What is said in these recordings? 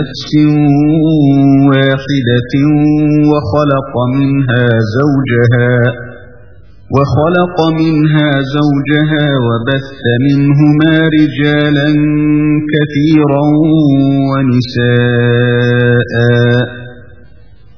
نفس واحدة وخلق منها زوجها وخلق منها زوجها وبث منهما رجالا كثيرا ونساء.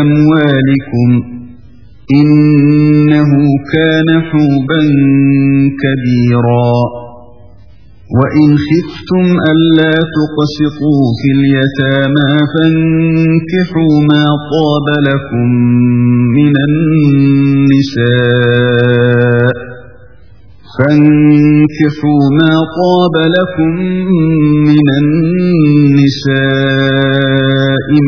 أموالكم إنه كان حوبا كبيرا. وإن خفتم ألا تقسطوا في اليتامى فانكحوا ما طاب لكم من النساء فانكحوا ما طاب لكم من النساء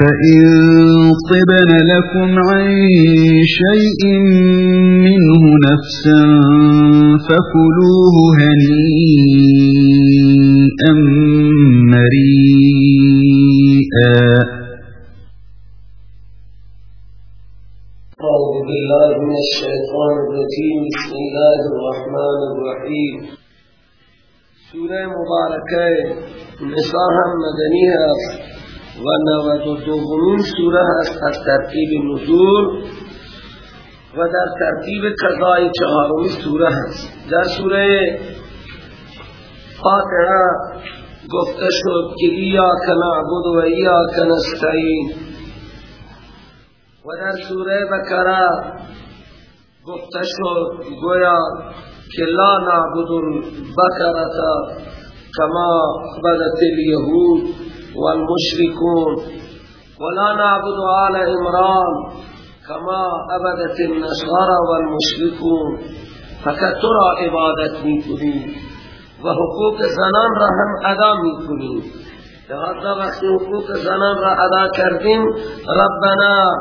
فإن طبن لكم عن شيء منه نفسا فكلوه هنيئا مريئا. أعوذ بالله من الشيطان الرجيم. بسم الله الرحمن الرحيم. سورة مباركة. مدنی است و نوت دومین سوره است از ترتیب نزول و در ترتیب قضای چهارمی سوره است. در سوره فاتحه گفته شد که ایاک نعبد و ایاک نستعین و در سوره بکره گفته شد گویا که لا نعبد البکرتا کما بدت الیهود والمشركون. ولا نعبد آل عمران كما عبدت النصارى والمشركون. فقط تو را عبادت می و حقوق زنان را هم ادا می کنیم لہذا وقتی حقوق زنان را ادا کردیم ربنا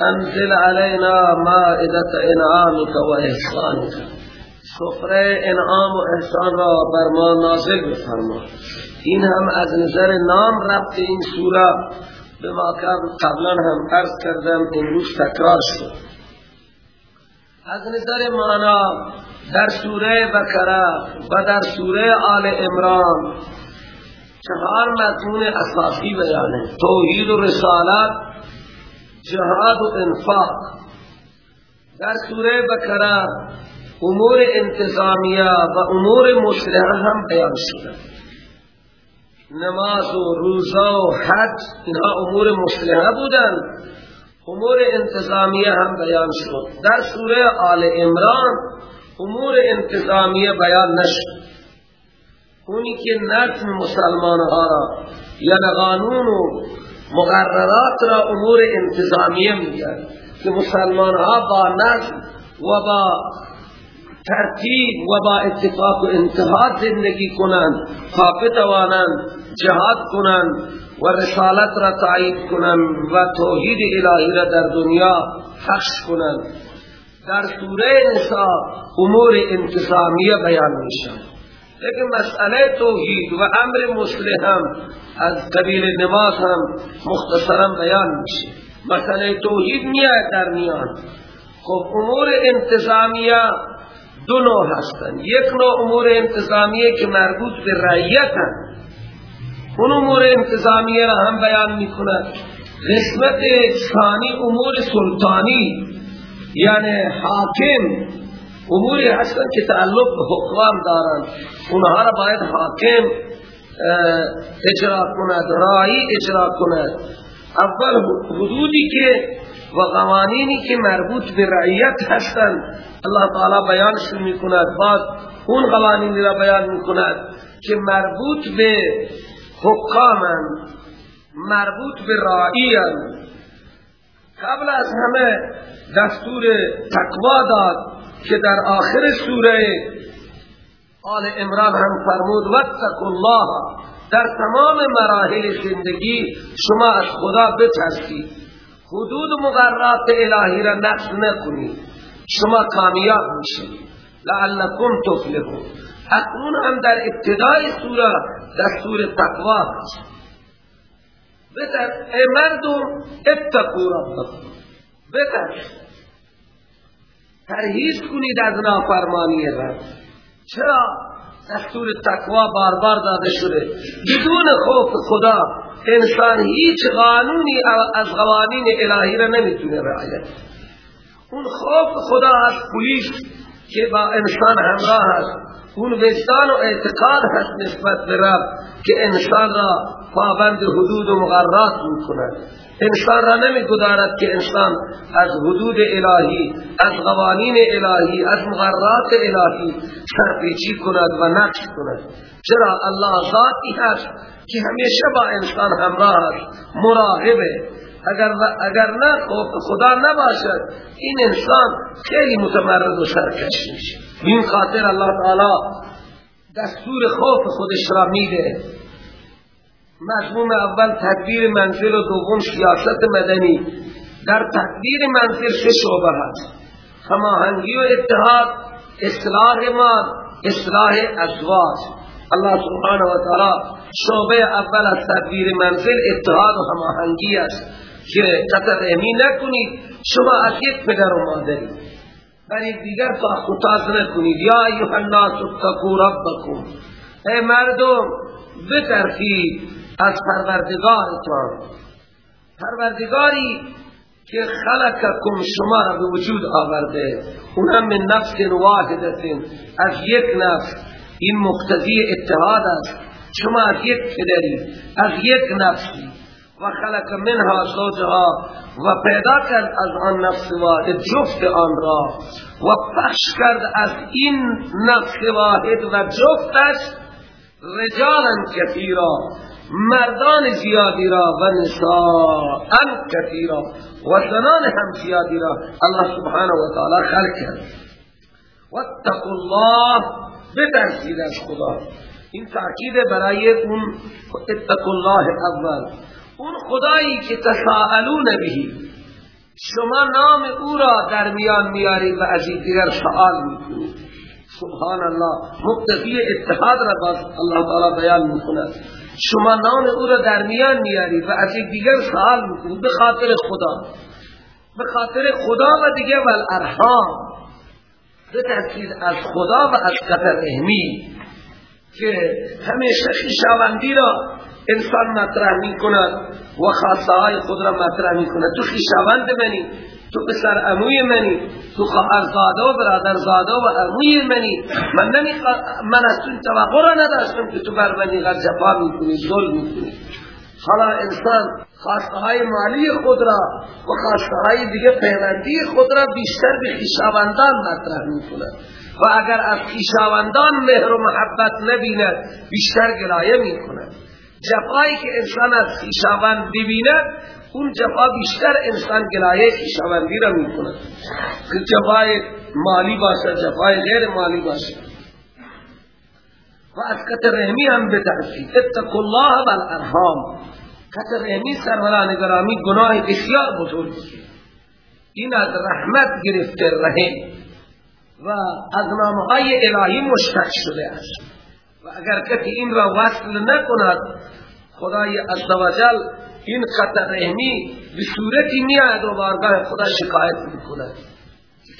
انزل علینا مائدت انعامك و سفره انعام و احسان را بر ما نازل بفرما. این هم از نظر نام ربط این سوره به ما قبلا هم عرض کردم امروز تکرار شد. از نظر معنا در سوره بکره و در سوره آل امران چهار مضمون اساسی بیانه. توحید و رسالت جهاد و انفاق. در سوره بکره امور انتظامیه و امور مصلحه هم بیان شده نماز و روزه و حج اینها امور مصلحه بودن. امور انتظامیه هم بیان شد در سوره آل عمران امور انتظامیه بیان نشد. اونی که نظم مسلمان ها را یا قانون و مقررات را امور انتظامیه میگن که مسلمان ها با نظم و با ترتیب و با اتفاق و انتحاد زندگی کنند تا بتوانند جهاد کنند و رسالت را تایید کنند و توحید الهی را در دنیا پخش کنند. در سوره نساء امور انتظامیه بیان میشن لیکن مسئله توحید و امر مسلم از قبیل نماز هم مختصرا بیان میشه مسئله توحید میاد در میان. خب امور انتظامیه دو نوع هستن. یک نوع امور انتظامیه که مربوط به رعیت اون امور انتظامیه را هم بیان می کند قسمت ثانی امور سلطانی یعنی حاکم. اموری هستن که تعلق به حکام دارن. اونها را باید حاکم اجرا کند رایی اجرا کند. اول حدودی که و قوانینی که مربوط به رعیت هستند. الله تعالی بیانش می کند بعد اون قوانین را بیان می کند که مربوط به حکامن مربوط به رعیان قبل از همه دستور تقوا داد که در آخر سوره آل امران هم فرمود واتقوا الله. در تمام مراحل زندگی شما از خدا بترسید. حدود مقررات الهی را نقص نکنید شما کامیاب میشید لعلکم تفلحون. اکنون هم در ابتدای سوره دستور تقوا هست بتر ای مردم اتقوا ربکم. بتر. ترهیز کنید از نافرمانی رب. چرا؟ دستور تقوا بار بار داده شده. بدون خوف خدا انسان هیچ قانونی از قوانین الهی را نمی‌تونه رعایت اون خوف خدا از پولیس که با انسان همراه است وجدان و اعتقاد هست نسبت به رب که انسان را پابند حدود و مقررات می‌کند. انسان را نمی گدارد که انسان از حدود الهی از قوانین الهی از مقررات الهی سرپیچی کند و نقش کند. چرا؟ الله ذاتی هست که همیشه با انسان همراه است مراقبه. اگر اگر نه خدا نباشد این انسان خیلی متمرد و سرکش میشه. این خاطر الله تعالی دستور خوف خودش را میده. مضمون اول تدبیر منزل و دوم سیاست مدنی. در تدبیر منزل سه شعبه هست؟ هماهنگی و اتحاد اصلاح ما اصلاح ازواج. الله سبحانه و تعالی شعبه اول از تدبیر منزل اتحاد و هماهنگی است. که قطر امی نکنید شما از یک پدر و مادری. برای دیگر خطاز نکنید. یا ایوه الناس اتقو ربکم. ای مردم بترفید از پروردگارتان. پروردگاری که خلقکم شما را به وجود آورده. اونم من نفس واحدت از یک نفس. این مقتضی اتحاد است. شما از یک پدری از یک نفسی. و خلق منها زوجها و پیدا کرد از آن نفس واحد جفت آن را و پخش کرد از این نفس واحد و جفتش رجالا کثیرا مردان زیادی را و نساء کثیرا و زنان هم زیادی را الله سبحانه و تعالی خلق کرد. واتقوا الله بترسید از خدا. این تاکید برای اون اتقوا الله اول. اون خدایی که تساءلون بهی شما نام او را در میان میارید و از دیگر سوال می‌کنید. سبحان الله. مقتضی اتحاد را باز الله تعالی بیان می‌کند. شما نام او را در میان میارید و از یک دیگر سوال می‌کنید. به خاطر خدا. به خاطر خدا و دیگه و الارحام به تحصیل از خدا و از قدر اهمی. که همیشه خیشاوندی را انسان مطرح می کند و خاصه های خود را مطرح می کند تو خیشاوند منی تو پسر اموی منی تو خواهرزاده و برادرزاده و اموی منی. من نمی من از تو توقع را نداشتم که تو بر منی غر جفا می کنی ظلم می کنی حالا انسان خواسته مالی خود را و خواسته دیگه پیوندی خود را بیشتر به خیشاوندان مطرح می کند و اگر از خیشاوندان مهر و محبت نبیند بیشتر گلایه می کند جفایی که انسان از خیشاوند ببیند اون جفا بیشتر انسان گلایه خیشاوندی را می کند که جفای مالی باشد جفای غیر مالی باشد. و از قطر رحمی هم بترسید اتقوا الله والارحام. قطر رحمی سروران گرامی گناه بسیار بزرگی این از رحمت گرفته رحم و از نامهای الهی مشتق شده است. و اگر کسی این را وصل نکند خدای عزوجل این قطر رحمی به صورتی میاد و بارگاه خدا شکایت می‌کند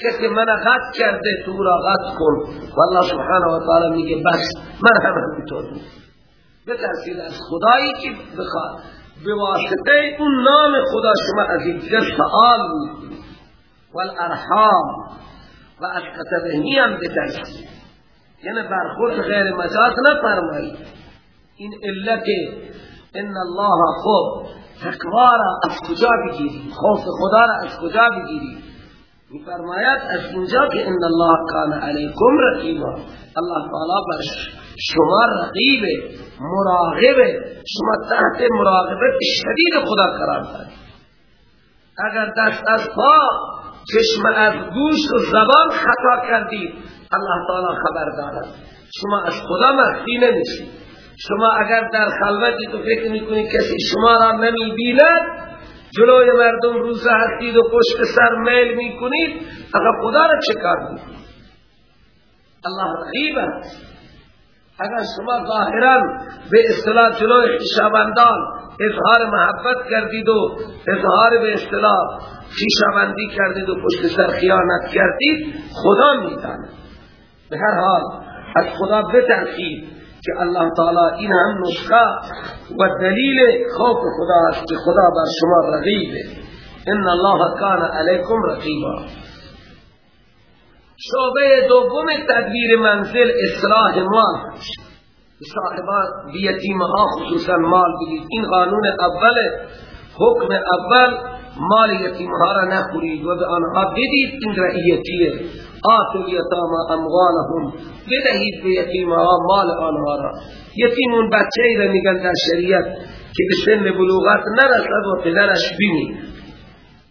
کسی من قد کرده تو را قد کن. و الله سبحانه و تعالی میگه بس من هم همینطور. بترسید از خدایی که بخواد به واسطه اون نام خدا شما از این دیگر سآل می‌کنید والارحام. و از قطبهی هم بترسید یعنی برخورد غیر مجاز نفرمایید این علت ان الله خوب تقوا از کجا بگیری؟ خوف خدا را از کجا بگیری؟ میفرماید از اینجا که ان الله کان علیکم رقیبا. الله تعالی بر شما رقیب مراقب شما تحت مراقبت شدید خدا قرار دارید اگر دست از پا چشم از گوش و زبان خطا کردید الله تعالی خبر دارد. شما از خدا مخفی نمیشید شما اگر در خلوتی تو فکر می‌کنید کسی شما را نمی بیند جلوی مردم روزه هستید و پشت سر میل می‌کنید اگر خدا را چه کار می‌کنید الله رقیب است. اگر شما ظاهرا به اصطلاح جلوی خیشابندان اظهار محبت کردید و اظهار به اصطلاح خیشابندی کردید و پشت سر خیانت کردید خدا می‌داند. به هر حال از خدا بترخید که الله تعالی این هم نسخه و دلیل خوف خدا است که خدا بر شما رقیبه ان الله کان علیکم رقیبا. شعبه دوم تدبیر منزل اصلاح مال صاحبان بیتیمها خصوصا مال بدید این قانون اول حکم اول مال یتیمها را نخورید و به آنها بدید. این رعیتیه آت الیتاما اموالهم. بدهید به یتیمها مال آنها را. یتیم اون بچه ای را میگن در شریعت که به سن بلوغت نرسد و پدرش بینید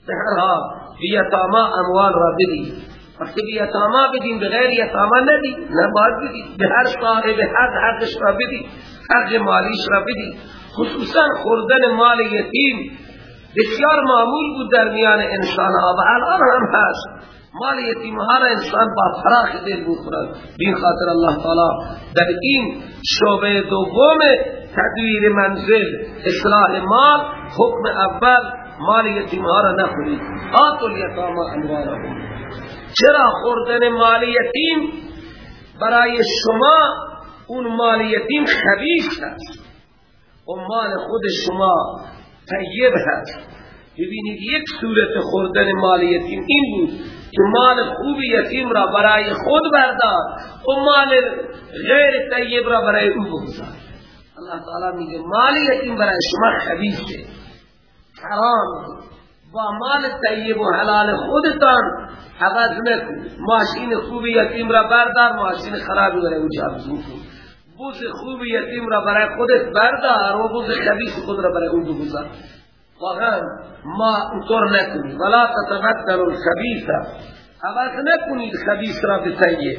به هر حال بیتاما اموال را بدید. وقتی بیتاما بدین به غیر یتاما ندید نه باید بدید به هر صاحب حق حقش را بدید حق مالیش را بدید خصوصا خوردن مال یتیم بسیار معمول بود در میان انسان ها و الان هم هست. مال یتیمها را انسان با فراخ دل بخورد بین خاطر الله تعالی در این شعبه دوم تدویر منزل اصلاح مال حکم اول مال یتیمها را نخورید. آتو الیتاما اموالهم. چرا خوردن مال یتیم برای شما اون مال یتیم خبیث است؟ و مال خود شما طیب هست ببینید یک صورت خوردن مال یتیم این بود که مال خوب یتیم را برای خود بردار و مال غیر طیب را برای او بگذار. الله تعالی میگه مال یتیم برای شما خبیثه. حرام با مال طیب و حلال خودتان عوض نکن ماشین خوب یتیم را بردار ماشین خرابی برای او جابجو کن بوز خوب یتیم را برای خودت بردار و بوز خبیث خود را برای او بگذار. واقعا ما اونطور نکنید ولا تتبدل الخبیث. عوض نکنید خبیث را به طیب.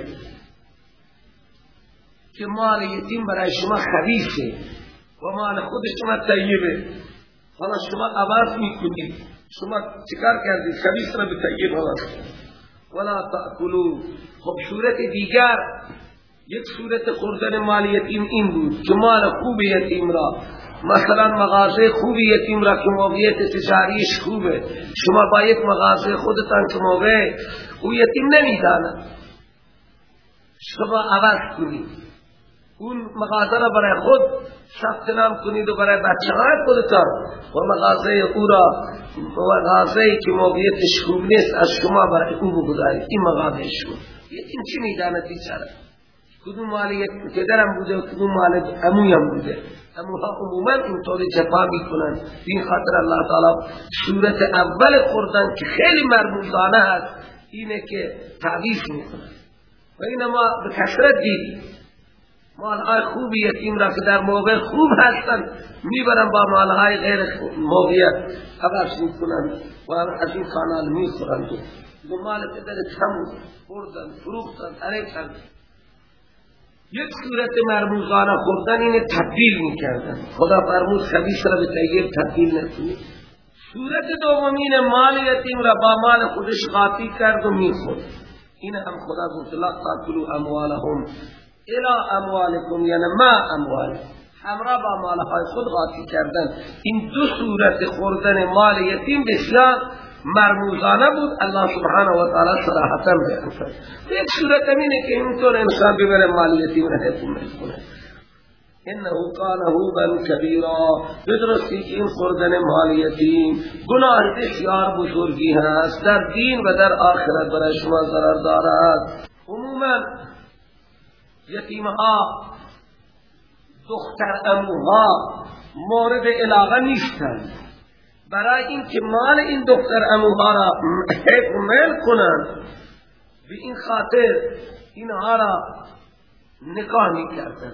که مال یتیم برای شما خبیثه و مال خود شما طیبه. حالا شما عوض می‌کنید. شما چکار کردید خبیث را به طیب عوض ولا تأکلو. خب صورت دیگر یک صورت خوردن مال یتیم این بود که مال خوب یتیم را مثلا مغازه خوبی یتیم را که موقعیت تجاریش خوبه شما با یک مغازه خودتان که موقع او یتیم نمی‌داند شما عوض کنید. اون مغازه را برای خود ثبت نام کنید و برای بچه های خودتان. و مغازه او را مغازه که موقعیتش خوب نیست از شما برای او بگذارید. این مغازه شما یتیم چی می‌داند بیچاره کدوم مالی پدرم بوده و کدوم مال امویم بوده؟ اموها عموما اینطور جفا می‌کنن این خاطر الله تعالی صورت اول خوردن که خیلی مرموزانه هست اینه که تعویف می‌کنن و این ما به کسرت دید. مالهای خوبی یتیم را که در موقع خوب هستن. می‌برن با مالهای غیر موقعیت. حبس می‌کنن و از این خانال می‌خورن دو مال پدر کم خوردن فروختن علیکن یک صورت مرموزانه خوردن اینه تبدیل می‌کردن. خدا فرمود خبیث را به تغییر تبدیل نکنید. صورت دومین مال یتیم را با مال خودش قاطی کرد و می‌خورد. این هم خدا گفت لا تاکلوا اموالهم. الى اموالکم یعنی ما اموال همراه با مالهای خود قاطی کردن. این دو صورت خوردن مال یتیم بسیار مرموزانه بود. الله سبحانه و تعالی صراحتا بیان کرد یک صورت امینه که اینطور انسان ببره مالیتی و حکم کنه انه کان هوبا کبیرا. بدرستی که این خوردن مال یتیم گناه بسیار بزرگی هست. در دین و در آخرت برای شما ضرر دارد. عموما یتیمها دختر اموها مورد علاقه نیستند. برای اینکه مال این دختر اموها را حکمل کنند به این خاطر اینها را نکاح می کردن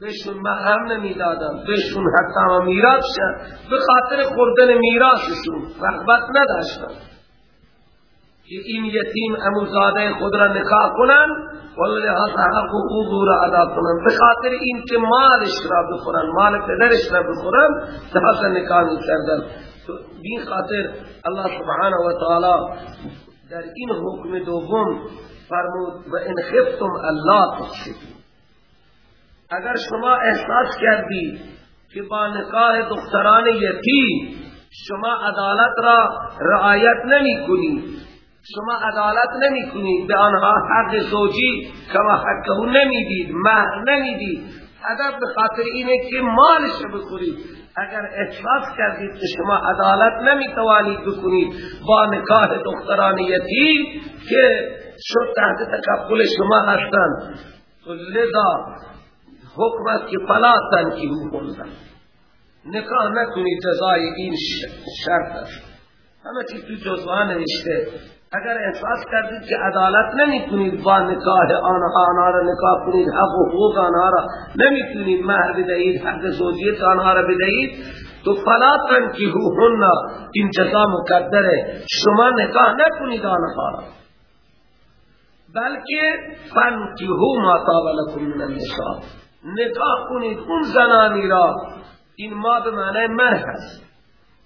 بهشون محرم نمی دادن بهشون حتی میراث شد. به خاطر خوردن میراثشون رغبت نداشتن که این یتیم اموزاده خود را نکاح کنن ولهذا حق حقوق را ادا کنن. به خاطر این که مالش را بخورن مال پدرش را بخورن لحظا نکاح کردن این خاطر الله سبحانه و تعالی در این حکم دوم فرمود و ان خفتم الله تقسطوا اگر شما احساس کردی که با نکاح دختران یتیم شما عدالت را رعایت نمی کنید شما عدالت نمی کنید به آنها حق زوجی کما حقه نمی‌دید مهر نمی‌دید. اگر به خاطر اینه که مالش بخورید. اگر احساس کردید که شما عدالت نمی توانید بکنید با نکاح دختران یتیم که شد تحت تکفل شما هستند. لذا حکم است که فلا تنکیهو بلدن نکاح نکنید جزای این شرط است. همه چیز تو جزوان نوشته. اگر احساس کردید که عدالت نمی کنید با نکاح آنها آنها را نکاح کنید حق و حقوق آنها را نمی کنید مهر بدهید حق زوجیت آنها را بدهید تو فلا تنکیهوهن این جزا مقدره. شما نکاح نکنید آنها را. بلکه فنکیهو ما طاب من النساء. نکاح کنید اون زنانی را. این ما به معنی مهر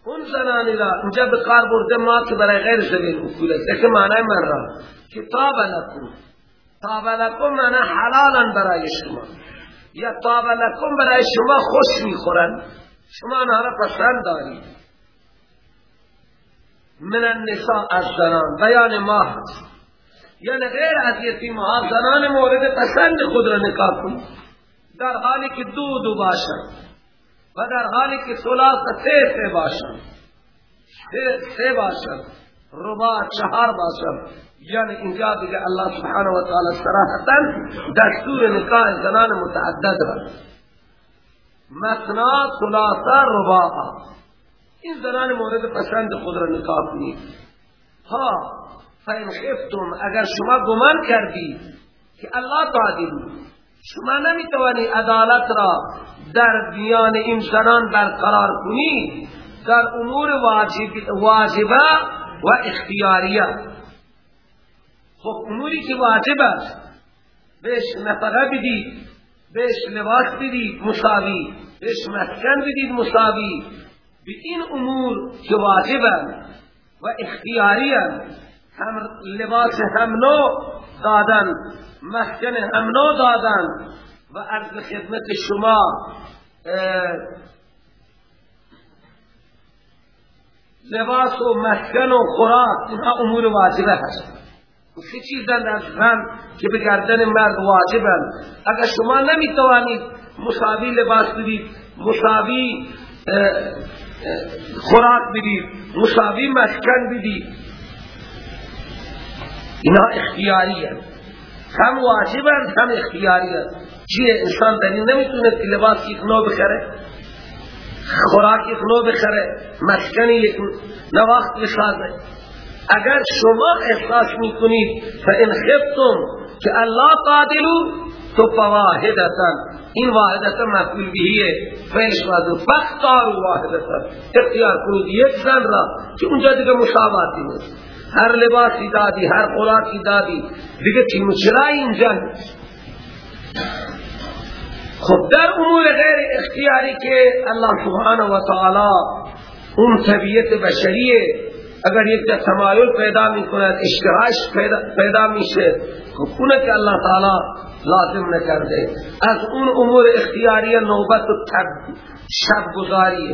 اون زنانی را اینجا به کار برده ما که برای غیر زمین اکول است. که معنی من را؟ کتاب لکن تاب لکن معنی حلالا برای شما. یا تاب لکن برای شما خوش می‌خورن. شما آنها را پسند دارید. من النساء از زنان بیان ما هست. یعنی غیر از یتیمها زنان مورد پسند خود را نکاح کن در حالی که دو دو باشند. و در حالی که سلاس سه سه باشن سه سه باشن ربا چهار باشن یعنی اینجا دیگه الله سبحانه و تعالی صراحتا دستور نکاح زنان متعدد را مثنا ثلاثه ربا. این زنان مورد پسند خود را نکاح کنید ها فین خفتم اگر شما گمان کردید که الله تعالی شما نمی‌توانی عدالت را در بیان این زنان برقرار کنی. در امور واجب و اختیاریه. خب اموری که واجب است بهش نفقه بدید بهش لباس بدید مساوی. بهش مسکن بدید مساوی. به این امور که واجب و اختیاری هم لباس هم دادن. مسکن هم دادن و عرض خدمت شما لباس و مسکن و خوراک اینها امور واجبه. هست سی چیزن از زن که به گردن مرد واجبن اگر شما نمی‌توانید مساوی لباس بدید مساوی خوراک بدید مساوی مسکن بدید اینا اختیاری هست هم واجبن هم اختیاری هست. چیه؟ انسان این نمی‌تونه که لباس یک نو بخره خوراک یک نو بخره مسکن یک نواخت بسازه. اگر شما احساس می‌کنید فان خفتم که الله قادلو تو فواهدتا این واحدتا مفعول بهیه. فعلش واضح فختار واحدتا. اختیار کنید یک زن را که اونجا دیگه مشابهتی نیست. هر لباسی دادی هر خوراکی دادی دیگه چرا اینجا؟ خب در امور غیر اختیاری که الله سبحانه و تعالی اون طبیعت بشریه اگر یک جا تمایل پیدا می کند اشتراش پیدا, پیدا میشه خب اونه که الله تعالی لازم نکرده. از اون امور اختیاری نوبت و شب گذاریه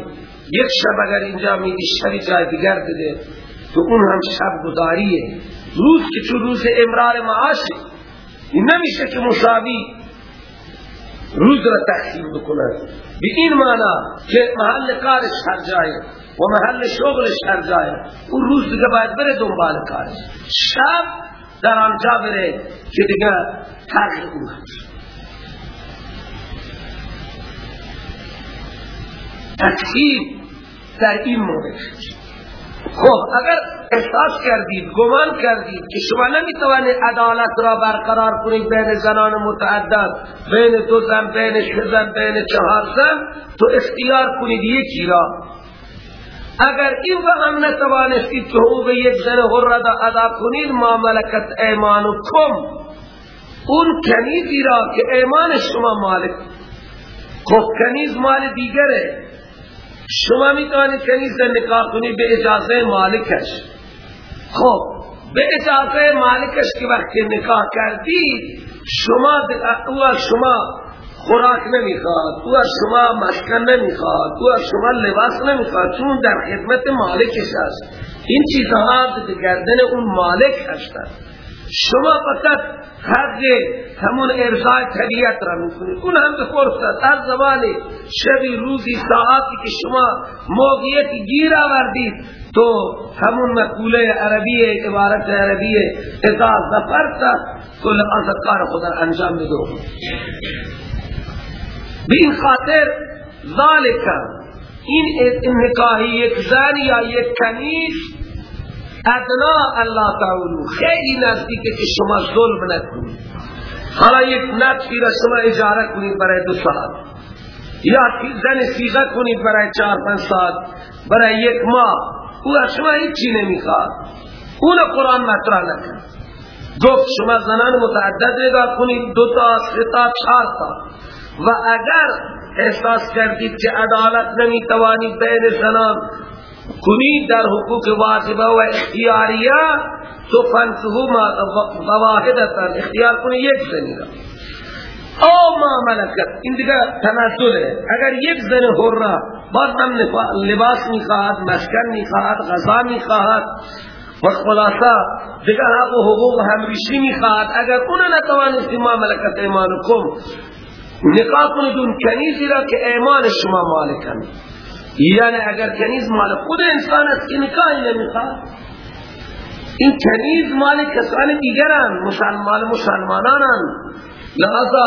یک شب اگر اینجا میدی شبی جای دیگر بده. تو اون هم شب گذاریه روز که چون روز امرار معاشه این نمیشه که مساوی روز را تقسیم بکنن. به این معنی که محل کارش هر جایه و محل شغلش هر جایه. اون روز دیگه باید بره دنبال کارش. شب در آنجا بره که دیگه ترک اون تقسیم در این مورد خب اگر احساس کردید گمان کردید که شما نمی‌توانید عدالت را برقرار کنید بین زنان متعدد بین دو زن بین سه زن بین چهار زن تو اختیار کنید یکی را. اگر این هم نتوانستید که حقوق یک زن حر ادا کنید ما ملکت ایمانکم اون کنیزی را که ایمان شما مالک خب کنیز مال دیگره. شما می‌توانید کنیز نکاح کنید به اجازه مالکش. خب به اجازه مالکش که وقتی نکاح کردید شما او شما خوراک نمی‌خواد او از شما مسکن نمی‌خواد او از شما لباس نمی‌خواد چون در خدمت مالکش است این چیزها گردن اون مالک هستند. شما فقط حق همون ارزای طبیعت را می‌کنید اون هم به فرصت هر زمان شبی روزی ساعتی که شما موقعیت گیر آوردید تو همون مقوله عربی عبارت عربی اذا زفرت کل از کار خود انجام بدو. به این خاطر ذالک این نکاحی یک زن یا یک کنیز ادنا الله تعالی. خیلی نزدیکه که شما ظلم نکنید. حالا یک نطفی را شما اجاره کنید برای دو ساعت. یا زن سیغه کنید برای چهار پنج ساعت. برای یک ماه. او از شما هیچی نمی‌خواد. اون قرآن مطرح نکن گفت شما زنان متعدد نگاه کنید. دو تا سه تا چهار تا. و اگر احساس کردید که عدالت نمی‌توانید بین زنان کنید در حقوق واجبه و اختیاریه تو فنسهو مواحدتا اختیار کنید یک زنی را. او ما ملکت. این دیگه تناسله اگر یک زن حره باز هم لباس می‌خواهد مسکن می‌خواهد غذا می‌خواهد و خلاصا دیگه حق حقوق همریشی می‌خواهد. اگر اون نتوانستی ما ملکت ایمانکم نکاح کنید اون کنیزی را که ایمان شما مالکن. یعنی اگر کنیز مال خود انسان است که نکاحی نمی‌خواد این کنیز مال کسان دیگران مسلمان مسلمانانان. لہذا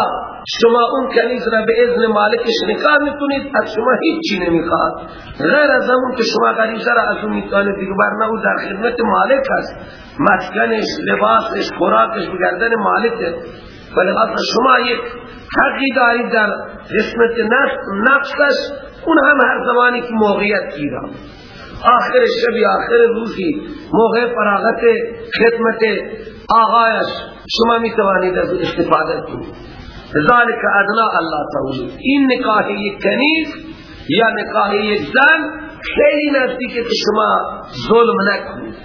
شما اون کنیز را به اذن مالکش نکاح می‌کنید از شما هیچی نمی‌خواد غیر از اون که شما غریزه را از اون می‌توانید دیگه برنه او در خدمت مالک است. مسکنش لباسش خوراکش بگردن مالک ولی شما یک حقی دارید در قسمت نفسش اون هم هر زمانی که موقعیت گیرا آخر شب یا آخر روزی موقع فراغت خدمت آغایش شما می توانید از استفاده کنید. ذالک ادنا الله تعالی. این نکاح یک کنیز یا نکاح یک زن خیلی نزدیک که شما ظلم نکنید.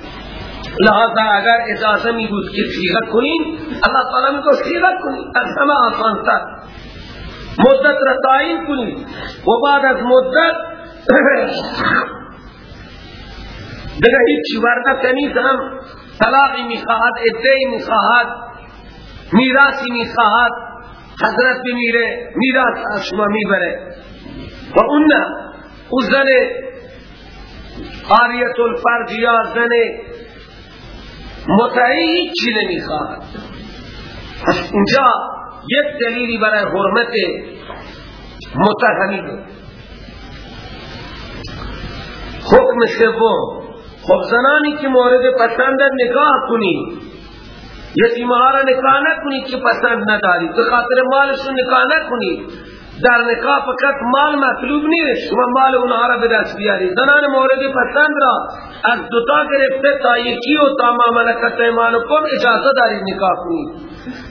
لہذا اگر اجازه می بود که سیغت کنید اللہ تعالی می کو سیغت کنید. از همه آسان تر مدت را تعیین کنید و بعد از مدت دیگه هیچ ورده کنید هم طلاقی می‌خواهد ادهی می‌خواهد میراسی می‌خواهد. حضرت بمیره میراس از شما می‌بره. و اون نه او زن آریت الفرج یا زن متعی چی نمی‌خواهد. اینجا یک دلیلی برای حرمت متهمی حکم سوم خب زنانی که مورد پسند نگاه کنی یتیمها را نکاح نکنید که پسند ندارید به خاطر مالشون نکاح نکنید. در نکاح فقط مال مطلوب نیست. شما مال اونها را به دست بیارید. زنان مورد پسند را از دوتا گرفته تا یکی و تا ما ملکت ایمانکم اجازه دارید نکاح کنید.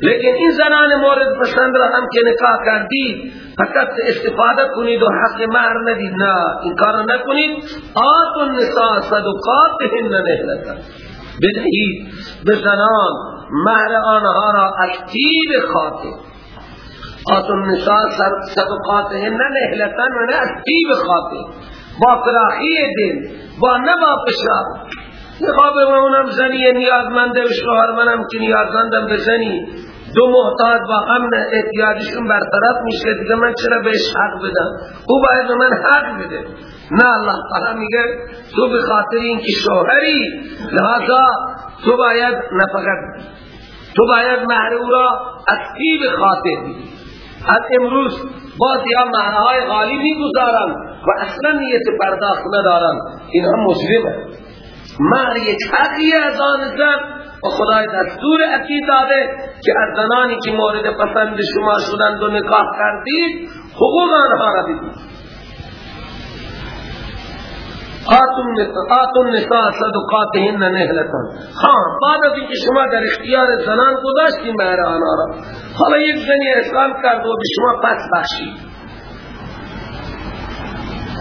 لیکن این زنان مورد پسند را هم که نکاح کردید فقط استفاده کنید و حق مهر ندید. نه این کار نکنید. آت النساء صدقاتهن نهلتا بدهید به زنان مهر آنها را از تیب خاطر. آت النساء صدقاتهن نهلتا و نه از تیب خاطر. با فراخی دل با نبا پشراب نقاب و اونم زنی نیازمنده و شوهر منم که نیازمندم به زنی دو محتاج با هم احتیاجشون برطرف میشه. دیگه من چرا بهش حق بدم؟ او باید من حق بده. نه الله تعالی میگه تو به خاطر اینکه شوهری لحظا تو باید نفقت تو باید مهر او را از طیب خاطر از امروز باز یا غالی می‌گذارن و اصلا نیت پرداخت ندارن این هم مسلمه مهر یک حقی از آن زن و خدای دستور اکی داده که از زنانی که مورد پسند شما شدند و نکاح کردید حقوق آنها را بدید. آتون نساء صدقاتهن نهلتان. ها بعد از اینکه شما در اختیار زنان گذاشتی مهر آنها حالا یک زنی اسلام کرد و به شما پس بخشید.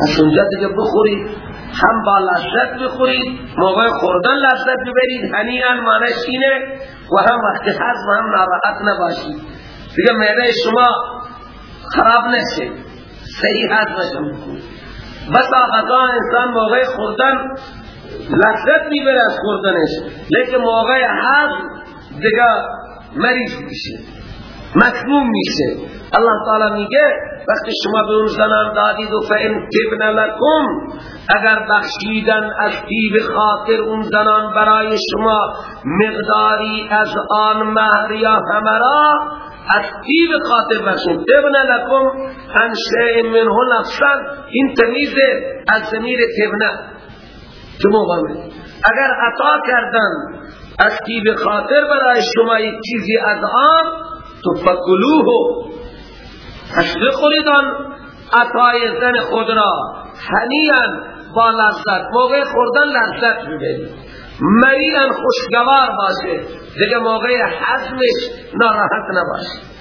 از اونجا دیگه بخورید. هم با لذت بخورید. موقع خوردن لذت ببرید. هنیان مانش اینه. و هم وقت حض و هم ناراحت نباشید. دیگه معده شما خراب نشه. صحیح حض بشم بس آقا انسان موقع خوردن لذت می‌بره از خوردنش لیکن موقع حض دیگه مریض میشه مکموم میشه. الله تعالی میگه وقتی شما به اون زنان دادید و فین تبن لکم اگر بخشیدن از دیب خاطر اون زنان برای شما مقداری از آن مهر یا همرا دیب خاطر بخشید تبن لکم ان شیء منه نفسا این تمیز از زمیر تبنه. تو موقع اگر عطا کردن دیب خاطر برای شما یک چیزی از آن تو فکلوه پس بخورید عطای زن خود را. هنیان با لذت. موقع خوردن لذت ببینید مریان خوشگوار باشه. دیگه موقع حزمش ناراحت نباشه.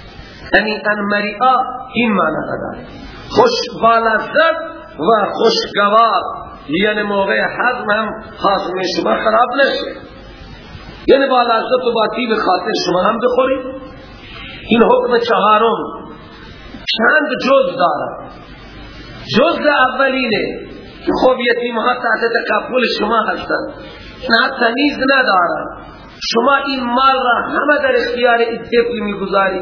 یعنی ان مریا این معنی داره خوش لذت و خوشگوار. یعنی موقع حزم هم حاضم شما خراب نشه. یعنی با لذت و با تیب خاطر شما هم بخورید. این حکم چهارم چند جز دارد جز اولینه که خب یتیم ها تحت تکفل شما هستند نه تمیز ندارد شما این مال را همه در اختیار این طفل می‌گذاری.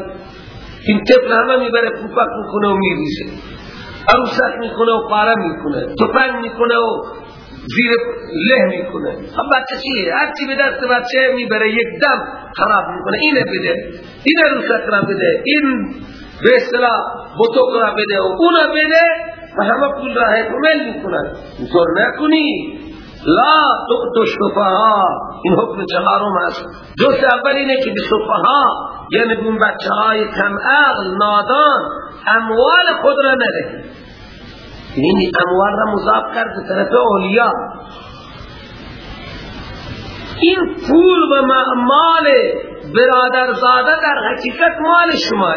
این طفل همه می‌بره پوپک می‌کنه و میریزه. عروسک می‌کنه و پاره می‌کنه. توپنگ می‌کنه و زیر له می‌کنه. هم بچه چیه؟ هر چی به دست بچه می‌بره یک دم خراب می‌کنه. اینه بده. این عروسک را بده. این به اصطلاح بطوک را بده. و اونا بده و همه پول را حکمل می‌کنن. اینطور نکنی. لا تو شفاها این حکم چهارم هست جز اول اینه که به یعنی اون بچه های کم اغل نادان اموال خود را نده. این اموال را مضاف کرد طرف اولیا. این پول و مال برادر زاده در حقیقت مال شماه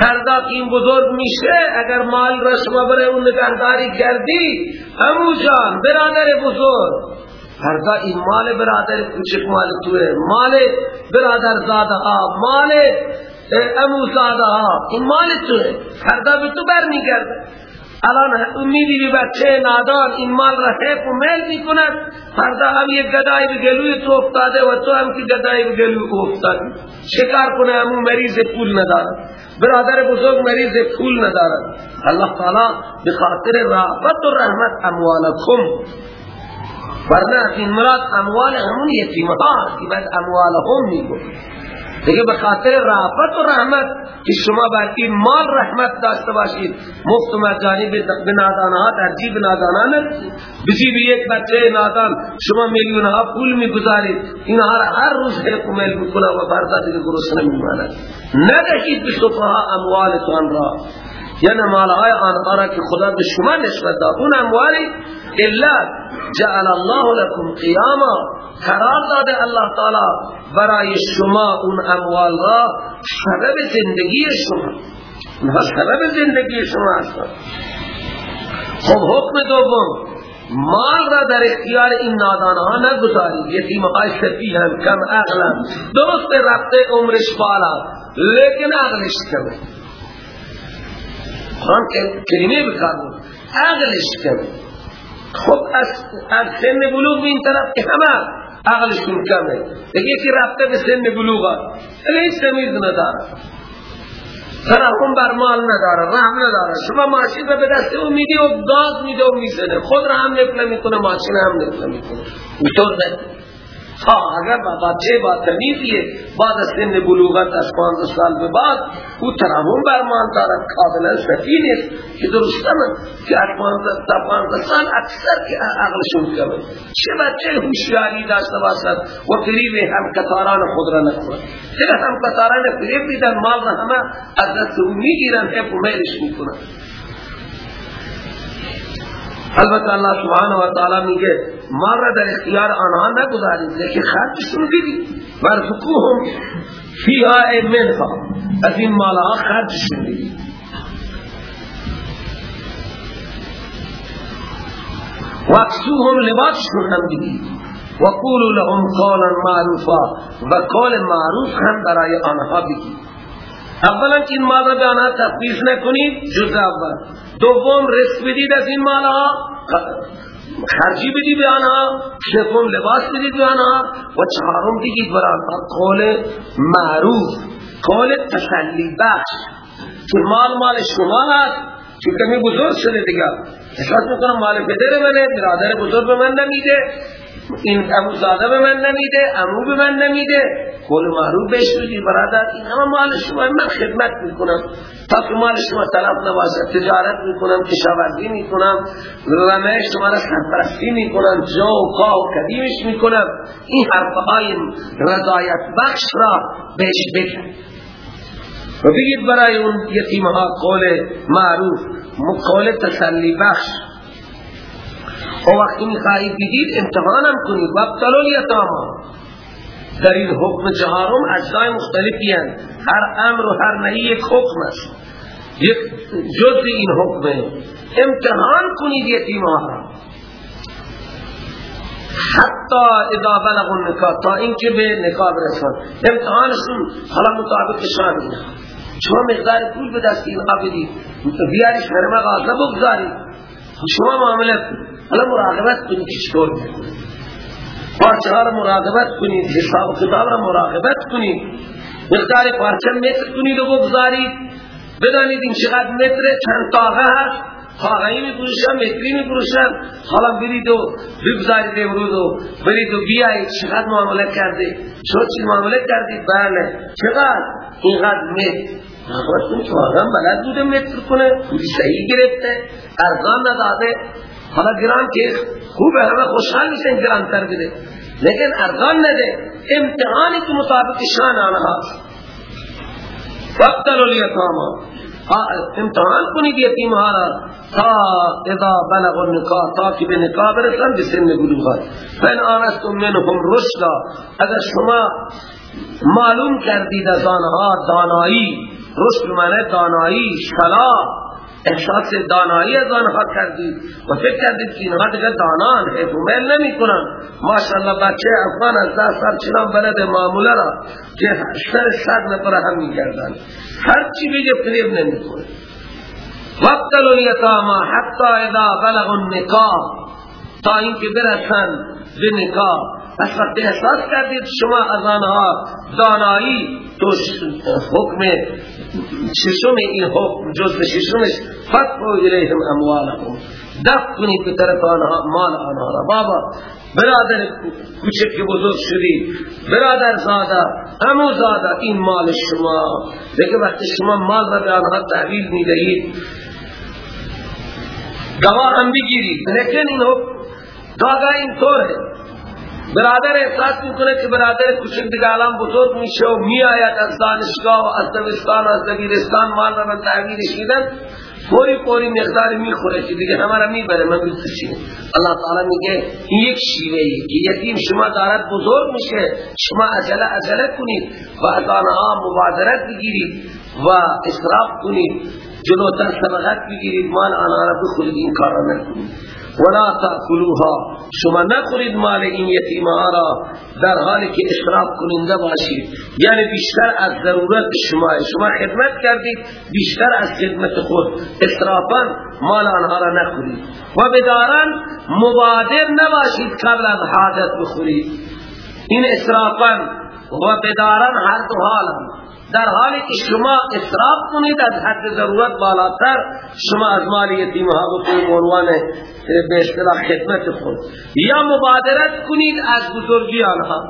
فردا این بزرگ میشه اگر مال را شما برای اون نگهداری کردی همو جان برادر بزرگ. فردا این مال برادر کوچک مال توه. مال برادر زاده ها مال امو زاده ها. این مال توه. فردا به تو بر میگرد الان امیدی به بچه نادان این مال را حیف و میل می کند فردا هم یک گدای به گلوی تو افتاده و تو هم که گدای به گلوی افتاده شکار کنه همون مریض پول ندارد برادر بزرگ مریض پول ندارد. الله تعالی به خاطر رحمت و رحمت اموالکم. ورنه این مراد اموال همون یتیمها که بعد اموالهم میگو دیگه به خاطر رحمت و رحمت که شما بر این مال رحمت داشته باشید. مفت و مجانی به نادانها ترجیب نادانان بسی به یک بچه نادان شما میلیون ها پول می‌گذارید. اینها هر روز حکمل می‌کنه و بردا دیگه گرسنه میماند ندهید به صفحه اموالتان را. یعنی مالهای آنها را که خدا به شما نسبت داد. اون اموالی الا جعل الله لكم قیاما قرار داده الله تعالی برای شما اون اموال را سبب زندگی شما. اونها سبب زندگی شما هستند. خب حکم دوم مال را در اختیار این نادانه ها نگذارید. یتیم های سفی هم کم اغلم درست رفته عمرش بالا لیکن اغلش کمه. قرآن کلمه بکار بود اغلش کمه. خب از, سن بلوغ این طرف که همه عقلشون کمه. دیگه یکی رفته به سن بلوغ دیگه این سمیز نداره. ترحم بر مال نداره رحم نداره. شما ماشین به دست او میدی و داد میده و می‌زنه. خود را هم نفله می‌کنه ماشین هم نفله می‌کنه. اینطور ها اگر بچه با تمیزیه بعد از سن بلوغت از 15 سال به بعد او ترحم برمان دارد قابل سفی نیست که درست من که از 15 تا 15 سال اکثر که عقلشون کمه. چه بچه هوشیاری داشته باشد و فریب هم کتاران خود را نکنه چرا هم کتاران فریب دیدن مال را همه از دست او می‌گیرن حب و می‌کنن. البته الله سبحانه و تعالی میگه ما را در اختیار آنها نگذارید لیکن خرجشون بدید ورزقوهم فیها منها. از این مالها خرجشون بدید وقسوهم لباسشون هم بدید و قولوا لهم قولا معروفا. و قول معروف هم برای آنها بگید. اولا این مال را به آنها تفویض نکنید جز اول. دوم رزق بدید از این مالها خرجی بدی به آنها. شکم لباس بدی به آنها. و چهارم دیگید برای قول معروف قول تسلی بخش. که مال مال شما هست چون کمی بزرگ شده دیگه. احساس می‌کنم مال پدر منه برادر بزرگ به من نمیده. این ابو زاده به من نمیده امو به من نمیده. قول معروف بهش بدی برادر این همه مال شما. من خدمت می‌کنم. تا که مال شما طرف نباشد تجارت می‌کنم کشاورزی می‌کنم رمه شما را سرپرستی می‌کنم جو و کا و قدیمش می‌کنم. این حرفهای رضایت بخش را بهش بکن. و بگید برای اون یتیمها قول معروف قول تسلی بخش. و وقتی می‌خواهید بدید امتحانم کنید. وقتلو الیتاما در این حکم چهارم اجزای مختلفی هست هر امر و هر نهی یک حکم است. یک جز این حکم امتحان کنید یتیمها را حتی اذا بلغ النکاح تا اینکه به نکاح برسن. امتحانشون حالا مطابق اینا شما مقدار پول به دست این بدید. بیاری شرمه غازه بگذارید. شما معاملت حالا مراقبت کنید که چطور پارچه ها را مراقبت کنید حساب کتاب را مراقبت کنید. مقدار پارچه متر کنید و بگذارید. بدانید این چقدر متر چند تاغه هست. تاغهی می پروشن متری می حالا برید و بگذارید امروز و برید و بیایید چقدر معامله کرده شو چی معامله کردید؟ بله. چقدر؟ اینقدر متر. نخواهد کنید که واقعا بلد بوده متر کنه. پولی صحیح گرفته. ارزان نداده. حالا گران که خوبه همه خوشحال میشن گران تر بده. لیکن ارزان نده امتحانی که مطابق شان آنها. وقتل الیتاما. امتحان کنید یتیم را. تا اذا بلغ النکاح تا که به نکاح برسن به سن بلوغات فین آنستم منهم رشدا اگر شما معلوم کردید از آنها دانایی رشد معنی دانایی صلاح احساس دانایی از آنها کردید و فکر کردید که اینها دیگر دانان میل نمی کنن ماشاءالله بچه افغان از ده سال چنان بلد معموله را که سر صد نفر هم می کردن هر چی بگه فریب نمی کنه وقتل الیتاما حتی اذا بلغ النکاح. تا اینکه برسن به نکاح. پس وقتی احساس کردید شما از آنها دانایی تو حکم ششم این حکم جز ششمش فتحو الیهم اموالهم دفت کنید به طرف آنها مال آنها را. بابا برادر کوچک که بزرگ شدی. برادر زاده امو زاده این مال شما. لیکن وقتی شما مال را به آنها تحویل می دهید گواه هم بگیرید. لیکن این حکم این طوره برادر احساس می‌کنه که برادر کوچک بزرگ میشه و میآید از دانشگاه و از دبستان و از دبیرستان مال را من تحویلش میدن. پوری پوری مقدار می‌خوره که دیگه همه را می‌بره. من دوست الله تعالی میگه این یک شیوه ای که یتیم شما دارد بزرگ میشه. شما عجله عجله کنید و از آنها مبادرت بگیرید و اصراف کنید. جلوتر سبقت بگیرید. مال آنها را بخورید. این کار را نکنید. ولا تاکلوها شما نخورید مال این یتیمها را در حالی که اشراف کننده باشید. یعنی بیشتر از ضرورت شما. شما خدمت کردید بیشتر از خدمت خود. اسرافا مال آنها را نخورید. و بدارن مبادر نباشید قبل از حاجت بخورید. این اسرافا و بدارن هر دو حالا در حالی که شما اصراف کنید از حد ضرورت بالاتر شما از مال یتیم ها بکنید عنوان به اصطلاح خدمت خود. یا مبادرت کنید از بزرگی آنها.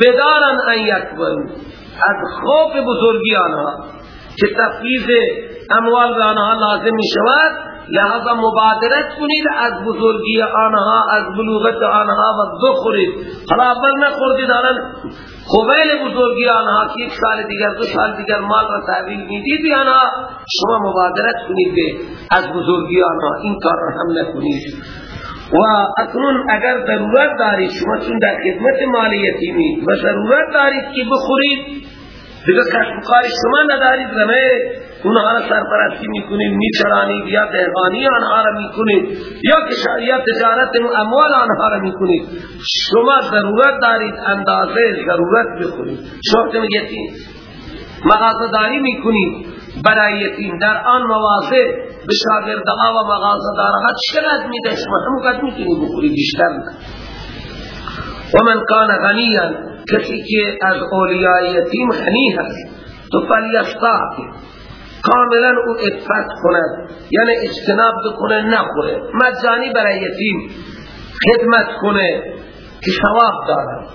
بدارن ان یکبرو. از خوف بزرگی آنها. که تفیز اموال به آنها لازم می شود لہذا مبادرت کنید از بزرگی آنها از بلوغت آنها و بخورید حالا اول نخوردید الان خوبیل بزرگی آنها که یک سال دیگر دو سال دیگر مال را تحویل می‌دید آنها شما مبادرت کنید از بزرگی آنها. این کار را هم نکنید. و اکنون اگر ضرورت دارید شما چون در خدمت مال یتیمی و ضرورت دارید که بخورید دیگر کشف کاری شما ندارید رمه اونها را سرپرستی می‌کنید میچرانید یا دهقانی آنها را می‌کنید یا تجارت اموال آنها را می‌کنید. شما ضرورت دارید اندازه ضرورت بخورید. شما یتیم. مغازه داری می‌کنید. برای یتیم در آن مواضع به شاگردها و مغازه دارها چقدر میده؟ شما هم قد می‌تونید بخورید بیشتر و من کان غنیا کسی که از اولیاء یتیم غنی هست. تو فلیستاق کاملا او اتفاق کند. یعنی اجتناب کنه نخوره. مجانی برای یتیم خدمت کنه که ثواب دارد.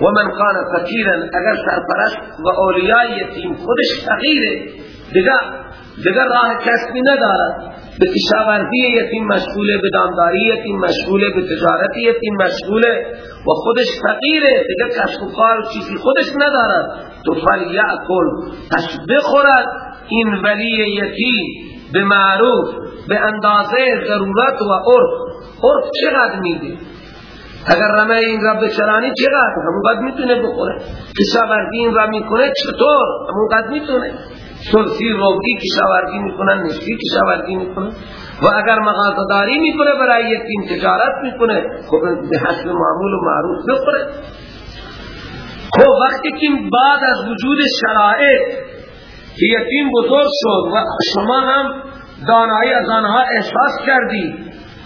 و من کان فقیرا اگر سرپرست و اولیاء یتیم خودش فقیره دیگر دیگر راه کسبی ندارد. به کشاورزی یتیم مشغوله به دامداری یتیم مشغوله به تجارت یتیم مشغوله و خودش فقیره. دیگر کسب و کار چیزی خودش ندارد. تو فلیعکل پس بخورد. این ولی یتیم به معروف به اندازه ضرورت و عرف. عرف چقدر میده؟ اگر رمه این را بچرانی چقدر؟ همونقدر می‌تونه بخوره. کشاورزی این را می‌کنه چطور؟ همونقدر می‌تونه. سلسی روگی کشاورزی می‌کنن نشی کشاورزی می‌کنن و اگر مغازداری می‌کنه برای یتیم تجارت می‌کنه خب به حسب معمول و معروف بخوره. خب وقتی که بعد از وجود شرائط که یتیم بزرگ شد و شما هم دانایی از آنها احساس کردید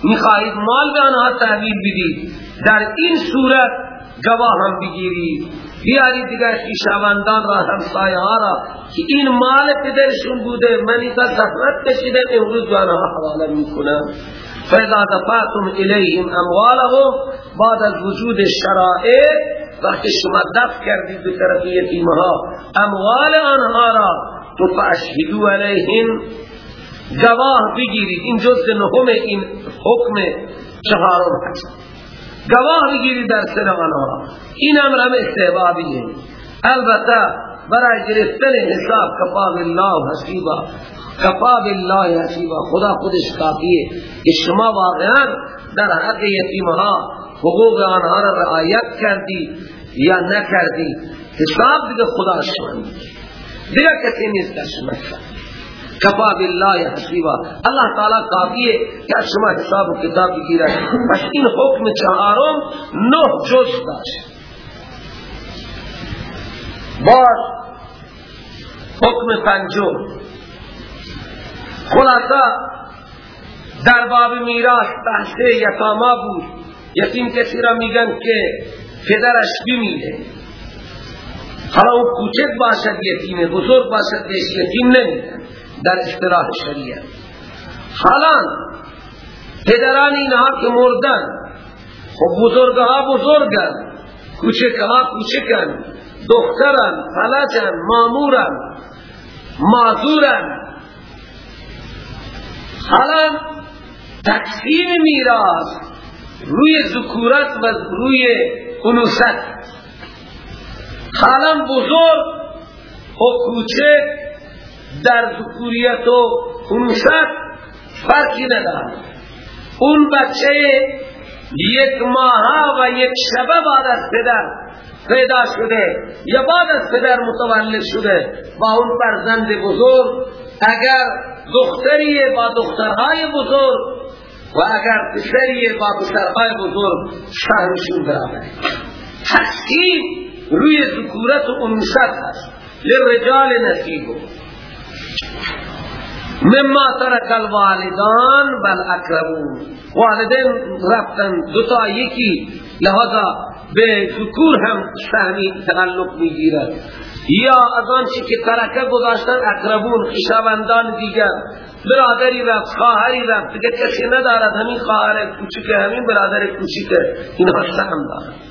می‌خواهید مال به آنها تحویل بدید. در این صورت گواه هم بگیرید. بیارید دیگر خیشاوندان را همسایه ها را که این مال پدرشون بوده من ایتا زحمت کشیدن امروز به آنها حواله می‌کنم. فیضا دفعتم الیهم اموالهم بعد از وجود شرائع وقتی شما دفع کردید به طرف یتیمها اموال آنها را تو فاشهدو علیهم گواه بگیرید. این جز نهم این حکم چهارم هست. گواه بگیرید در سر آنها. این امر هم استحبابیه. البته برای گرفتن حساب کفا بالله حسیبا. کفا بالله حسیبا. خدا خودش کافیه که شما واقعا در حق یتیمها حقوق آنها را رعایت کردی یا نکردی. حساب دیگه خدا شما دیگر کسی نیست در شما کفا بالله حسیبا. اللہ تعالی کافی ہے کہ شما حساب و کتاب بگیرا پس این حکم چهارم نه جز داشت. باز حکم پنجم. خلاصا در باب میراث بحث یتاما بود. یتیم کسی را میگن که پدرش بمیره حالا اون کوچک باشد یتیم بزرگ باشد یتیم نمیدن در اصطلاح شریعت. حالا پدران اینها که مردن خب بزرگها بزرگن کوچکها کوچکن دخترن فلجن مامورن معذورن حالا تقسیم میراث روی ذکورت و روی انوست خالم بزرگ و کوچک در ذکوریت و انوست فرقی ندارد اون بچه یک ماه و یک شبه بعد از پدر پیدا شده یا بعد از پدر متولد شده با اون فرزند بزرگ اگر دختری با دخترهای بزرگ و اگر پسری با پسرهای بزرگ شهرشون برابره. تقسیم روی ذکورت و انوست هست. لرجال نصیبو مما ترک الوالدان بل اقربون والدین رفتن دوتا یکی لحظا به ذکور هم سهمی تعلق می‌گیرد. یا از آنچه که ترکه گذاشتن اقربون خیشاوندان دیگر. برادری رفت خواهری رفت. دیگه کسی ندارد. همین خواهر کوچک همین برادر کوچک اینها سهم دارد.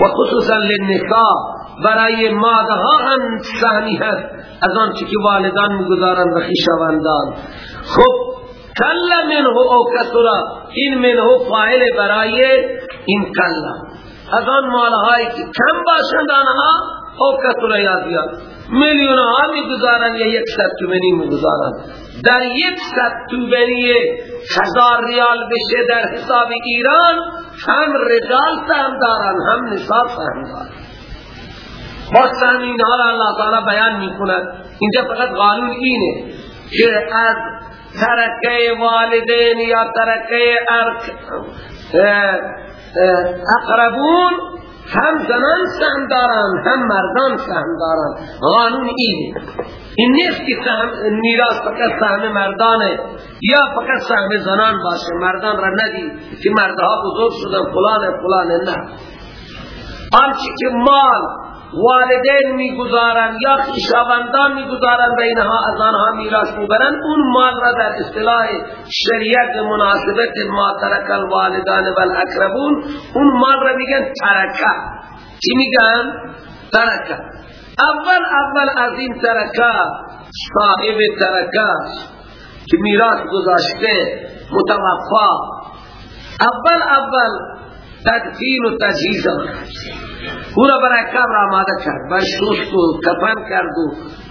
و خصوصا لنکا برای ماده ها هم سهمی هست. از آنچه که والدان می‌گذارند و خیشاوندان خب کل منه او کسرا. این منه فاعل برای این کل. از آن مالهایی که کم باشند آنها او کسرا یا زیاد. میلیون ها می‌گذارند یا یک ست تومنی می‌گذارند. در یک ست تومنی هزار ریال بشه در حساب ایران هم رجال سهم دارن هم نصاب سهم دارن. با سهم اینها را اللہ تعالی بیان می‌کند. اینجا فقط قانون اینه که از ترکه والدین یا ترکه اقربون هم زنان سهم دارن هم مردان سهم دارن قانون این. این نیست که میراث فقط سهم مردانه. یا فقط سهم زنان باشه. مردان را ندی که مردها بزرگ شدن فلان فلان نه. آنچه که مال والدین می‌گذارن یا خیشاوندان می‌گذارن و اینها از آنها میراث می‌برن اون مال را در اصطلاح شریعت مناسبت ما ترک الوالدان والاقربون اون مال را میگن ترکه چی میگن؟ ترکه اول اول از این ترکه صاحب ترکه که میراث گذاشته متوفا. اول اول تدفین و تجهیز او را برای قبر آماده کرد. برای شست و کفن کرد و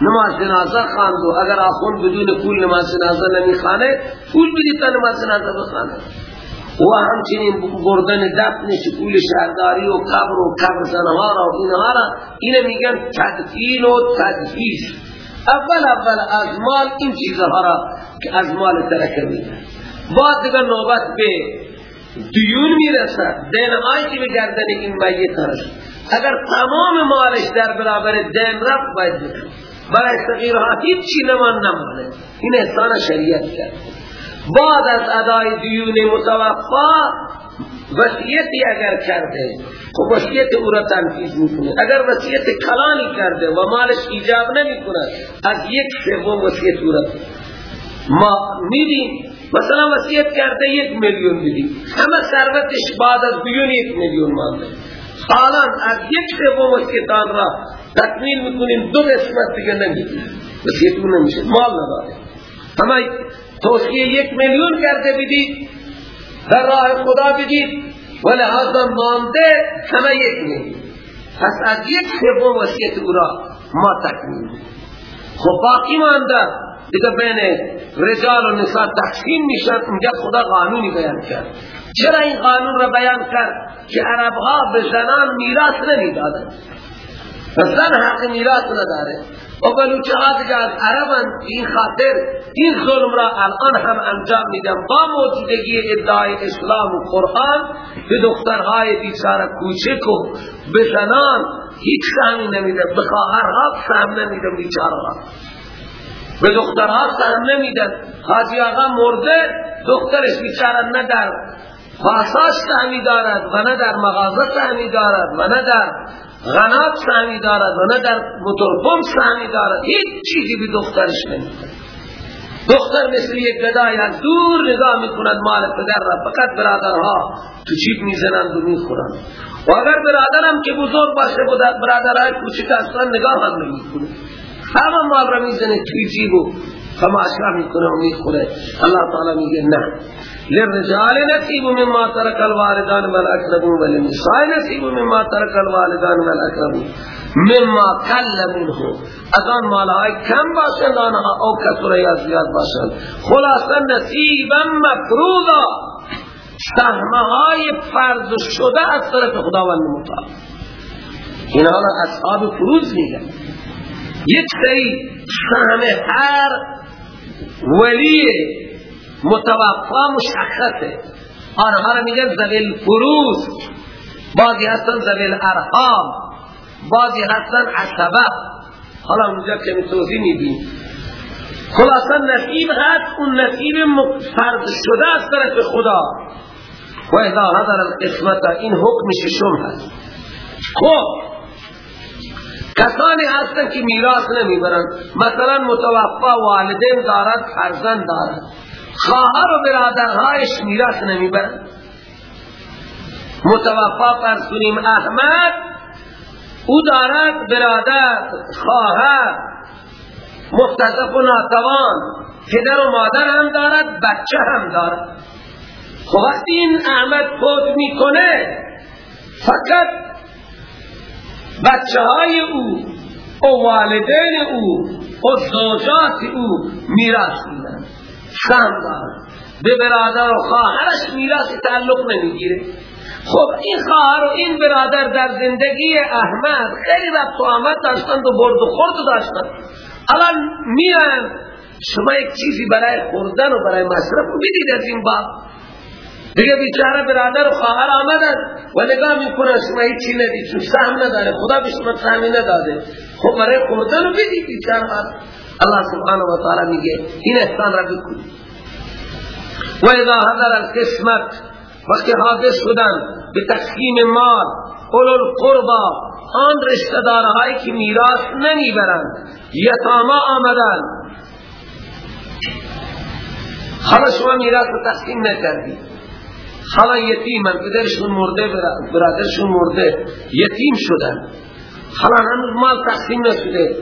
نماز جنازه خواند و اگر آخون بدون پول نماز جنازه نمی خانه پول بدی تا نماز جنازه بخانه و همچنین بردن دفنش پول شهرداری و قبر و قبر زنها و اینها را اینه میگن تدفین و تدفیش اول اول از مال این چیزها را که از مال ترکه میگن. بعد دیگر نوبت به دیون می‌رسد دینهایی که به گردن این میت هست اگر تمام مالش در برابر دین رفت باید بکن برای صغیرها هیچ چی نمان نمانه. این احسان شریعت کرد. بعد از ادای دیون متوفا وصیتی اگر کرده خب وصیت او را تنفیذ می‌کنه. اگر وصیت کلانی کرده و مالش ایجاب نمی کند از یک سوم وصیت او را. ما میدیم مثلا وصیت کرده یک میلیون بدی همه ثروتش بعد از بیون یک میلیون مانده. حالا از یک سوم وصیتان را تکمیل می‌کنیم دو قسمت دیگه نمیدیم وصیت اون نمیشه. مال نداره. همه توصیه یک میلیون کرده بدید در راه خدا بدید و لحاظا مانده همه یک میلیون. پس از یک سوم وصیت او را ما تکمیل خب باقی مانده دیگه بین رجال و نساء تقسیم میشن اونجا خدا قانونی بیان کرد. چرا این قانون را بیان کرد؟ که عربها به زنان میراث نمی‌دادن. زن حق میراث نداره. و بلوچه ها دیگه از عربان این خاطر این ظلم را الان هم انجام میدن با موجودگی ادعای اسلام و قرآن به دخترهای بیچاره کوچک و به زنان هیچ سهمی نمیده. به خواهرها سهم نمیده بیچارها به دخترها سهم نمیدن. حاجی آقا مرده دخترش بیچاره نه در پاساش سهمی دارد و نه در مغازه سهمی دارد و نه در غنات سهمی دارد و نه در موتورپمپ سهمی دارد. هیچ چیزی به دخترش نمیده دختر مثل یک گدای از دور نگاه می‌کند مال پدر را. فقط برادرها تو چیپ می‌زنند و می‌خورند. و اگر برادرم که بزرگ باشه برادرهای کوچک اصلا نگاه هم نمی‌کنه. همه مال را می‌زنه. توی جیبو تماشا می‌کنه و می‌خوره الله تعالی میگه نه. للرجال نصیب مما ترک الوالدان والاقربون وللنساء نصیب مما ترک الوالدان والاقربون مما کل منه از آن مالهای کم باشند آنها او کسر یا زیاد باشند. خلاصا نصیبا مفروضا سهمهای فرض شده از طرف خداوند متعال اینها را اصحاب فروض میگن. یک سری سهم هر ولی متوفا مشخصه. آنها را میگن زویل فروز. بعضی هستن زویل ارحام. بعضی هستن عصبه. حالا اونجا کمی توضیح میدیم. خلاصا نصیب هست اون نصیب فرض شده از طرف خدا. و اذا حضر القسمت این حکم ششم هست. خب کسانی هستن که میراث نمی‌برن مثلا متوفا والدین دارد فرزند دارد. خواهر و برادرهایش میراث نمی‌برن متوفا فرسونیم احمد او دارد برادر خواهر مختصف و ناتوان پدر و مادر هم دارد بچه هم دارد. خب وقتی این احمد فوت می‌کنه فقط بچه های او و والدین او و زوجات او میراث میدن سهم دارد به برادر و خواهرش میراث تعلق نمی‌گیره. خب این خواهر و این برادر در زندگی احمد خیلی رفت و آمد داشتند و برد و خورد داشتند. الان میان. شما یک چیزی برای خوردن و برای مصرف بدید از این باب. دیگه بیچاره برادر و خواهر آمدن. و نگاه می‌کنن شما هیچی ندید چون سهم نداره. خدا به شما سهمی نداده. خب برای خوردن و بدید بیچاره. الله سبحانه و تعالی میگه این احسان را بکن. و اذا حضر القسمت وقتی حاضر شدن به تقسیم مال اولو القربا آن رشتدارهایی که میراث نمی‌برند یتاما آمدن. حالا شما میراث رو تقسیم نکردی حالا یتیمن پدرشون مرده برادرشون مرده یتیم شدن. حالا هنوز مال تقسیم نشده.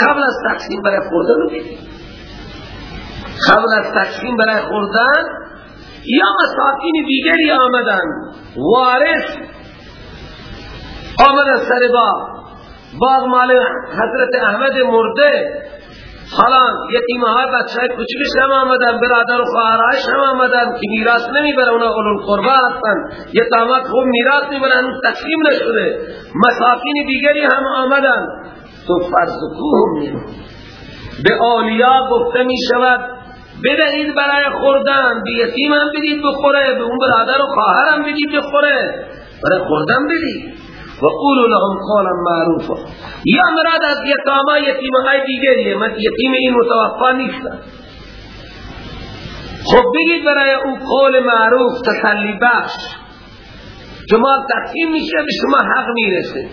قبل از تقسیم برای خوردن رو قبل از تقسیم برای خوردن یا مساکین دیگری آمدن. وارث آمدن سر باغ. باغ مال حضرت احمد مرده. حالا یتیمه های بچه های کچکش هم آمدن برادر و خواهرهاش هم آمدن که میراث نمی‌بره اونا اولو القربه هستن. یتامات خوب میراث نمی‌برن تقسیم نشده. مساکین دیگری هم آمدن. تو فرض کوهم به آلیا گفته می شود بدهید برای خوردن به یتیم هم بدید بخوره به اون برادر و خواهر هم بدید بخوره. برای خوردن بدید. و قولوا لهم قولا معروفا. یا مراد از یتاما یتیم های دیگریه من یتیم این متوفا نیستن خب بگید برای او قول معروف تسلی بخش. جمال تقسیم میشه به شما حق می‌رسه.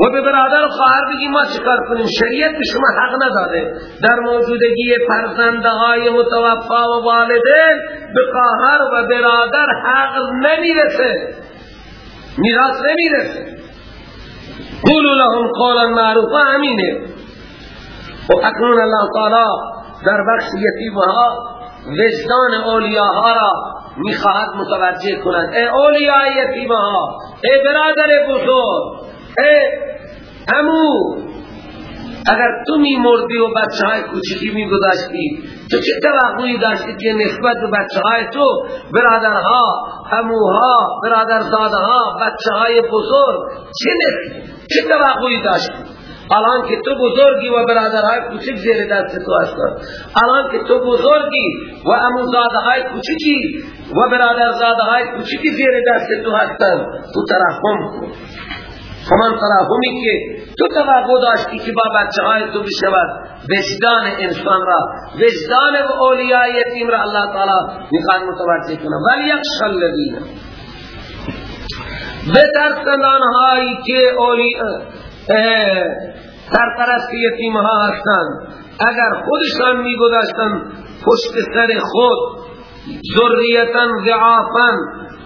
و به برادر خواهر بگی ما چکار کنیم؟ شریعت به شما حق نداده. در موجودگی فرزنده های متوفا و والدین به خواهر و برادر حق نمی‌رسه. میراث نمی‌رسه. قولوا لهم قولا معروفا امینه و اکنون الله تعالی در بخش یتیمها وجدان اولیاها را می‌خواهد متوجه کنند ای اولیای یتیمها ای برادر بزرگ ای امو اگر تو می مردی و بچه های کچکی می گذاشتی تو چه توقعی داشتی که نسبت به بچه های تو برادرها اموها برادرزادها بچه های بزرگ چه, چه توقعی داشتی الان که تو بزرگی و برادرهای کوچک زیر دست تو هستند الان که تو بزرگی و اموزادهای کوچکی و برادرزادهای کوچکی زیر دست تو هستند تو ترحم کن همان تراهمی که تو توقع داشتی که با بچه های تو بشود وجدان انسان را وجدان و اولیاء یتیم را اللہ تعالی می‌خواد متوجه کنه ولی یک شلدین بترسند آنهایی که اولیاء سرپرست یتیم ها هستند اگر خودشان میگذاشتند پشت سر خود ذریتا ضعافا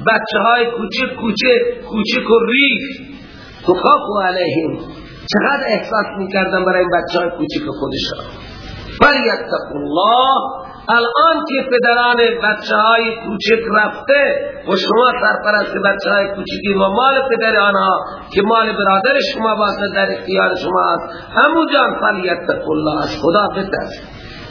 بچه های کوچک کوچک کوچک و ریخ تخافو علیهم. چقدر احساس می‌کردن برای بچه های کوچک خودشان؟ فلیتق الله الان که پدران بچه های کوچک رفته و شما سرپرست بچه های کوچکی و مال پدر آنها که مال برادر شما واسه در اختیار شما است همو جان فلیتق الله از خدا بترس.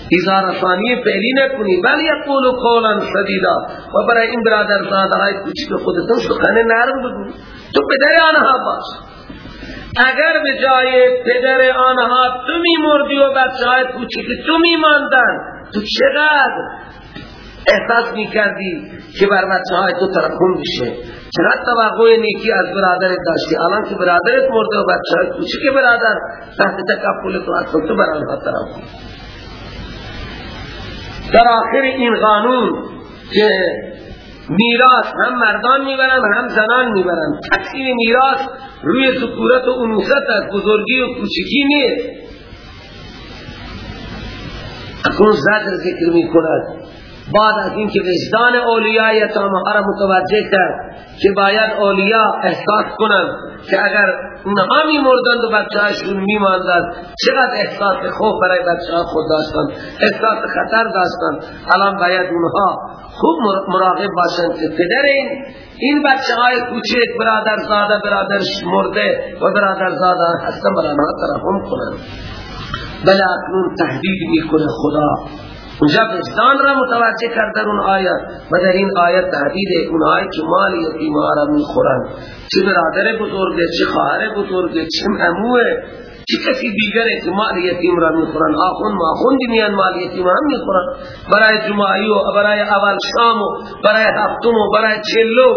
ایزار ثانی فعلی نکنی ولی یقولو قولا سدیدا و برای این برادر زاده های کوچک خودتون سخن نرم بگو. تو پدر آنها باش. اگر به جای پدر آنها تو می مردی و بچه های کوچک تو می ماندن تو چقدر احساس می کردی که بر بچه های تو ترکم بشه چقدر توقع نیکی از برادرت داشتی؟ الان که برادرت مرده و بچه های کوچک برادر تحت تکفل تو هستن تو بر آنها ترکم در آخر این قانون که میراث هم مردان می‌برن هم زنان می‌برن. تقسیم میراث روی ذکورت و انوثت است بزرگی و کوچکی نیست. اکنون زجر ذکر می‌کند. بعد از اینکه وجدان اولیاء یتامه را متوجه کرد که باید اولیاء احساس کنند که اگر اونها می مردند و بچه هاشون می ماندند چقدر احساس خوب برای بچه خود داشتند احساس خطر داشتند. الان باید اونها خوب مراقب باشند که پدر این این بچه های کوچک برادر زاده برادرش مرده و برادر زاده هستن برای آنها ترحم کنند. بله اکنون تهدید می کنه خدا. اونجا وجدان را متوجه کرد در اون آیت و در این آیت تهدید اونهایی که مال یتیم را می‌خورند. چه برادر بزرگه چه خواهر بزرگه چه اموه چه کسی دیگره که مال یتیم را می‌خورن آخون ماخوندی میان مال یتیم هم می‌خورن برای جمعی و برای اول شام و برای هفتم و برای چلو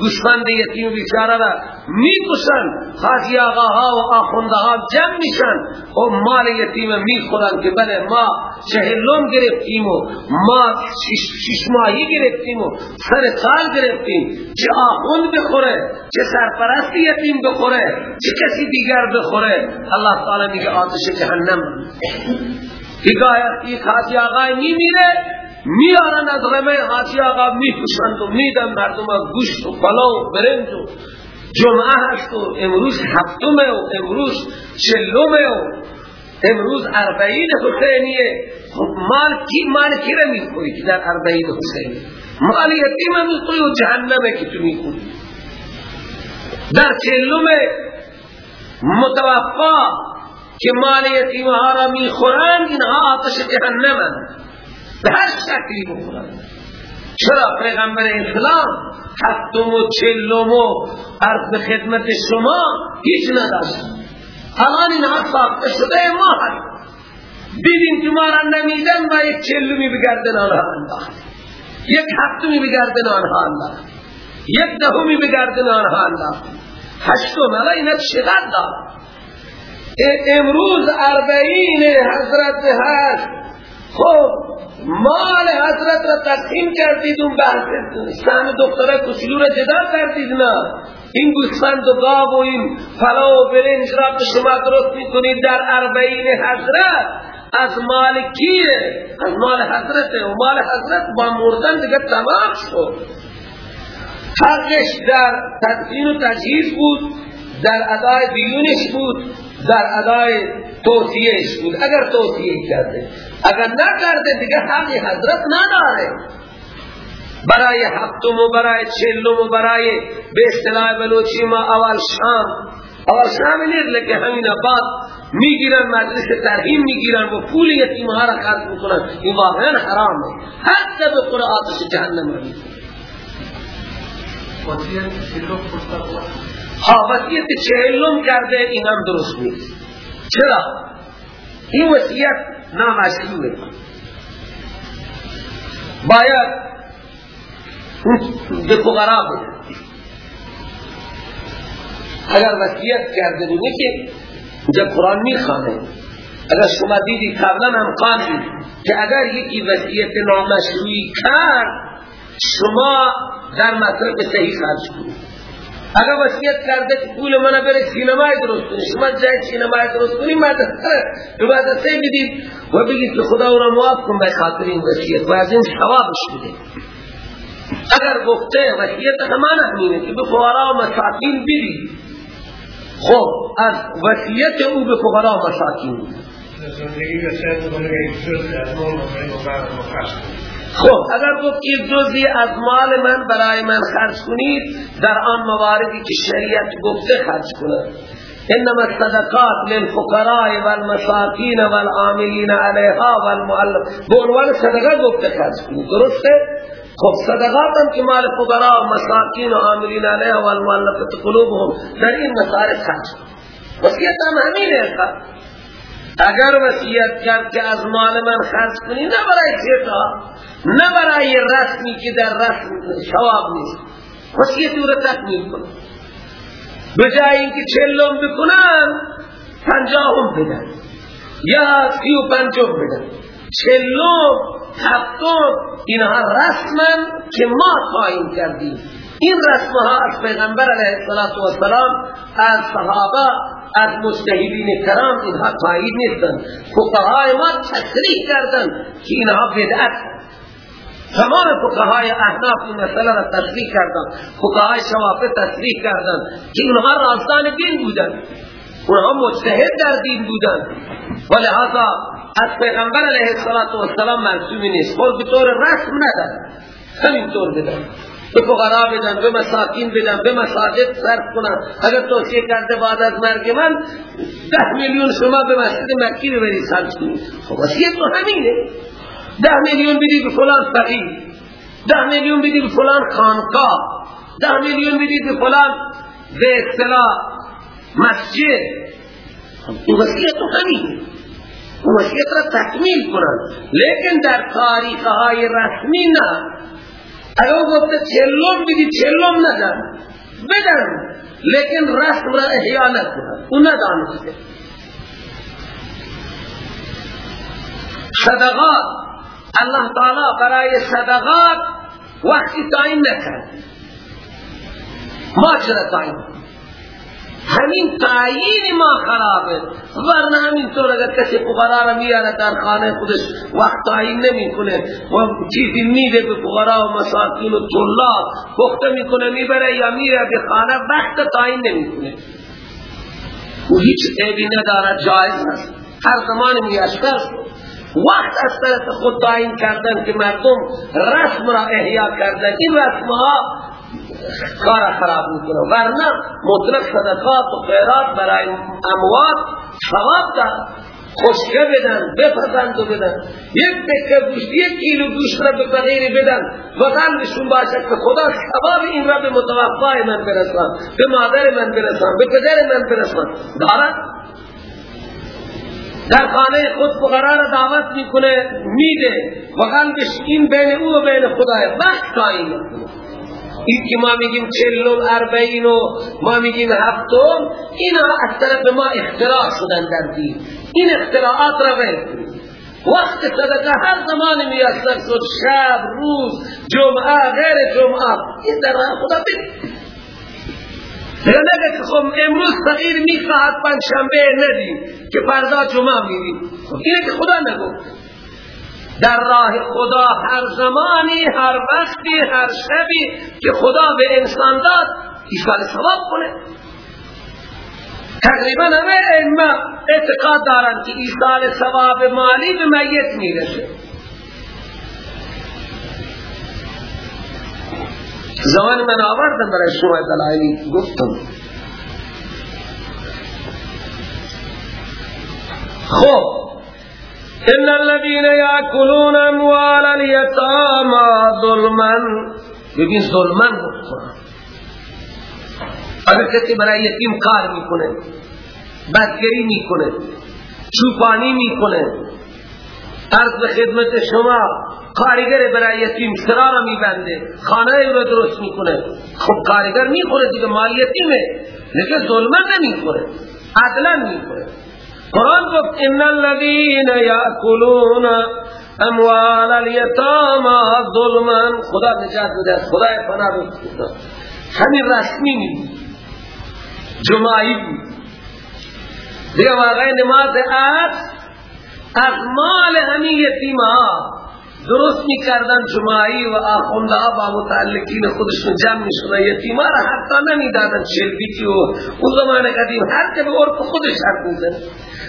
گوشبند یتیم بیچاره را می‌کشن حاجی آقاها و آخونده ها جمع میشن. و مال یتیم می‌خورن که بله ما چهلم گرفتیم و ما شش ماهی گرفتیم و سر سال گرفتیم. چه آخوند بخوره چه سرپرست یتیم بخوره چه کسی دیگر بخوره. الله تعالی میگه آتش جهنم. دیگه یک حاجی آقای میمیره. میارن از رمه حاجی آقا میپوشند و میدن مردم گوشت و پلاو و برنج و جمعه هست و امروز هفتمه و امروز چلومه و امروز اربعین حسینیه. خب مال کی مال کی را می‌خوری که در اربعین حسینیه مال یتیم می‌خوری و جهنمه که تو می‌خوری. در چلوم متوفا که مال یتیم ها را می‌خورند اینها آتش جهنم به هر شکلی بخورن چرا پیغمبر اسلام هفتم و چلم و عرض خدمت شما هیچ نداشت؟ الان اینها ساخته شده ما هست. دیدیم که ما را نمیدن و یک چلمی بگردن آنها انداخت یک هفتمی بگردن آنها انداخت یک دهمی بگردن آنها انداخت هشتم الان اینا چقدر دار امروز اربعین حضرت هست. خب مال حضرت را تقسیم کردید اون بحث سهم دختره کسلو را جدا کردید نه. این گوسفند و گاب و این فلا و برنج را به شما درست می‌کنید. در اربعین حضرت از مال کیه؟ از مال حضرته. و مال حضرت با مردن دیگه تمام شد. حقش در تدفین و تجهیز بود در ادای بیونش بود در ادای توصیهش بود. اگر توصیه کرده. اگر نکرده دیگه حقی حضرت نداره. برای هفتم و برای چلم و برای به اصطلاح بلوچی ما اول شام. اول شام نیست لیکن همین بعد می‌گیرن مجلس ترهیم می‌گیرن و پول یتیمها را خرج می‌کنن. این واقعا حرامه. حتی به قرآتش جهنم رو ها وسیعت چهلم کرده این هم درست نیست. چرا؟ این وسیعت نامشروعه. باید به فقرا بده. اگر وسیعت کرده بونه که جب قرآن می‌خوانه. اگر شما دیدی قبلا هم قانون که اگر یکی وسیعت نامشروعی کرد شما در مطلب صحیح خرج کنید. اگر وصیت کرده که پول منو بره سینمای درست کنی. شما جای سینمای درست کنی مدرسه. به مدرسه بدید و بگید که خدا او را معاف کن به خاطر این وصیت. و از این ثوابش بده. اگر گفته وصیت همان همینه که به فقرا و مساکین بدید خب از وصیت او به فقرا و مساکین. زندگی خب. اگر گفت یک جزی از مال من برای من خرج کنید در آن مواردی که شریعت گفته خرج کنید انما الصدقات للفقراء والمساکین والعاملین علیها والمعلم به عنوان صدقه گفته خرج کنید. درسته؟ خب صدقات هم که مال فقراء و مساکین و عاملین علیها والمعلقت قلوبهم در این مسائل خرج وصیت هم همینه اگر وصیت کرد که از مال من خرج کنی نه برای کتا نه برای رسمی که در رسم ثواب نیست. وصیت او را تکمیل کن. بجای اینکه چلم بکنن پنجاهم بدن. یا سی و پنجم بدن. چلوم هفتم اینها رسمن که ما تعیین کردیم. این رسم ها از پیغمبر علیه السلام از صحابه از مجتهدین کرام اینها تعیین نیستن فقهای ما تصریح کردن که اینها بدعت. تمام فقهای احناف این مسئله را تصریح کردن فقهای شوافه تصریح کردن که اونها راستان دین بودن اونها مجتهد در دین بودن و لحاظا از پیغمبر علیه السلام منصوبی نیست. خود به طور رسم ندن همینطور بدن به فقرا بدن به مساکین بدن به مساجد صرف کنن. اگر توصیه کرده بعد از مرگ من ده میلیون شما به مسجد مکی ببرید خرج کنید خب وصیت تو همینه. ده میلیون بدید به فلان فقیر. ده میلیون بدید به فلان خانقاه. ده میلیون بدید به فلان به اصطلاح مسجد. این وصیت تو همینه. وصیت را تکمیل کنن. لیکن در تاریخ های رسمی نه. اگر گفته چلوم بگی چلوم ندن بدن لیکن رسم را احیا نکنن اون ندانسته صدقات الله تعالی برای صدقات وقتی تعیین نکرد ما چرا تعیین همین تعیین ما خرابه. ورنه همین طور اگر کسی فقرا را میاره در خانه خودش وقت تعیین نمی کنه و چیزی میده به فقرا و مساکین و طلاب پخته می‌کنه می‌بره یا میره به خانه وقت تعیین نمی کنه او هیچ عیبی ندارد جایز است. هر زمان میاشتر وقت از طرف خود تعیین کردن که مردم رسم را احیا کردن. این رسم ها کار خراب می‌کنه. ورنه مطلق صدقات و خیرات برای اموات ثواب دار خشکه بدن بپزند و بدن. یک تکه گوشت یک کیلو گوشت را به فقیری بدن. و قلبشون باشد که خدا ثواب این را به متوفای من برسان به مادر من برسان به پدر من برسان. دارد در خانه خود فقرا را دعوت می‌کنه میده. و قلبش این بین او و بین خدای. وقت قائم می‌کنه این که ما میگیم چلون اربعین و ما میگیم هفتم اینا از طرف ما اختراع شدن در دین. این اختراعات را غیر وقت صدقه هر زمان میسر شد شب روز جمعه غیر جمعه. این در راه خدا بدید نگه که خب امروز فقیر می‌خواهد پنج شنبه ندیم که فردا جمعه میریم. اینه که خدا نگو در راه خدا هر زمانی هر وقتی هر شبی که خدا به انسان داد ایشان ثواب کنه. تقریبا همه علم اعتقاد دارند که ایصال ثواب مالی به میت می‌رسه. زمان من آوردم برای شما دلائلی گفتم. خب ان الذين ياكلون اموال اليتامى ظلما ببین ظلما. اگر کسی برای یتیم کار می‌کنه بدگری می‌کنه چوپانی می‌کنه عرض به خدمت شما کارگر برای یتیم سرا را میبنده خانه رو درست می‌کنه خب کارگر می‌خوره دیگه مال یتیمه لیکن ظلما نمی‌خوره عدلا می‌خوره قرآن گفت ان الذين ياكلون اموال اليتامى ظلما. خدا نجات بده خدا پناه بده همین رسمی نیست جماعی بود. دیگه واقعی نماز از مال همین یتیمها. درست می‌کردن جماعی و آخونده با متعلقین خودشون جمع می‌شدن. یتیما را حتی نمی‌دادن چلبیتی و اون زمان قدیم هر که به عرف خودش حد میزن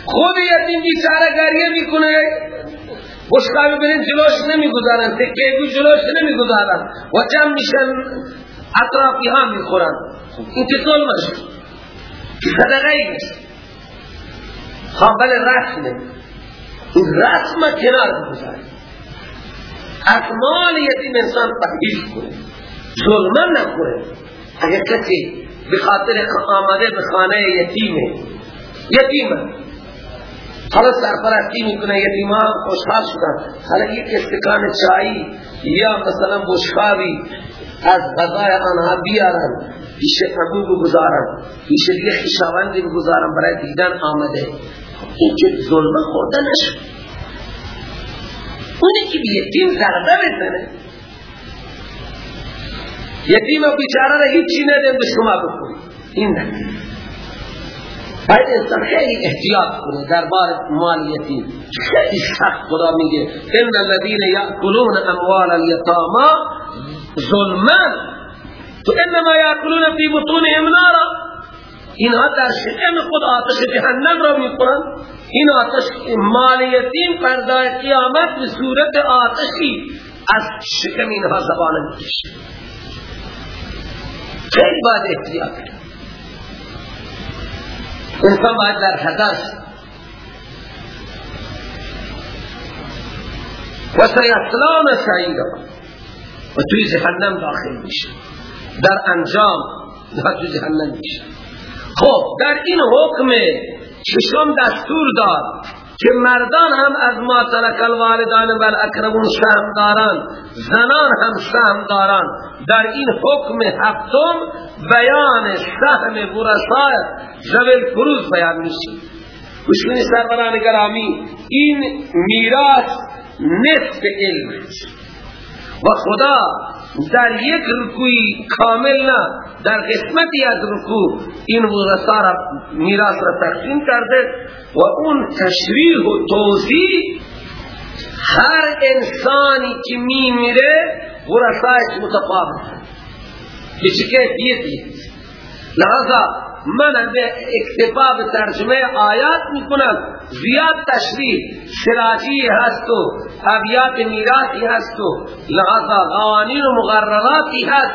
خود یتیم بیچاره گریه می‌کنه. بشقا ببینید جلوش نمی‌گذارن تکه دو جلوش نمی‌گذارن و جمع میشن اطرافی ها می‌خورن. این که ظلمش. صدقه ای قابل رسمه. این رسم کنار بگذارید از یتیم انسان پرهیز کنه. ظلمن نکنه. اگر کسی به خاطر آمده به خانه یتیمه. یتیمه. حالا سرپرستی می‌کنه یتیما خوشحال شدن. حالا یک استکان چایی یا مثلا بشخابی از غذای آنها بیارن پیش ابو بگذارن پیش دیگه خیشاوندی بگذارن برای دیدن آمده. این که ظلمه خورده نشد اونی که یتیم ضربه بزنه. یتیم و بیچاره را هیچی ندیم به شما بکنی این نه. باید انسان خیلی احتیاط کنه در بار مال یتیم. خیلی سخت خدا میگه. ان الذين ياكلون اموال اليتامى ظلما. تو انما ياكلون في بطونهم نارا. اینها در شکم خود آتش جهنم را می‌کنن این آتش مال یتیم پردای قیامت به صورت آتشی از شکم اینها زبان می‌کشه خیلی باید احتیاط انسان باید در حضر و سیسلام سعیدا و توی جهنم داخل میشه. در انجام یا توی جهنم میشه. خب در این حکم ششم دستور داد که مردان هم از ما ترک الوالدان و الاقربون سهم دارن زنان هم سهم دارن در این حکم هفتم بیان سهم ورسای زویل فروز بیان میشه کشکنی سروران گرامی این میراث نصف علم و خدا در یک رکوی کامل نه در قسمتی از رکوع این ورسا را میراث را تقسیم کرده و اون تشریح و توضیح هر انسانی که می میره ورسایش متفاوت. به چه کیفیتی؟ لحظا من به اکتفا به ترجمه آیات می‌کنم. زیاد تشریح. سراجی هست و ابیات میراثی هست و لحظا قوانین و مقرراتی هست.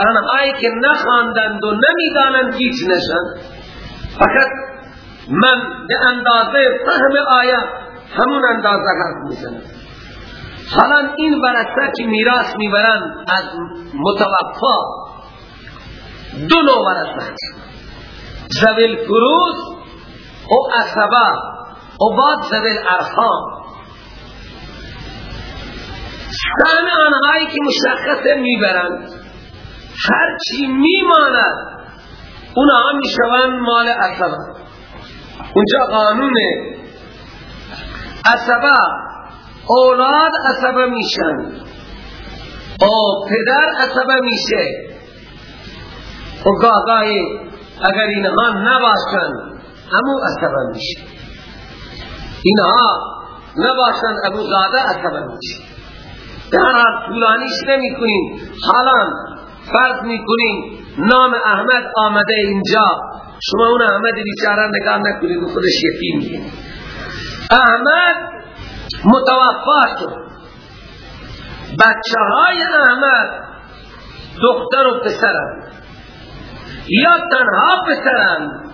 آنهایی که نخواندند و نمی‌دانند هیچ نشن فقط من به اندازه فهم آیات همون اندازه حرف می‌زنم. حالا این ورثه که میراث می‌برند از متوفا دو نوع ورثه زویل فروز و اصبا و بعد زویل ارحام سهم آنهایی که مشخصه می‌برند هرچی میماند اونها می‌شوند مال اصبا اونجا قانون اصبا اولاد اصبا میشن. و پدر اصبا میشه. و گاه گاهی اگر اینها نباشن همو اصبا میشه. اینها نباشن ابو زاده اصبا میشه. در طولانیش نمی کنیم حالا فرض می کنیم نام احمد آمده اینجا. شما اون احمد بیچاره نگاه نکنید خودش یتیم میگه احمد متوفا شد بچه های احمد دختر و پسرن یا تنها پسرن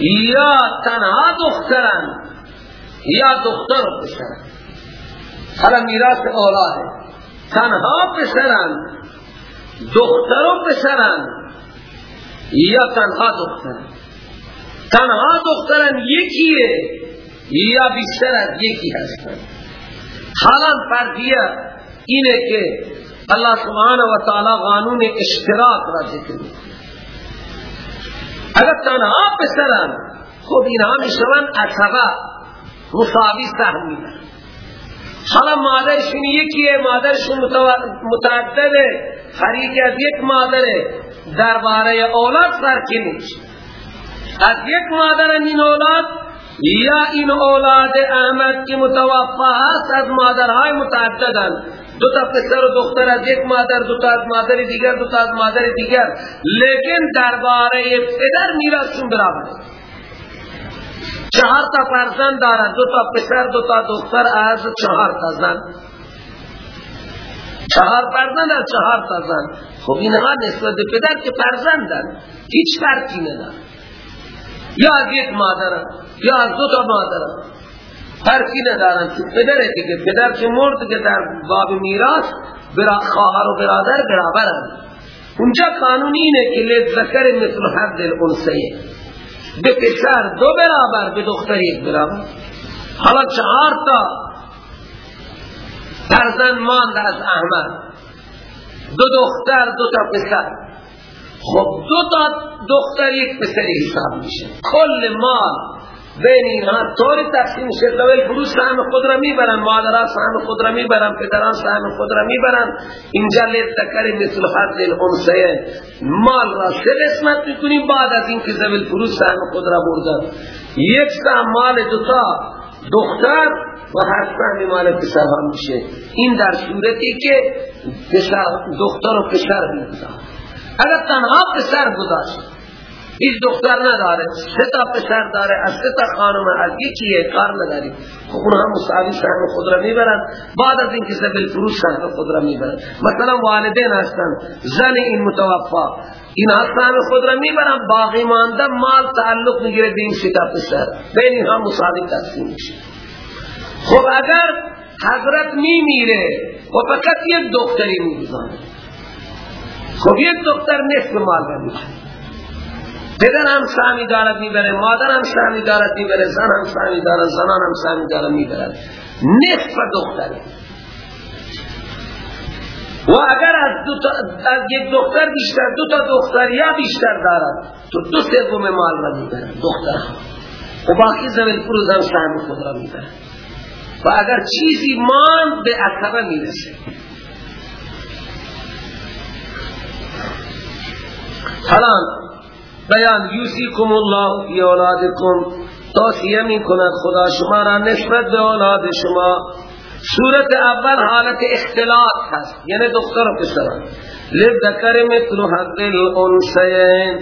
یا تنها دخترن یا دختر و پسرن. حالا میراث اولاده تنها پسرن دختر و یا تنها دخترن. تنها دخترن یکیه یا بیشتر از یکی هستن. حالا فرضیه اینه که الله سبحانه و تعالی قانون اشتراک را ذکر می‌کنه. اگر تنها پسرن خب اینها میشون اصبا مساوی سهم میدن حالا مادرشون یکیه مادرشون متعدده. فریق از یک مادره. درباره اولاد فرقی نیست. از یک مادر این اولاد یا این اولاد احمد که متوفا هست از مادرهای متعددن. دو تا پسر و دختر از یک مادر دو تا از مادر دیگر دو تا از مادر دیگر. لیکن درباره پدر میراثشون برابر. چهار تا فرزند دارن. دو تا پسر دو تا دختر از چهار تا زن. چهار فرزند از چهار تا زن. خب اینها نسبت به پدر که فرزندن. هیچ فرقی نداره. یا از یک مادر یا از دو تا مادر فرقی ندارن. که پدر دیگه پدر که مرد که در باب میراث برا خواهر و برادر برابرن. اونجا قانون اینه که لید ذکر مثل حد الانسیه. به پسر دو برابر به دختر یک برابر. حالا چهار تا فرزند ماند از احمد. دو دختر دو تا پسر. خب دو تا دختر یک پسری حساب میشه. کل مال بین اینها طوری تقسیم شد لوی فرو سهم خود را می‌برن مادران سهم خود را می‌برن پدران سهم خود را می‌برن اینجا لذکر مثل حد الانسیه مال را سه قسمت می‌کنیم بعد از اینکه زویل فرو سهم خود را بردن. یک سهم مال دوتا دختر و هر سهمی مال پسر میشه. این در صورتی که دختر و پسر میگذار. اگر تنها پسر گذاشت هیچ دختر نداره سه تا پسر داره از سه تا خانم از یکی کار نداری خب اونها مساوی سهم خود را می‌برن بعد از اینکه سبیل فروش سهم خود را می‌برن. مثلا والدین هستن زن این متوفا این سهم خود را می‌برن باقی مانده مال تعلق می‌گیره به این سه تا پسر. بین اینها مساوی تقسیم میشه. خب اگر حضرت میمیره و فقط یک دختری میگذانه خب یک دختر نصف مال را میشه پدر هم سهمی دارد می‌بره مادر هم سهمی دارد می‌بره زن هم سهمی دارد زنان هم سهمی دارد می‌بره نصف دختر. و اگر از, دو تا از یک دختر بیشتر دو تا دختر یا بیشتر دارد تو دو سوم مال را می‌بره دختر. و باقی زمین فروز هم سهم خود را می‌بره و اگر چیزی مان به عصبه می‌رسه. حالا بیان یوسیکم الله فی اولادکم. توصیه می کند خدا شما را نسبت به اولاد شما. صورت اول حالت اختلاط هست یعنی دختر و پسران لذکر مثل حق الانسین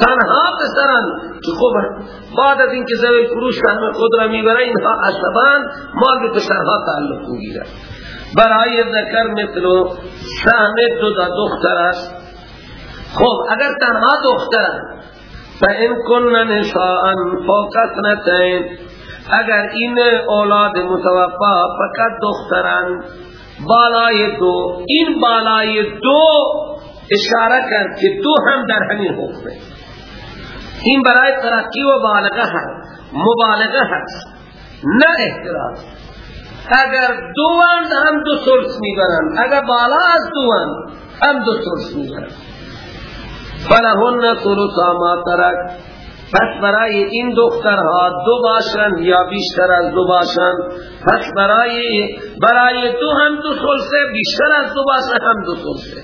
تنها پسران که خوب بعد از اینکه زوی فروش سهم خود را می‌بره اینها عصبان مال به پسرها تعلق می‌گیره برای ذکر مثل سهم دو دختر است. خب اگر تنها دخترن فَإِن كُنَّ نِسَاءً فَوْقَ اثْنَتَيْنِ اگر این اولاد متوفا فقط دختران بالای دو این بالای دو اشاره کرد که دو هم در همین حکمه. این برای ترقی و بالغه هست مبالغه هست نه احتراز اگر دوان هم دو سلس می‌برن اگر بالا از دوان هم دو سلس می‌برن. فلهن ثلثا ما ترک پس برای این دخترها دو باشن یا بیشتر از دو باشن؟ پس برای برای دو هم دو سلسه بیشتر از دو باشن هم دو سلسه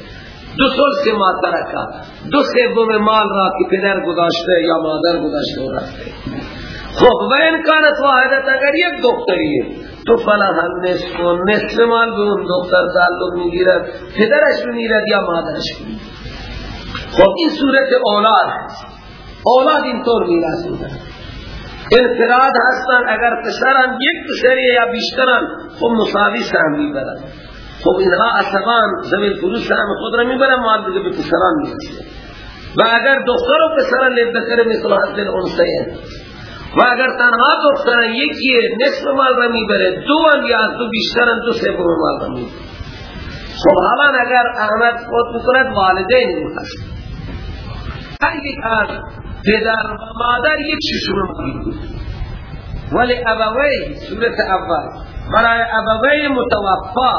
دو سلسه ما ترکا دو سوم مال را که پدر گذاشته یا مادر گذاشته و رفته. خب و کانت واحدت اگر یک دختریه تو فلا هم نصف و نصف مال به اون دختر تعلق می‌گیرد پدرش می‌گیرد یا مادرش می‌گیرد خب این صورت اولاد. هست اولاد اینطور میراث میدن انفراد هستن اگر پسرن یک پسری یا بیشترن خب مساوی سهم می‌برن. خب اینها اصفان زمین فروش سهم خود را می‌برن مال دیگه به پسران می‌رسه. و اگر دختر و پسران لبکر مثل حد الانسیه و اگر تنها دختران یکی نصف مال را می‌بره دو یا دو بیشترن دو سه مال را می‌بره. خب حالا اگر احمد خود بکند والدین هست. یک از پدر و مادر یک ششم بود ولی ابوی صورت اول. برای ابوی متوفا.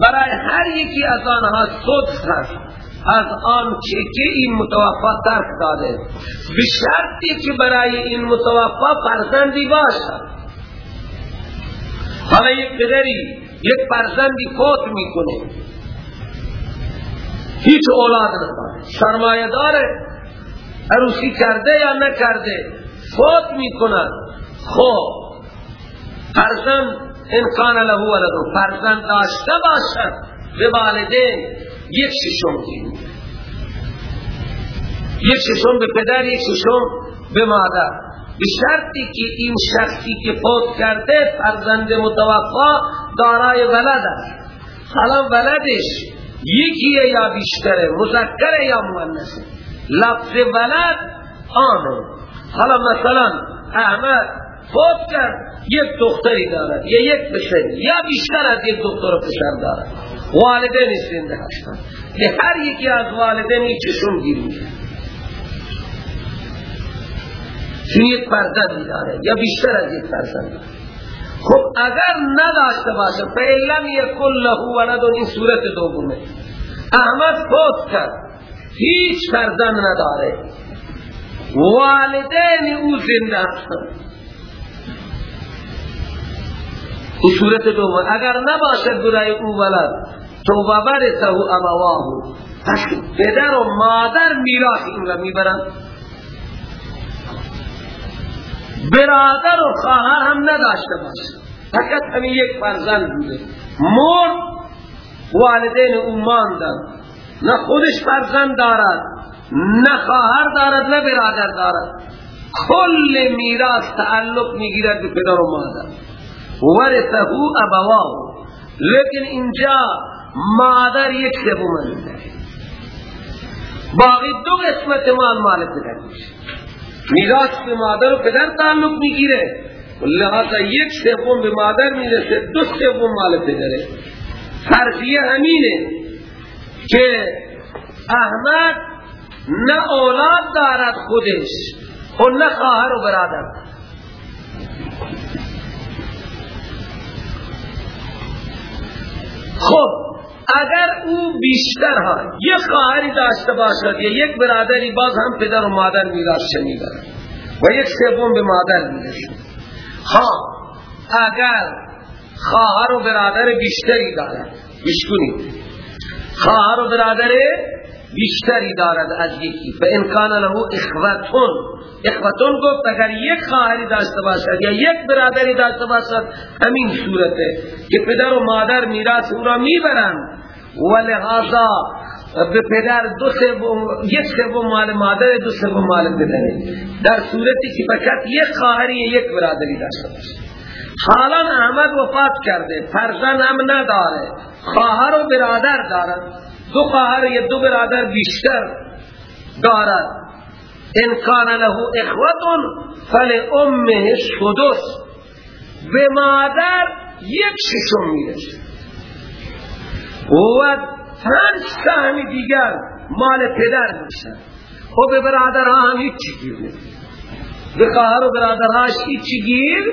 برای هر یکی از آنها سدس هست از آن که که این متوفا ترک داده. به شرطی که برای این متوفا فرزندی باشد. حالا یک پدری یک فرزندی فوت می‌کنه. هیچ اولاد نداره سرمایه داره عروسی کرده یا نکرده فوت می‌کنن خب فرزند انکان له ولد فرزند داشته باشد به والدین یک ششم یک ششم به پدر یک ششم به مادر. به شرطی که این شخصی که فوت کرده فرزند متوفا دارای ولد است. حالا ولدش یکیه یا بیشتره مذکره یا مؤنثه لفظ ولد آنه حالا مثلا احمد فوت کرد یک دختری دارد یا یک پسری یا بیشتر از یک دختر و پسر دارد. والدین زنده هستند که هر یکی از والدین چشم گیر میشه چون یک فرزندی داره یا بیشتر از یک فرزند داره خب اگر نداشته باشه فیلم یکن له ولد این صورت دومه احمد فوت کرد. هیچ فرزند نداره. والدین او زنده هستند او صورت دوم اگر نباشد برای او ولد تو وبرثه ابواه. پس پدر و مادر میراث این را می‌برن. برادر و خواهر هم نداشته باشه. فقط همین یک فرزند بوده. مرد والدین او ماندن نه خودش فرزند دارد نه خواهر دارد نه برادر دارد. کل میراث تعلق می‌گیرد به پدر و مادر. ورثه ابواه لیکن اینجا مادر یک سوم باقی دو قسمت مال مال پدر میشه میراث به مادر و پدر تعلق می‌گیره. لہذا یک سوم به مادر می‌رسه دو سوم مال پدره. فرضیه همینه که احمد نه اولاد دارد خودش و نه خواهر و برادر. خب اگر او بیشتر ها یک خواهری داشته باشد یا یک برادری باز هم پدر و مادر میراث شنیدن و یک سوم به مادر می‌رسه. ها اگر خواهر و برادر بیشتری دارد بشکنید خواهر و برادر بیشتری دارد از یکی. امکان له اخوتون. اخوتون گفت اگر یک خواهری داشته باشد یا یک برادری داشته باشد همین صورته که پدر و مادر میراث او را می‌برند. و لحاظا به پدر دو سوم یک سوم مال مادر دو سوم مال پدر. در صورتی که فقط یک خواهری یک برادری داشته باشد حالا احمد وفات کرده فرزن هم نداره. خواهر و برادر دارد دو خواهر یا دو برادر بیشتر دارد ان کان له فل امه سدس به مادر یک ششم می‌رسه. و پنج سهم دیگر مال پدر میشه و به برادرها هم هیچ گیر نمیشه به خواهر و برادرهاش هیچ گیر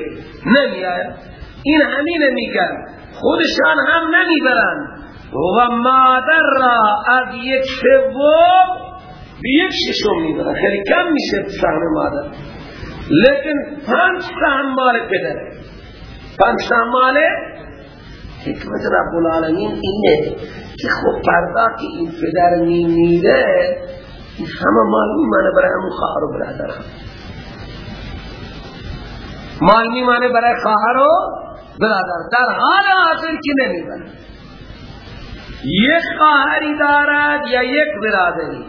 نمیآید. این همینه میگن. خودشان هم نمی‌برند. و مادر را از یک سوم به یک ششم می‌برن خیلی کم میشه سهم مادر. لیکن پنج سهم مال پدره پنج سهم مال حکمت رب العالمین اینه که خب فردا که این پدر میمیره همه مال میمانه برای همون خواهر و برادر. مال میمانه برای خواهر و برادر. در حال آخر که نمی‌بره یک خواهری دارد یا یک برادری؟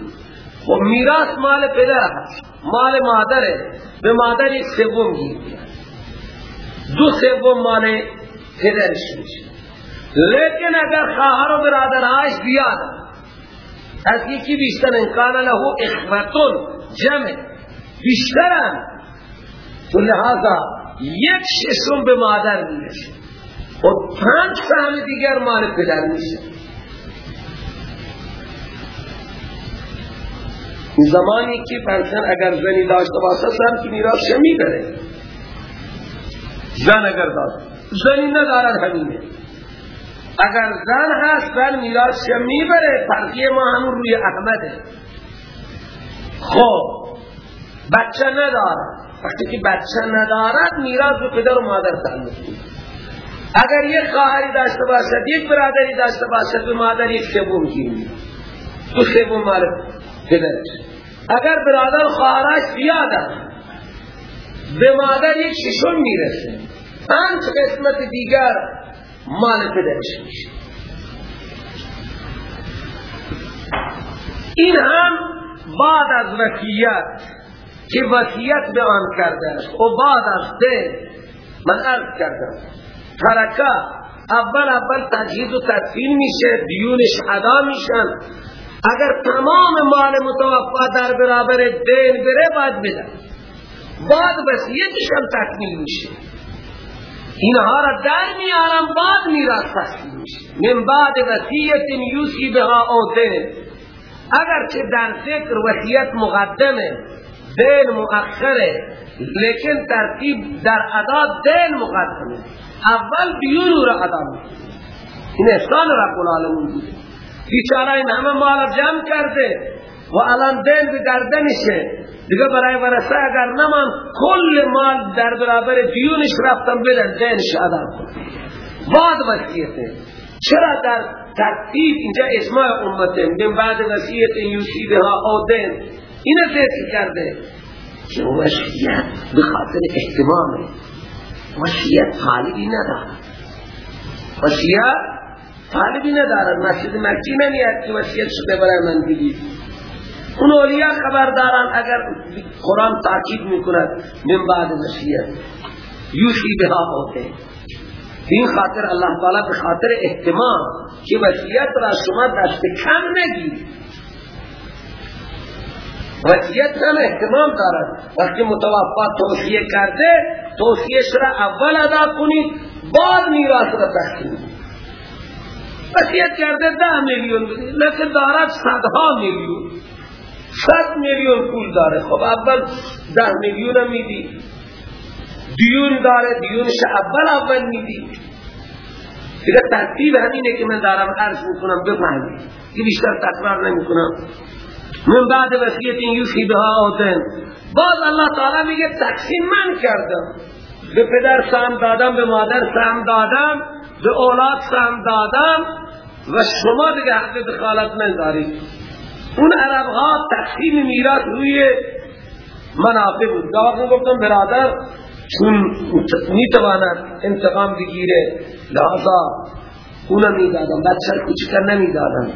خب میراث مال پدر هست مال مادره. به مادر یک سوم گیر دو سوم مال پدرش میشه. لیکن اگر خواهر و برادرهاش بیاد از یکی بیشتر انکان له اخوتون جمع. بیشترن تو لحاظا یک ششم به مادر میشه و پنج سهم دیگر مال پدر میشه. زمانی که فرزن اگر زنی داشته باشه سر که میراث می‌بره زن اگر داشت زنی ندارد همینه. اگر زن هست زن میراث می‌بره. فرقی ما همون روی احمده. خب بچه ندارد. وقتی که بچه ندارد میراث به پدر و مادر تعلق اگر یک خواهری داشته باشد یک برادری داشته باشد به مادر یک سوم گیری تو سوم مال پدرش اگر برادر خواهرش بیادن به مادر یک ششون می‌رسه. پنج قسمت دیگر مال پدرش میشه. این هم بعد از وسیعت که وسیعت به آن کرده است و بعد از ده من عرض کردم. ترکه اول اول تجهیز و تدفین میشه دیونش ادا میشن. اگر تمام مال متوفا در برابر دین بره باید بده بعد وسیعتش هم تکمیل میشه. اینها را در میارم بعد میراث تکمیل میشه من بعد وسیعت یوسی بها دین اگر چه در ذکر وسیعت مقدمه دین مؤخره لیکن ترتیب در ادا دین مقدمه. اول بیون را ادا میشه این احسان رب العالمین بیچاره این همه مال جمع کرده. و الان دین به گردنشه دیگه برای ورسه اگر نمان کل مال در برابر دیونش رفتم بدن دینش ادا بعد وصیته چرا در ترتیب اینجا اجماع امته من بعد وصیت یوسی ها او دین اینه ذکر کرده. که وصیت؟ بخاطر احتمامه. وصیت طالبی نداره. وصیت طالبی نداره. مسجد مکی نمیاد که وصیت شده برای من بگید. اون اولیاء خبر دارن اگر قرآن تاکید می‌کند من بعد وصیت یوشی بها ہوتے این خاطر اللہ تعالی به خاطر احتمام که وصیت را شما دست کم نگید وصیت هم احتمام دارد. وقتی متوفا توصیه کرده توصیه را اول ادا کنید بعد میراث را تقسیم وصیت کرده ده میلیون لیکن دارد صدها میلیون. صد میلیون پول داره. خب اول ده میلیون میدی. دیون داره. دیونش اول اول میدی. دیگه ترتیب همینه که من دارم عرض می‌کنم. بفهمید که بیشتر تکرار نمی‌کنم. من بعد وصیت این یوشی بها آدن باز الله تعالی میگه تقسیم من کردم. به پدر سهم دادم به مادر سهم دادم به اولاد سهم دادم و شما دیگه حق دخالت ندارید. اون عرب ها تقسیم میراث روی منافع بود. داغ گفتم برادر چون می‌تواند انتقام بگیره. لحظا اونم می‌دادم بچه کچکر نمی‌دادم.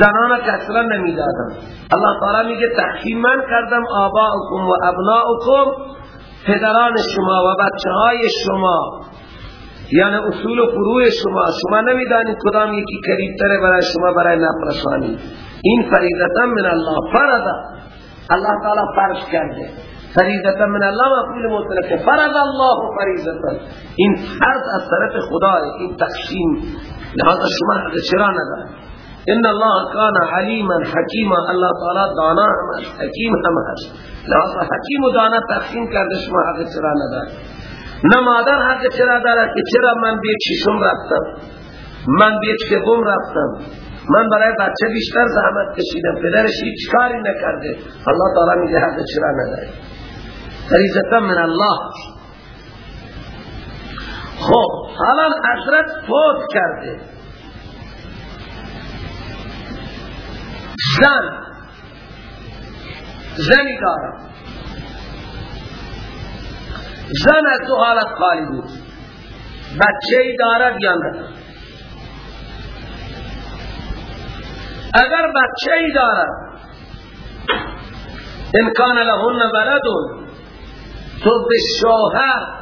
زنان کسرا نمی‌دادم. الله تعالی میگه تحکیم من کردم آباؤکم و ابناؤکم پدران شما و بچه های شما. یعنی اصول و فروع شما. شما نمی‌دانید کدام یکی قریبتره برای شما برای نپرسانی این فریضتا من الله فرض. الله تعالی فرض کرده فریضتا من الله مفعول مطلق فرض الله فریضتا این فرض از طرف خدا این تقسیم لہذا شما چرا ندارید إن الله كان عليما حكيما. الله تعالی دانا هم حکیم هم هست لہذا حکیم و دانا تقسیم کرده شما حق چرا ندارید نه مادر حق چرا دارد که چرا من بیت ششم رفتم. من بیت سوم رفتم. من برای بچه بیشتر زحمت کشیدم. پدرش هیچ کاری نکرده. الله تعالی میگه حق چرا نداره فریضتا من الله. خب حالا حضرت فوت کرده. زن. زنی دارم. زن از دو حالت خالی بود. بچه ای دارد یا نه؟ اگر بچه ای دارد امکان لهن ولدون تو به شوهر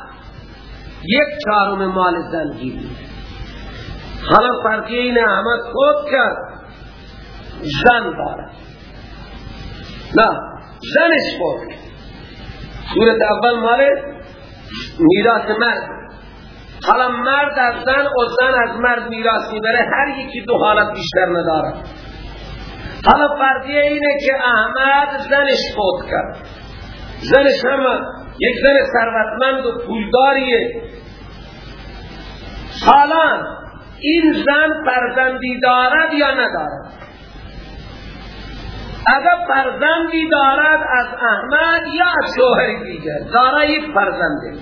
یک چهارم مال زن گیری حالا فرقی این احمد خود کرد زن دارد. نه زنش خود صورت اول مال میراث مرد. حالا مرد از زن و زن از مرد میراث می‌بره هر یکی دو حالت بیشتر نداره حالا فرضیه اینه که احمد زنش فوت کرد. زنش هم یک زن ثروتمند و پولداریه. حالا این زن فرزندی دارد یا ندارد؟ اگر فرزندی دارد از احمد یا از شوهر دیگر دارد یک فرزنده.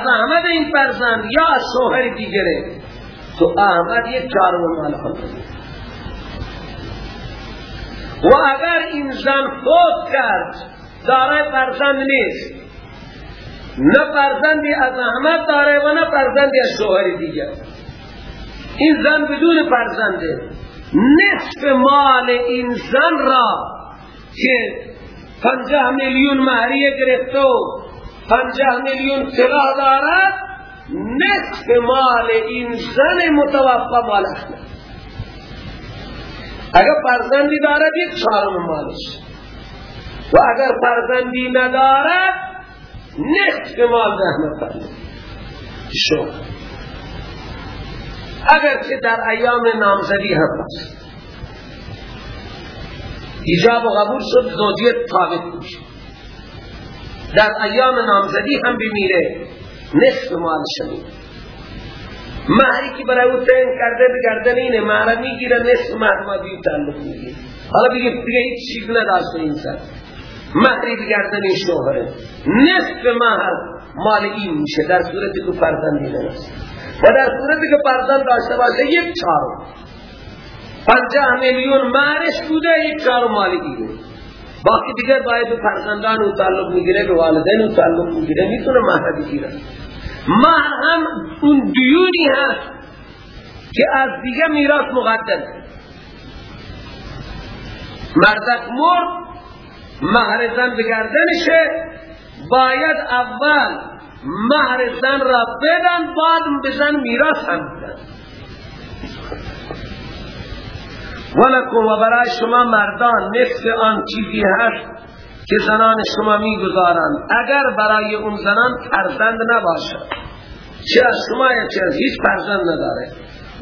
از احمد این فرزند یا از شوهر دیگره تو احمد یک چهارم مال خود و اگر این زن فوت کرد دارای فرزند نیست. نه فرزندی از احمد داره و نه فرزندی از شوهر دیگر. این زن بدون فرزنده. نصف مال این زن را که پنجه میلیون مهریه گرفته و پنجه میلیون طلا دارد نصف مال این زن متوفا مال احمد. اگر فرزندی دارد یک چهارم مالش. و اگر فرزندی ندارد نصف مال رحمت الله شو. اگر که در ایام نامزدی هم هست. ایجاب و قبول شد زوجیت ثابت میشه. در ایام نامزدی هم بمیره نصف مال شمید مهری که برای او تعیین کرده به گردن اینه مهر می‌گیره نصف مهر دیو تعلق می‌گیره. حالا بگه دیگه هیچ چیز نداشته این سر. مهری بگردن این شوهره. نصف مهر مال این میشه در صورتی که فرزندی نرسه و در صورتی که فرزند داشته باشه یک چهارم. پنجاه میلیون مهرش بوده یک چهارم مال اینه باقی دیگر باید به فرزندان او تعلق می‌گیره به والدین او تعلق می‌گیره می‌تونه مهر بگیره. مهر هم اون دیونی هست که از دیگه میراث مقدم مردک مرد مهر زن بگردنشه باید اول مهر زن را بدن بعد بزن میراث هم بدن. ولکم و برای شما مردان نصف آن چیزی هست که زنان شما می‌گذارند. اگر برای اون زنان فرزند نباشد. چه از شما چه از هیچ فرزند نداره.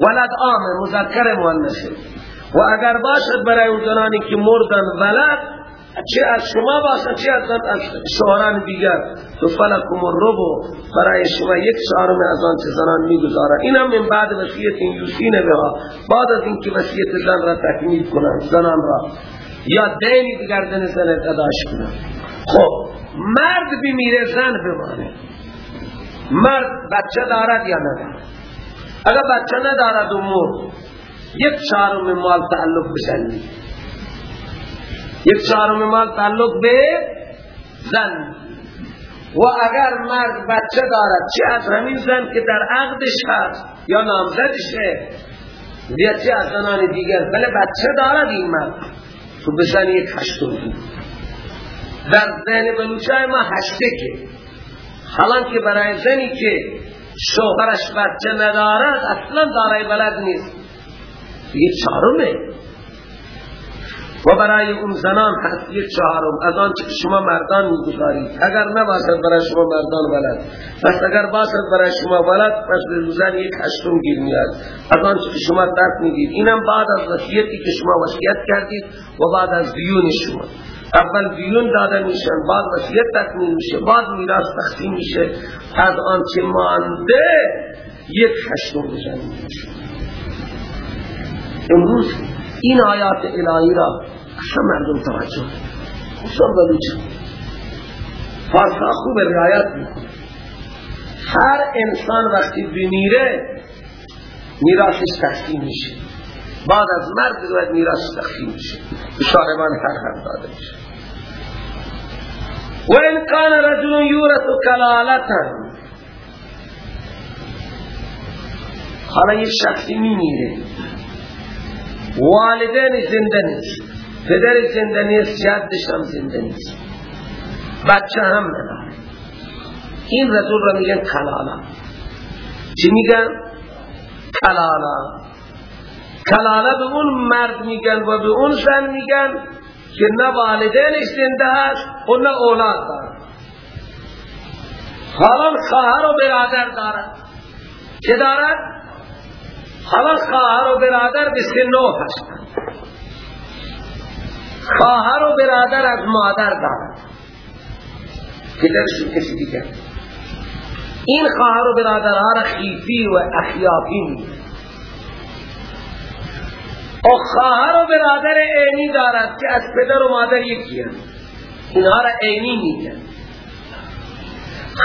ولد آم مذکر مؤنث و اگر باشد برای اون زنانی که مردن ولد چه از شما باشد چه از شوهران دیگر. تو فلکم الربو برای شما یک چهارم از آن چه زنان می‌گذارن این هم من بعد وصیت یوسین بها. بعد از اینکه وصیت زن را تکمیل کنن زنان را. یا دینی بگردن زن اداش کنن خب مرد بمیره زن بمانه. مرد بچه دارد یا ندارد اگر بچه ندارد و مرد یک چهارم مال تعلق بزنید یک چهارم مال تعلق به زن. و اگر مرد بچه دارد چه از همین زن که در عقدش هست یا نامزدشه؟ یا چه از زنان دیگر؟ بله بچه دارد این مرد. تو بزن یک هشتم بود در ذهن بلوچه ما هشته که. حالا که برای زنی که شوهرش بچه ندارد اصلا دارای بلد نیست. یک چهارمه. و برای اون زنان هست چهارم. از آن شما مردان می‌گذارید. اگر نباشد برای شما مردان ولد. پس اگر باشد برای شما ولد پس به زن یک هشتم گیر میاد از آن که شما درک می‌دید اینم بعد از وصیتی که شما وصیت کردید و بعد از دیون شما. اول دیون داده میشن بعد وصیت تکمیل میشه بعد میراث تقسیم میشه. از آن که مانده یک هشتم بزنید امروز این آیات الهی را اصلا مردم توجه خصوصا بلوچ فارسا خوب رعایت می‌کنه. هر انسان وقتی بمیره میراسش تقسیم میشه. بعد از مرد باید میراث تقسیم میشه. شاربان هر هر داده میشه. و این کان رجل یورث کلالتا حالا یک شخصی میمیره. والدین زنده نیست. پدر زنده نیست جدش هم زنده نیست. بچه هم نداره این رسول را میگن کلالا. چی میگن؟ کلالا. کلالا به اون مرد میگن و به اون زن میگن که نه والدینش زنده هست و نه اولاد دارد حالا خواهر و برادر دارد چه دارد؟ حالا خواهر و برادر به نو هستند. خواهر و برادر از مادر دارد پدرشون کسی دیگر. این خواهر و برادرها را خیفی و اخیافی میگن و خواهر و برادر اینی دارد که از پدر و مادر یکی هست اینها را اینی میگن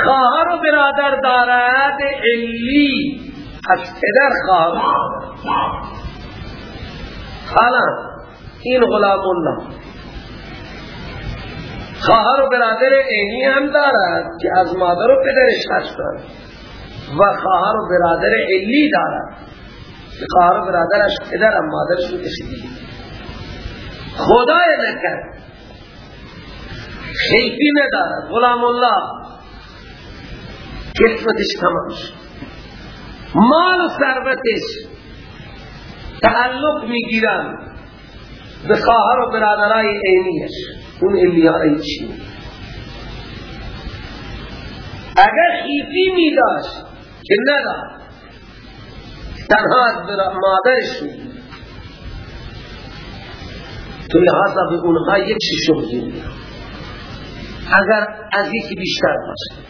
خواهر و برادر دارد علی. از پدر خواهد حالا این غلام الله. خواهر و برادر اینی هم دارد که از مادر و پدرش هستند و خواهر و برادر علی دارد. که خواهر و برادرش پدر هم مادرش رو کشیدی خدای نکرد. خیفی ندارد. غلام الله. قسمتش تمام شد. مال و ثروتش. تعلق می‌گیرن به خواهر و برادرای عینیش. اون الیای چی؟ اگر خیفی می داشت که نداشت تنها از مادرش می تو لحاظا به اونها یک ششم گیری اگر از یکی بیشتر باشه.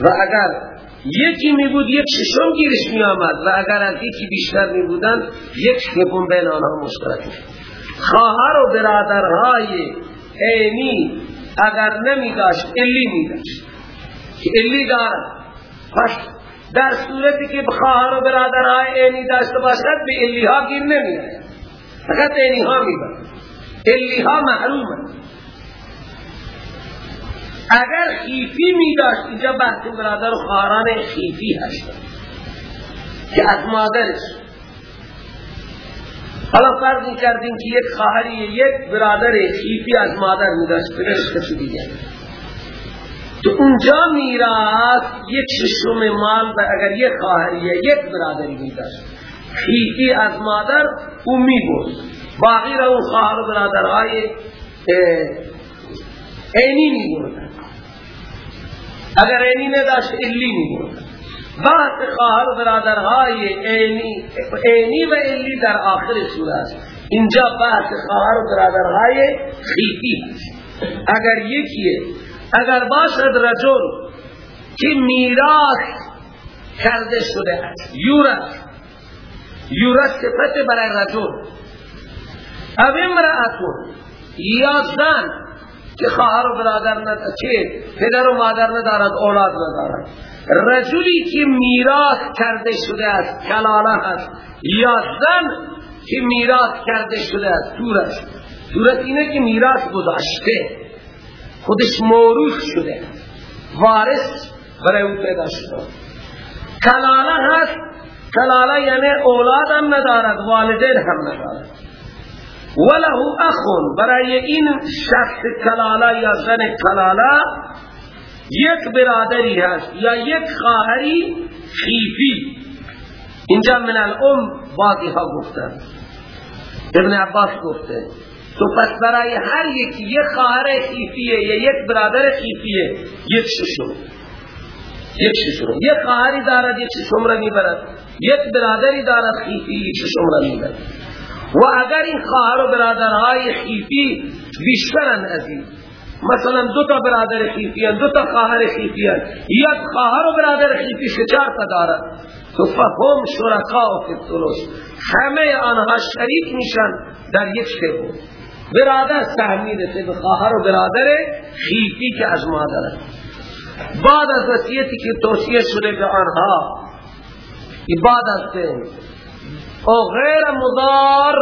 و اگر یکی می بود یک ششم گیرش می آمد و اگر از یکی بیشتر می بودن یک سوم بین آنها مشترک خواهر و برادرهای اینی اگر نمی داشت الی می داشت که الی دارد پس در صورتی که خواهر و برادرهای اینی داشته باشد به الی ها گیر نمی آید فقط اینی ها می برد الی ها محروم اگر خیفی می داشت اینجا بحث برادر و خواهران خیفی هست. که از مادرش. حالا فرض کردیم که یک خواهری یک برادر خیفی از مادر می داشت پدرش کسی دیگه. تو اونجا میراث یک ششم مال اگر یک خواهری یک برادری می داشت خیفی از مادر او می بود باقی را اون خواهر برادرهای اینی می اگر اینی نداشت الی می بود بعد خواهر و برادرهای اینی اینی و الی در آخر سوره است. اینجا بحث خواهر و برادرهای خیفی اگر یکیه اگر باشد رجل که میراث کرده شده است یورث یورث صفت برای رجل او امرأتون یا زن که خواهر و برادر ندارد. چه؟ پدر و مادر ندارد اولاد ندارد. رجلی که میراث کرده شده است کلاله است یا زن که میراث کرده شده است تورش تورت اینه که میراث گذاشته. خودش موروث شده. وارث برای او پیدا شده. کلاله هست. کلاله یعنی اولاد هم ندارد والدین هم ندارد. وله اخون برای این شخص کلاله یا زن کلاله یک برادری هست یا یک خواهری خیفی. اینجا من الام باقی ها گفتن. ابن عباس گفته تو پس برای هر یکی یک خواهر خیفیه یا یک برادر خیفیه یک ششم. یک ششم. یک خواهری دارد یک ششم را می‌برد. یک برادری دارد خیفی یک ششم را می‌برد. و اگر این خواهر و برادرهای خیفی بیشترن از این مثلا دو تا برادر خیفی دو تا خواهر خیفی یک خواهر و برادر خیفی شچار تا دارد تو فهم شرکا و فتلوس همه آنها شریک میشن در یک سبو برادر سهمی رسه به خواهر و برادر خیفی که از مادر بعد از وسیعتی که توصیه شده به آنها بعد از او غیر مضار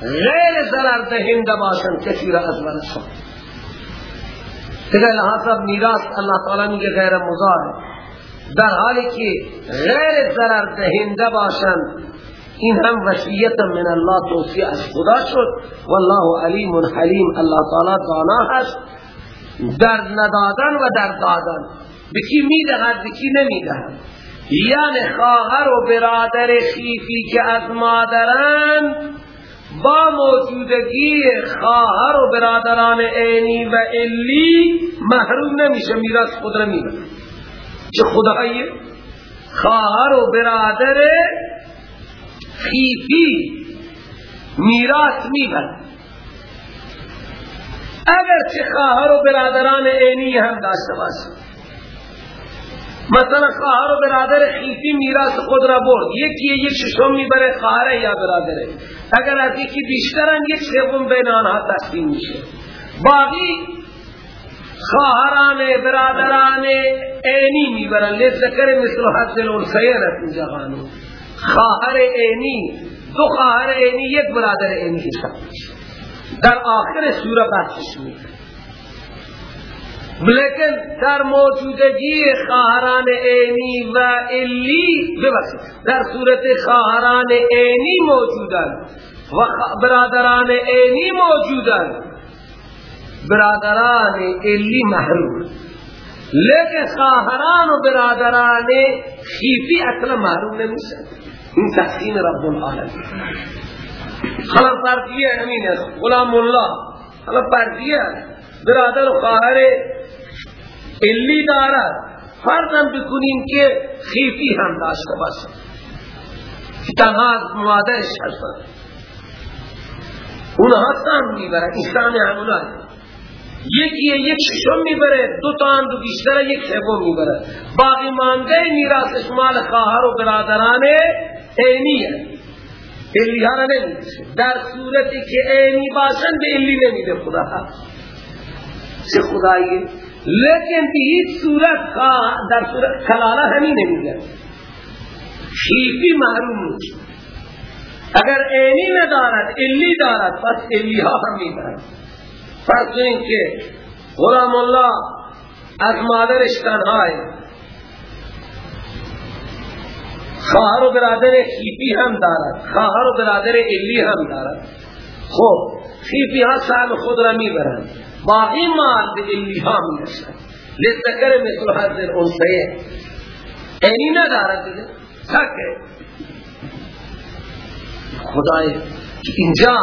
غیر ضرر دهنده باشن کسی را از ورثه دیگه لحاظا میراث اللہ تعالی میگه غیر مضار در حالی که غیر ضرر دهنده باشن این هم وصیت من الله توصیه از خدا شد. والله علیم حلیم الله تعالی دانا هست در ندادن و در دادن. بکی می‌دهد بکی نمی‌دهد؟ یعنی خواهر و برادر خیفی که از مادران با موجودگی خواهر و برادران عینی و الی محروم نمیشه میراث خود را می‌بره. چه خدایی خواهر و برادر خیفی میراث می‌بره. اگر چه خواهر و برادران عینی هم داشته باشه مثلا خواهر و برادر خیفی میراث خود را برد. یکی یک ششم می‌بره خواهر یا برادره اگر از یکی بیشترن یک سوم بین آنها تقسیم میشه. باقی خواهران برادران عینی می‌برن. لذکر مثل حد الانسین اینجا قانون خواهر عینی. دو خواهر عینی یک برادر عینی. در آخر سوره بحثش می‌کنه. لیکن در موجودگی خواهران عینی و الی ببخشید در صورت خواهران عینی موجودن و برادران عینی موجودن برادران الی محروم. لیکن خواهران و برادران خیفی اصلا محروم نمیشن این تحسین رب العالمین. خلاص فرقیه همین است غلام الله خلاص فرقیه برادر و خواهر الی دارد. فرضاً بکنیم که خیفی هم داشته باشه. که تنها از مادرش هستن اونها سهم می‌بره ایسان همونای یکی یک ششم می‌بره دو تا دو بیشتر یک سوم می‌بره. باقی مانده میراثش مال خواهر و برادران عینیه الی ها را در صورتی که عینی باشن به الی نمیده خدا. چه خدایی؟ لیکن هیچ صورت در صورت کلاله همین نمیگه خیفی محروم نیست اگر اینی ندارد الی دارد پس الی ها هم میدارد فرض که غلام الله از مادرش تنهای خواهر و برادر خیفی هم دارد خواهر و برادر الی هم دارد۔ خب خیفی ها سهم خود را می‌برند۔ باقی مال به الی ها می‌رسند لذکر مثل حضر انسیه. اینی ندارد دیگه. سکه خدای اینجا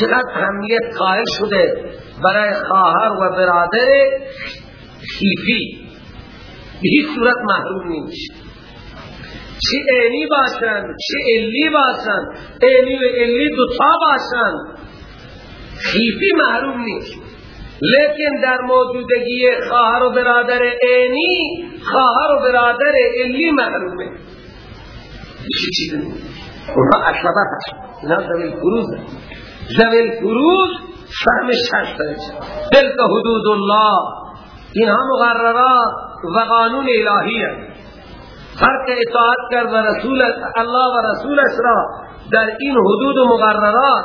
چقدر اهمیت قائل شده برای خواهر و برادر خیفی به هیچ صورت محروم نیست. چه اینی باشند چه الی باشند اینی و الی دوتا باشند خیفی محروم نیست. لیکن در موجودگی خواهر و برادر اینی خواهر و برادر الی محرومه. چی چیز نیست اونها اشبه هست اینا زویل فروز. زویل فروز فهمش هست تلک حدود الله. اینها مقررات و قانون الهی هر که اطاعت کرد و رسول الله و رسولش را در این حدود و مقررات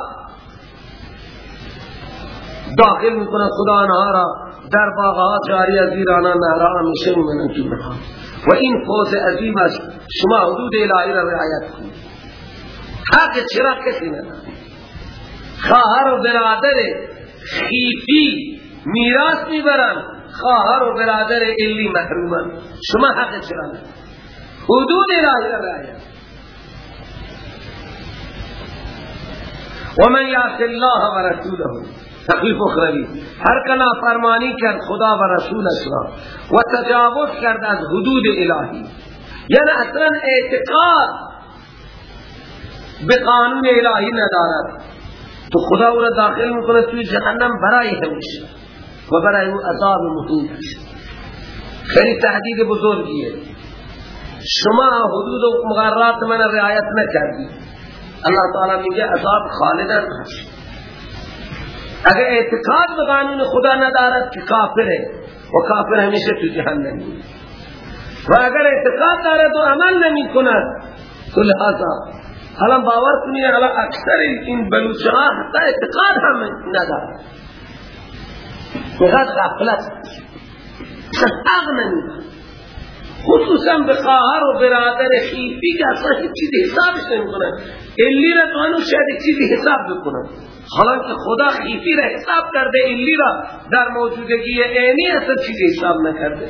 داخل می‌کنه. خدا آنها را در باغها جاری از ایرانا نهرها همیشه میمنن تو و این فوز عظیم است. شما حدود الهی را رعایت کنید. حق چرا کسی نداره؟ خواهر و برادر خیفی میراث می‌برن. خواهر و برادر الی محرومن شما حق چرا نداره؟ حدود الهی را رعایت ومن یعص الله و تخلیف اخروی هر کنا فرمانی کرد خدا و رسول را. و تجاوز کرد از حدود الهی. یعنی اصلا اعتقاد به قانون الهی ندارد. تو خدا او را داخل می‌کنه توی جهنم برای همیشه و برای او عذاب محیط خیلی تحدید بزرگیه. شما حدود و مقررات من رعایت نکردی اللہ تعالی میگه عذاب خالدن هست. اگر اعتقاد به قانون خدا ندارد که کافره و کافر همیشه تو جهنم و اگر اعتقاد دارد و عمل نمی کند تو لحاظا حالا باور کنید حالا اکثر این بلوچه حتی اعتقاد هم ندارد فقط غفلت حق نمی خصوصا به خواهر و برادر خیفی که اصلا هیچ چیزی حسابش نمی کنن الی را تو هنو شاید چیزی حساب بکنن. حالا که خدا خیفی را حساب کرده الی را در موجودگی اینی اصلا چیزی حساب نکرده.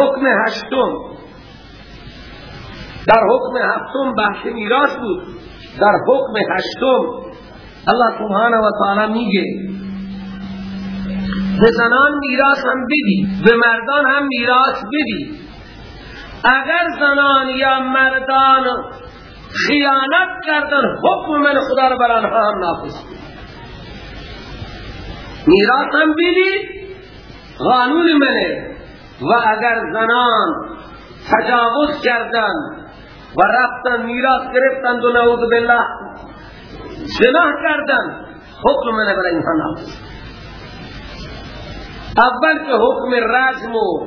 حکم هشتم. در حکم هفتم بحث میراث بود. در حکم هشتم الله سبحانه و تعالی میگه به زنان میراث هم بدی به مردان هم میراث بدی. اگر زنان یا مردان خیانت کردن حکم من خدا رو بر آنها هم نافذ میراث هم بدی قانون منه. و اگر زنان تجاوز کردن و رفتن میراث گرفتن و نعوذ بالله زنا کردن حکم منه برای اینها نافذ اول که حکم رجم و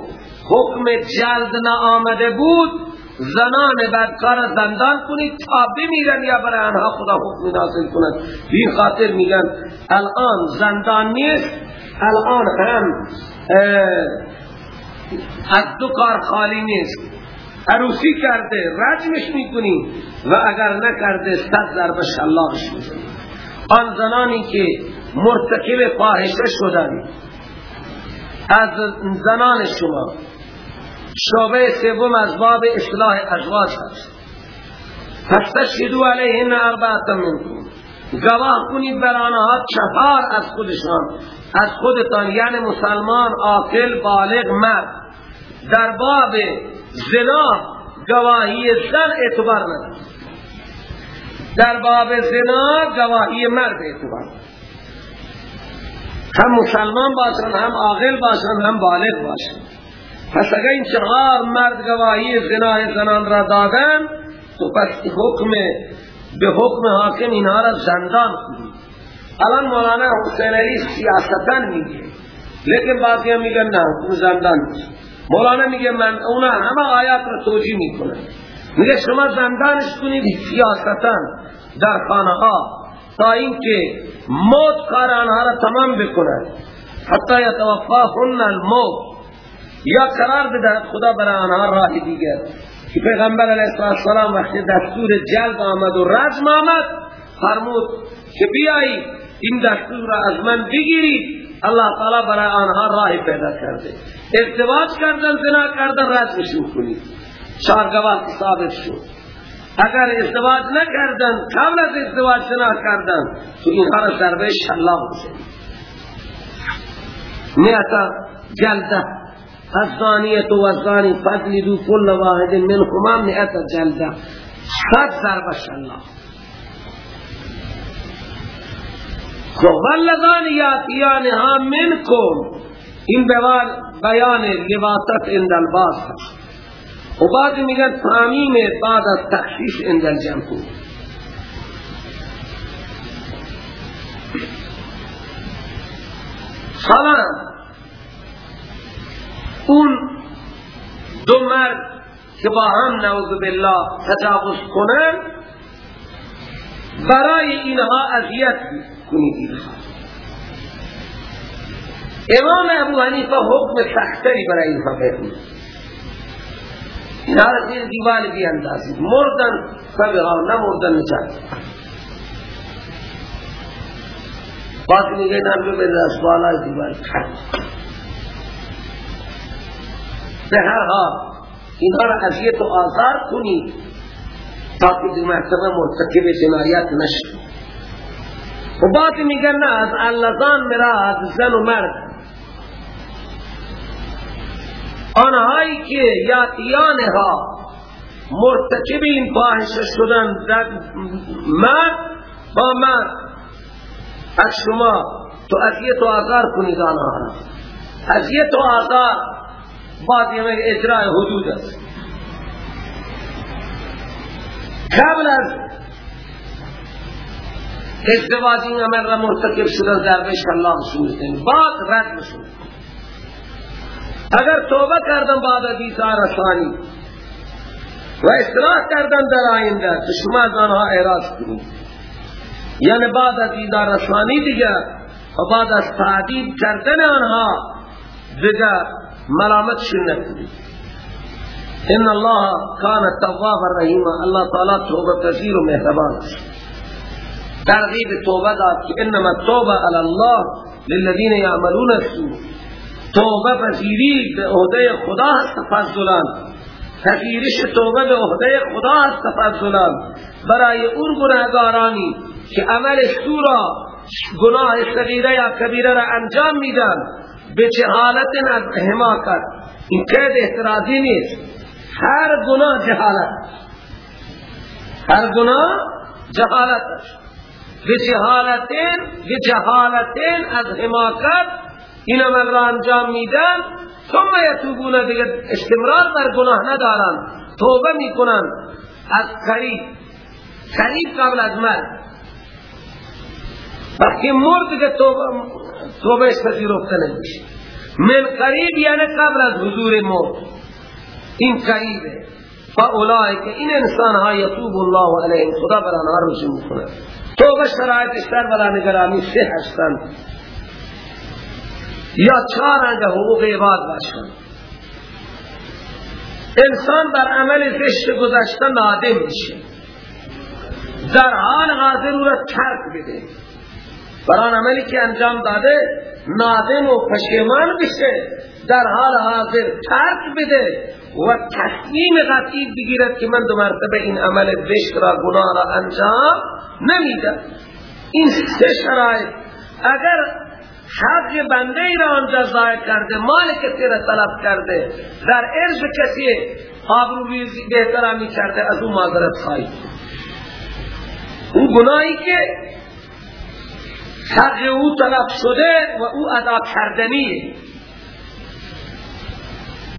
حکم جلد آمده بود زنان بدکار زندان کنید تا بمیرن یا برای آنها خدا حکم نازل کند. این خاطر میگن الان زندان نیست الان هم از دو کار خالی نیست. عروسی کرده رجمش می‌کنی و اگر نکرده صد ضرب شلاقش می‌کنی آن زنانی که مرتکب فاحشه شدن از زنان شما. شعبه سوم از باب اصلاح ازواج هست پس تشهدو علیهن اربعت منکم. گواه کنید بر آنها چهار از خودشان. از خودتان یعنی مسلمان عاقل بالغ مرد. در باب زنا گواهی زن اعتبار ندارد. در باب زنا گواهی مرد اعتبار هم مسلمان باشن هم عاقل باشن هم بالغ باشن. پس اگر این چهار مرد گواهی زنای زنان را دادن تو پس حکم به حکم حاکم اینها را زندان الان مولانا حسین علی سیاستن میگه. لیکن باقی هم میگن نه حکم زندان مولانا میگه من اونا همه آیات را توجیه می‌کنن میگه شما زندانش کنید سیاستن در خانه ها تا اینکه موت کار آنها را تمام بکنند حتی یتوفاهن الموت. یا قرار بدهد خدا برای آنها راه دیگر. که پیغمبر علیه السلام وقتی دستور جلب آمد و رجم آمد فرمود که بیایی این دستور را از من بگیرید. الله تعالی برای آنها راه پیدا کرده. ازدواج کردن زنا کردن رجمشون کنید. چارگواه ثابت شد. اگر ازدواج نکردن قبل از ازدواج زنا کردن تو اینها را ضربه شلاق بزنید میتا جلده الزانیت و الزانی فجلدو كل واحد منهما مئت جلده صد ضرب شلاق. خب والذان یاتیانها منکم. این بیان لباست اند الباس و بعد میگن تعمیم بعد از تخصیص اند الجمهور حالا اون دو مرد که با هم نعوذ بالله تجاوز کنن برای اینها اذیت کنید امام ابو حنیفه حکم سختری برای اینها بکنید اینها را زیر دیوال بی اندازید مردن سبها نمردن نجات. باقی میگه نمی به دست بالای دیوال به هر حال اینها را اذیت و آزار کنید تاکه دو مرتبه مرتکب جنایت نشد و باقی میگن نه از اللذان مراد زن و مرد. آنهایی که یاتیانها مرتکب این فاحشه شدن در مرد با مرد. از شما تو اذیت و آزار کنید آنها اذیت و آزار بعد یه اجرای حدود است. قبل از ازدواج عمل را مرتکب شدن ضربه شلاق شمیدن بعد رد شد. اگر توبه کردن بعد از ایثار ثانی و اصلاح کردن در آینده تو شما از آنها اعراض کنید. یعنی بعد از ایثار ثانی دیگر و بعد از تعدید کردن آنها دیگر ملامت شنه کنید ان الله کان التواب الرحیم الله تعالی توبه پذیر و مهربان است. ترغیب توبه داد که انما توبه علی الله للذین یعملون السوء. توبه پذیری به عهده خدا است تفضلان. پذیرش توبه به عهده خدا است تفضلان. برای اون گناهگارانی که عمل سورا گناه صغیره یا کبیره را انجام میدن به جهالت از حماقت. این قید احترازی نیست. هر گناه جهالت هر گناه جهالت به جهالتین به جهالتین از حماقت این عمل را انجام میدن ثم یتوبون دیگر استمرار بر گناه ندارن توبه می‌کنن. از قریب قریب قبل از مرد وقتی مرد که توبه توبه پذیرفته نمیشه. من قریب یعنی قبل از حضور موت این قریبه. فاولای که این انسان ها یتوب الله علیهم خدا بر آنها رجوع می‌کنه توبه شرایطش در بلا نگرانی سه هستند. یا چهار انجا حقوق عباد باشند انسان بر عمل زشت گذشته نادم میشه. در حال حاضر او را ترک بده. بران عملی که انجام داده نادم و پشیمان بشه. در حال حاضر ترک بده و تصمیم قطعی بگیرد که من دو مرتبه این عمل زشت را گناه را انجام نمیده این سه شرایط اگر حق بنده ای را آنجا ضایع کرده مال کسی را طلب کرده. در ارز کسی آبروی بهترامی کرده از اون معذرت خواهی اون گناهی که حق او طلب شده و او ادا کردنیه.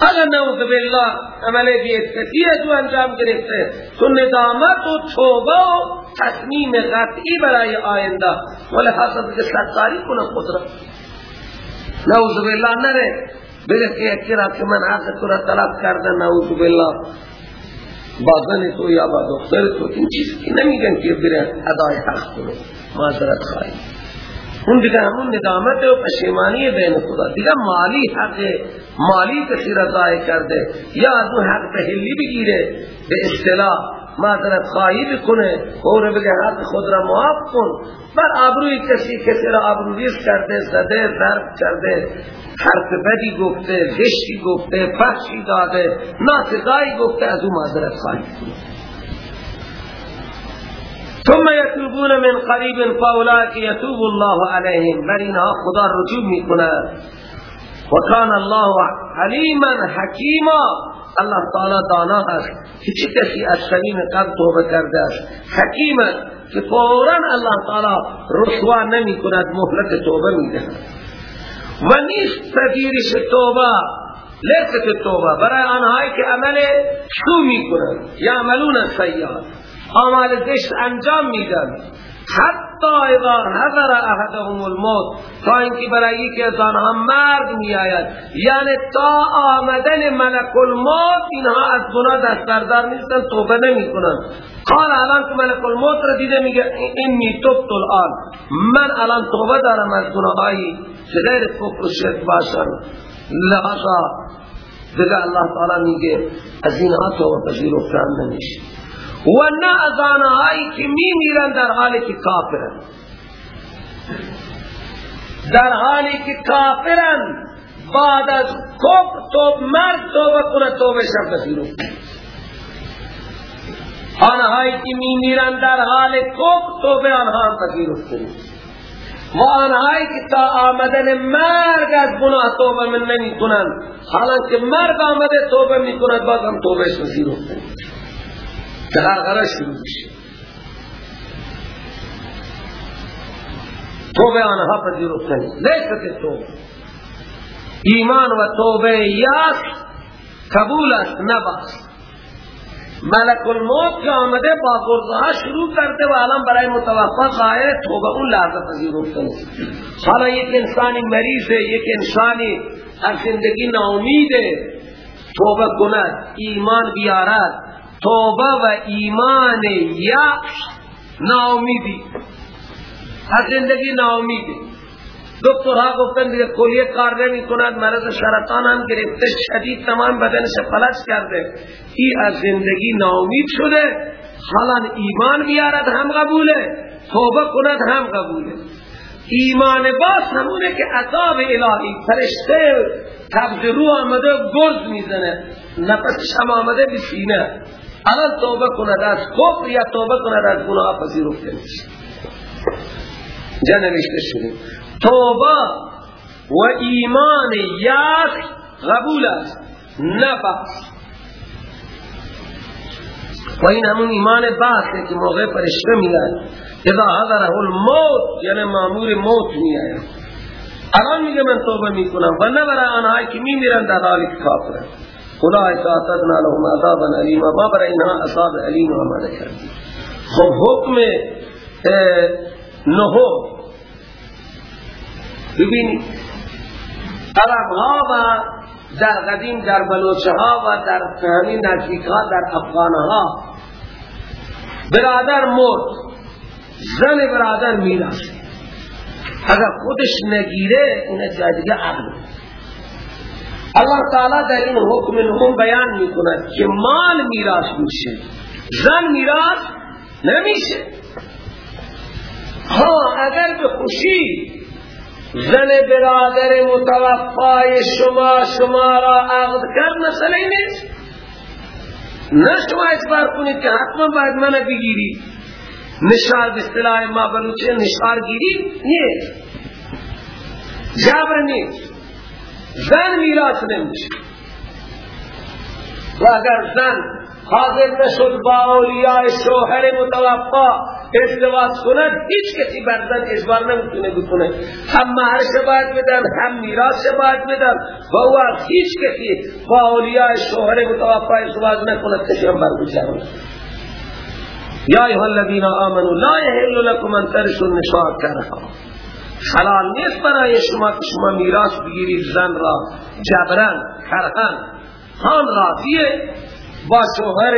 اگر نعوذ بالله عمل بیعتقی تو انجام گرفته. تو ندامت و توبه و تصمیم قطعی برای آینده. ولی حسد که ستاری کنه خود را نعوذ بالله نره. بگه که یکی را که من حق تو را طلب کرده نعوذ بالله. با زن تو یا با دختر تو این چیز که نمیگن که بره ادای حق کنو معذرت خواهی اون دیگه همون ندامت و پشیمانی بین خدا. دیگه مالی حق مالی کسی رضای کرده. یا از اون حق تحلی بگیره به اصطلاح معذرت خواهی بکنه. اور بگه حق خود را معاف کن. بر آبروی کسی کسی را آبروریز کرده زده ضرب کرده. حرف بدی گفته غشی گفته فحشی داده ناسزایی گفته از اون معذرت خواهی. ثم يتوبون من قریب فاولئک یتوب الله علیهم بر اینها خدا رجوع میکنه و کان الله حلیما حکیما الله تعالی دانا است که چه کسی از سلیم قلب توبة کرده است حکیم که فورا الله تعالی رسوا نمی کند مهلت توبه میده. و نیست تدیرش توبه. لیست توبه. برای آنهایی که عمل شو می کنند یا عملون سیاد اعمال زشت انجام میدن حتی اذا حضر احدهم الموت تا اینکه برای یکی از آنها مرگ می آید یعنی تا آمدن ملک الموت اینها از گناه دست بردار نیستن توبه نمی کنن قال الان که ملک الموت را دیده میگه اینی تبت الان من الان توبه دارم از گناهایی که غیر کفر و شرک باشن لحظا دیگه الله تعالی میگه از اینها توبه پذیرفتن نمیشه و نه از آنهایی که می در حالی که کافرن در حالی که کافرن بعد از کفر تو مرد توبه کنه توبه شب بسیرو آنهایی که می در حال کفر توبه آنها هم بسیرو و آنهایی که تا آمدن مرگ از گناه توبه من نمی کنن حالانکه مرگ آمده توبه می کند باز هم توبه بسیرو غرغره شروع میشه. توبه آنها پذیرفته لیست توبه. ایمان و توبه یاس قبول است نباست ملک الموت که آمده با گرزها شروع کرده و الان برای متوفا قائل توبه اون لحظه پذیرفته نیست حالا یک انسانی مریضه یک انسانی از زندگی ناامیده توبه کند ایمان بیارد. توبه و ایمان یا ناامیدی. از زندگی ناامیدی. دکترها گفتن دیگه کلیه کار نمی کند مرض سرطان هم گرفته شدید تمام بدنش فلج کرده. ای از زندگی ناامید شده حالا ایمان بیارد هم قبوله توبه کند هم قبوله. ایمان باز همونه که عذاب الهی فرشته قبض رو آمده گرز می‌زنه. نفسش هم آمده بسینه. الان توبه کند از کفر یا توبه کند از گناه پذیرفته میشه. جا نوشته شده. توبه و ایمان یک قبول است نه و این همون ایمان بحثه که موقع فرشته میاد اذا حضره الموت یعنی معمور موت میاد الان میگه من توبه می‌کنم. و نه برای آنهایی که میمیرن در حالی کافره اولئک اعتدنا لهم عذابا علیما ما برای اینها عذاب علیم آمده کردیم خب حکم نهو. ببینید عرب ها و در قدیم در بلوچه ها و در همین نزدیک ها در افغان ها. برادر مرد زن برادر میراث اگر خودش نگیره این جای دیگه عقل. الله تعالی در این حکم نهم بیان می کند که مال میراث میشه زن میراث نمیشه. ها اگر به خوشی زن برادر متوفای شما شما را عقد کرد مسئله نیست. نه شما اجبار کنید که حتما باید من بگیری نشار به اصطلاح ما بلوچه نشار گیری نیست. جبر نیست. زن میراث نمیشه. و اگر زن حاضر نشد با اولیاء شوهر متوفا ازدواج کند هیچ کسی بردن اجبار نمی‌تونه بکنه. هم مهرش باید بدن هم میراث باید بدن. و او هیچ کسی با اولیاء شوهر متوفا ازدواج نکند کسی هم برگزار یا ایها الذین آمنوا لا یحل لكم ان ترثوا النساء کرها. حلال نیست برای شما که شما میراث بگیرید زن را جبران کرهن خان راضیه با شوهر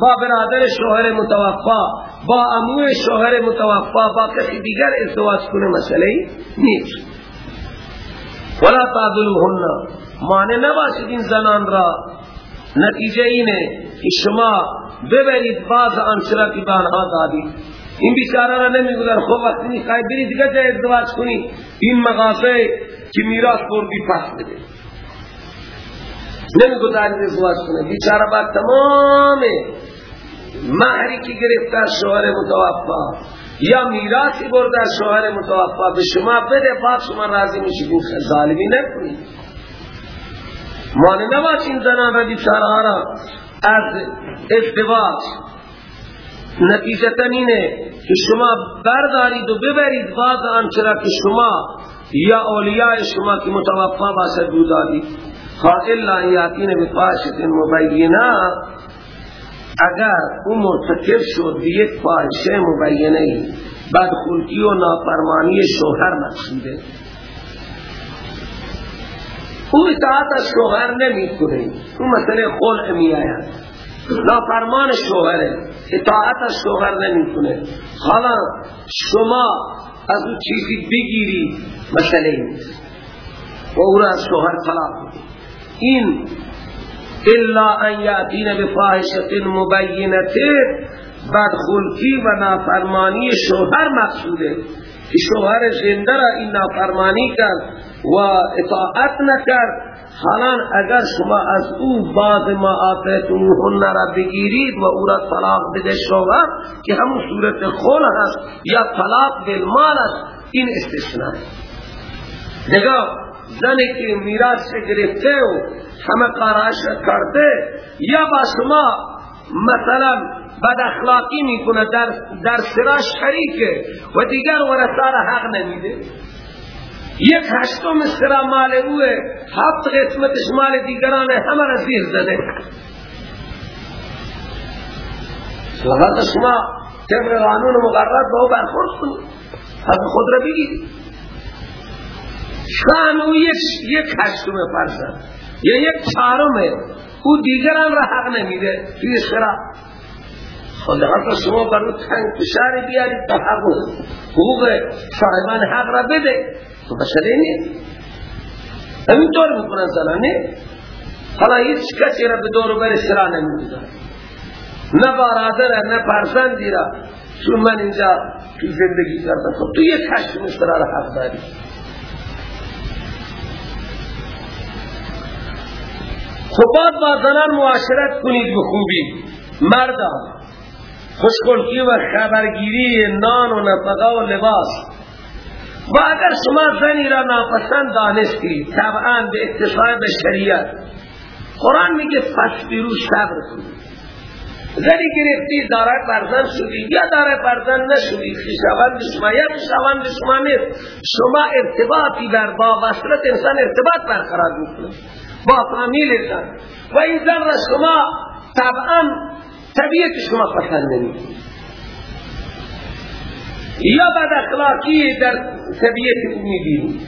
با برادر شوهر متوفا با امو شوهر متوفا با کسی دیگر ازدواج کنه مسئله نیست. ولا تعذلوهن. مانع نباشید این زنان را. نتیجه اینه که شما ببرید بعض آنچرا که بانها دادید. این بیچاره را نمیگذار. خب وقتی می‌خوای بری دیگه جای ازدواج کنی. این مغازه که میراث بردی پس بده. نمی‌گذارید ازدواج کنه. بیچاره با تمام مهری که گرفته شوهر متوفا یا میراثی برده شوهر متوفا به شما بده بعد شما راضی میشید. این ظالمی نکنید مانه نباشین زنان را بیچاره را از ازدواج نتیجتا اینه که شما بردارید و ببرید بعد آنچرا که شما یا اولیاء شما که متوفا باشد دادید. خائل لا یاتین بفاشت مبینه اگر او مرتکب شد به یک فاحشه مبینه ای بعد خلقی و نافرمانی شوهر مقصوده او اطاعت از شوهر نمی کنه او مسئله خلع می آید نافرمان شوهره. اطاعت از شوهر نمی کنه حالا شما از او چیزی بگیری مسئله نیست. و او را از شوهر طلاق این الا ان یاتین بفاحشه مبینه بدخلقی و نافرمانی شوهر مقصوده. که شوهر زنده را این نافرمانی کرد و اطاعت نکرد. حالا اگر شما از او بعض ما آتیتموهن را بگیرید و او را طلاق بده شوهر که همون صورت خون هست یا طلاق بالمال است این استثناء نگاه زنی که میراث گرفته و همه قراش کرده یا با شما مثلا بد اخلاقی می‌کنه در, در سراش شریکه و دیگر ورثه حق نمیده؟ یک هشتم سرا مال اوه هفت قسمتش مال دیگران همه را زیر زده. لغت شما طبق قانون مقرر با او برخورد کنید. حق خود را بگیرید. شان او یک هشتم فرزن یا یک چهارمه او دیگران را حق نمیده. توی سرا حق شما بر تنگ فشاری بیارید تا حق حقوق صاحبان حق را بده. تو بشره نیست. همینطور می‌کنن زنانه. حالا هیچ کسی را به دور بر سرا نمیده نه برادر نه فرزندی را. چون من اینجا تو زندگی کردم. خب تو یک هشت سرا را حق داری. خب باید با زنان معاشرت کنید به خوبی. مردان خوشخلقی و خبرگیری نان و نفقه و لباس. و اگر شما زنی را ناپسند دانستی طبعا به به شریعت. قرآن میگه فصبرو صبر کنید. زنی گرفتی دارد برزن شدی یا دارد برزن نشدی خیشاوند شما یا خیشاوند شما نیست. شما ارتباطی بر با وصلت انسان ارتباط برقرار می‌کنه با فامیل زن و این زن را شما طبعا طبیعت شما پسند نمی‌کنید. یا بد اخلاقی در طبیعت می‌بینید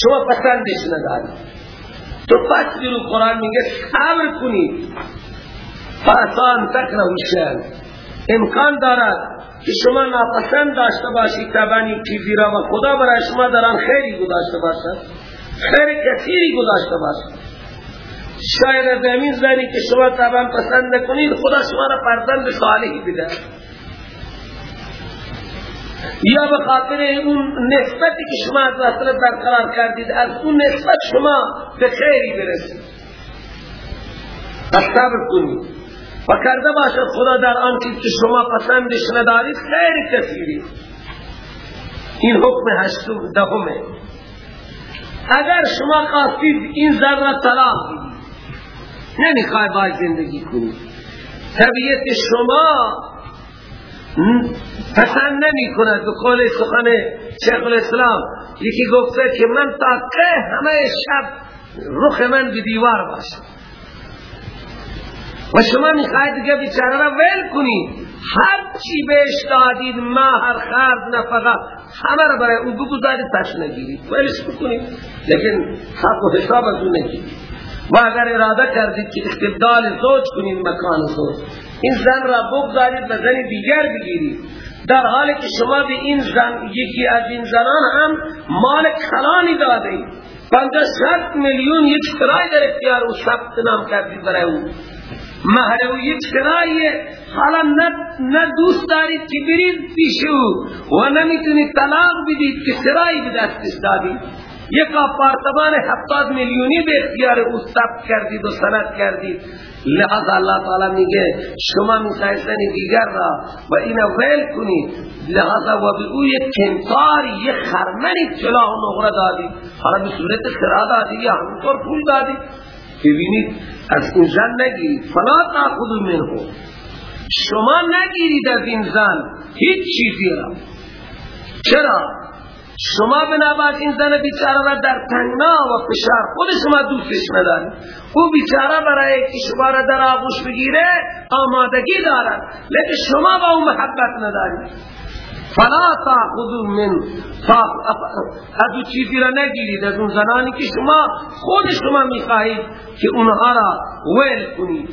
شما پسندش ندارید تو پس رو قرآن میگه صبر کنید فاسان تکنه شن امکان دارد که شما ناپسند داشته باشید تبانی چیزی را و خدا برای شما در خیری گذاشته باشد خیر کثیری گذاشته باشد شاید از امین زنی که شما طبعا پسند نکنید خدا شما را فرزند صالحی بده. یا به خاطر اون نسبتی که شما از وصلت برقرار کردید از اون نسبت شما به خیری برسید. پس صبر کنید. و کرده باشد خدا در آن که شما پسندش ندارید خیر کثیری. این حکم هشتم دهمه. اگر شما خواستید این را طلاق نمی‌خوای باید زندگی کنید. طبیعت شما پسند نمی کند به قول سخن شیخ الاسلام یکی گفته که من تا که همه شب رخ من به دیوار باشه و شما می‌خواید دیگه بیچاره را ول کنید. هر چی بهش دادید مهر خرد نفقه همه را برای او بگذارید پس نگیرید. ولش بکنید. لیکن حق و حساب از اون نگیرید. و اگر اراده کردید که استبدال زوج کنید مکان زوج. این زن را بگذارید به زن دیگر بگیرید. در حالی که شما به این زن یکی از این زنان هم مال کلانی داده اید. پنجه میلیون یک سرای در اختیار او ثبت نام کردید برای او. مهر او یک سرایه حالا نه دوست دارید که برید پیش او و نمی‌تونید طلاق بدید که سرایی به دستش دادید. یک آپارتمان هفتاد میلیونی به اختیار او ثبت کردید و سند کردید. لحظا اللہ تعالی میگه شما می‌خواید دیگر را و این ویل کنید. لحظا و به او یک کنتار یک خرمنی چلا و نغره دادید. حالا به صورت خرا دادید یا همونطور پول دادید. ببینید از این زن نگیرید؟ فلا تاخذوا منه. شما نگیرید از این زن هیچ چیزی را. چرا؟ شما بنابرای این زن بیچاره را در تنگنا و فشار خود شما دوستش ندارید. او بیچاره برای که شما را در آغوش بگیره آمادگی دارد. لیکن شما با او محبت ندارید. فلا تاخذوا من از او چیزی را نگیرید. از اون زنانی که شما خود شما می‌خواهید که اونها را ویل کنید.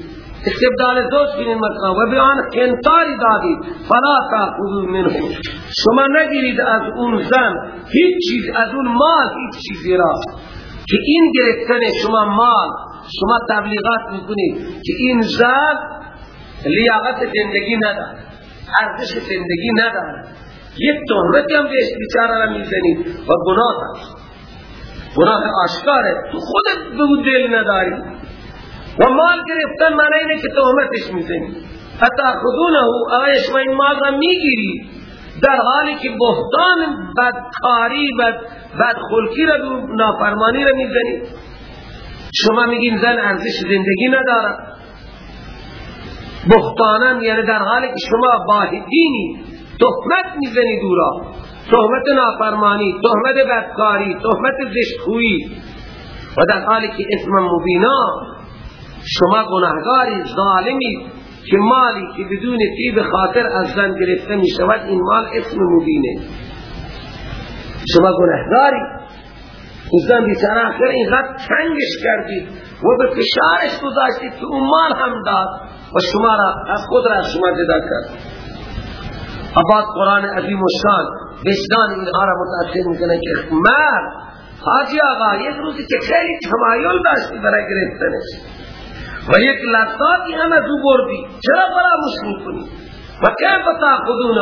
استبدال زوج کنید مکان و بیان کنتاری دادید فلا تاخذوا منه. شما نگیرید از اون زن. هیچ چیز از اون مال هیچ چیزی را. که این گرفتن شما مال. شما تبلیغات می‌کنید. که این زن لیاقت زندگی نداره ارزش زندگی نداره یک تهمتی هم بهش بیچاره را می‌زنید و گناه هست گناه آشکاره. تو خودت به دل نداری. و مال گرفتن معنی اینه که تهمتش می‌زنی. حتی خودونه آیا شما این مال را می‌گیری در حالی که بهتان بدکاری بد بدخلقی را نافرمانی را می‌زنی. شما میگین زن ارزش زندگی نداره بهتانن یعنی در حالی که شما باهدینی تهمت می‌زنی دورا تهمت نافرمانی تهمت بدکاری تهمت زشتخویی. و در حالی که اسم مبینا شما گناهگاری ظالمی که مالی که بدون تیب خاطر از زن گرفته می شود این مال اسم مبینه. شما گناهگاری این زن بیچاره آخر اینقدر تنگش کردید و به فشارش گذاشتید که اون مال هم داد و شما را از خود را شما جدا کرد. اباد قرآن عظیم و شان وجدان اینها را متاثر می‌کنه که مرد حاجی آقا یک روزی که خیلی تمایل داشتی برای گرفتنش. و یک لذاتی هم از او بردی. چرا فراموش می‌کنی؟ و کیف تاخذونه؟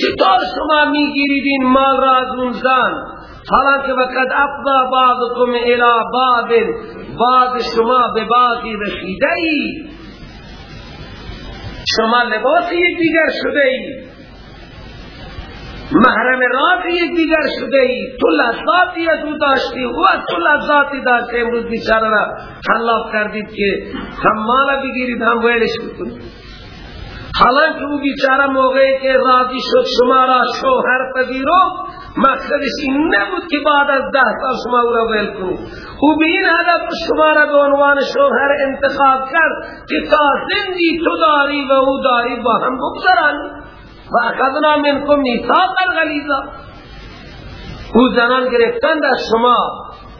چطور شما می‌گیرید این مال را از اون زن؟ وقت افضا بعضكم الى بعض بعض شما به بعضی رسیده ای شما لباس یک دیگر شده ای محرم راز یک دیگر شده ای تو لذاتی از او داشتی. و از تو لذاتی داشتی امروز بیچاره را خلاف کردید که هم مالا بگیرید هم ویلش بکنید. حالانکه او بیچاره موقعی که راضی شد شما را شوهر پذیرو مقصدش این نبود که بعد از ده سال شما او را ویل کنید. او به این هدف شما را به عنوان شوهر انتخاب کرد که تا زندی تو داری و او داری با هم بگذرانی و اخذنا منکم میثاقا غلیظا او زنان گرفتن در شما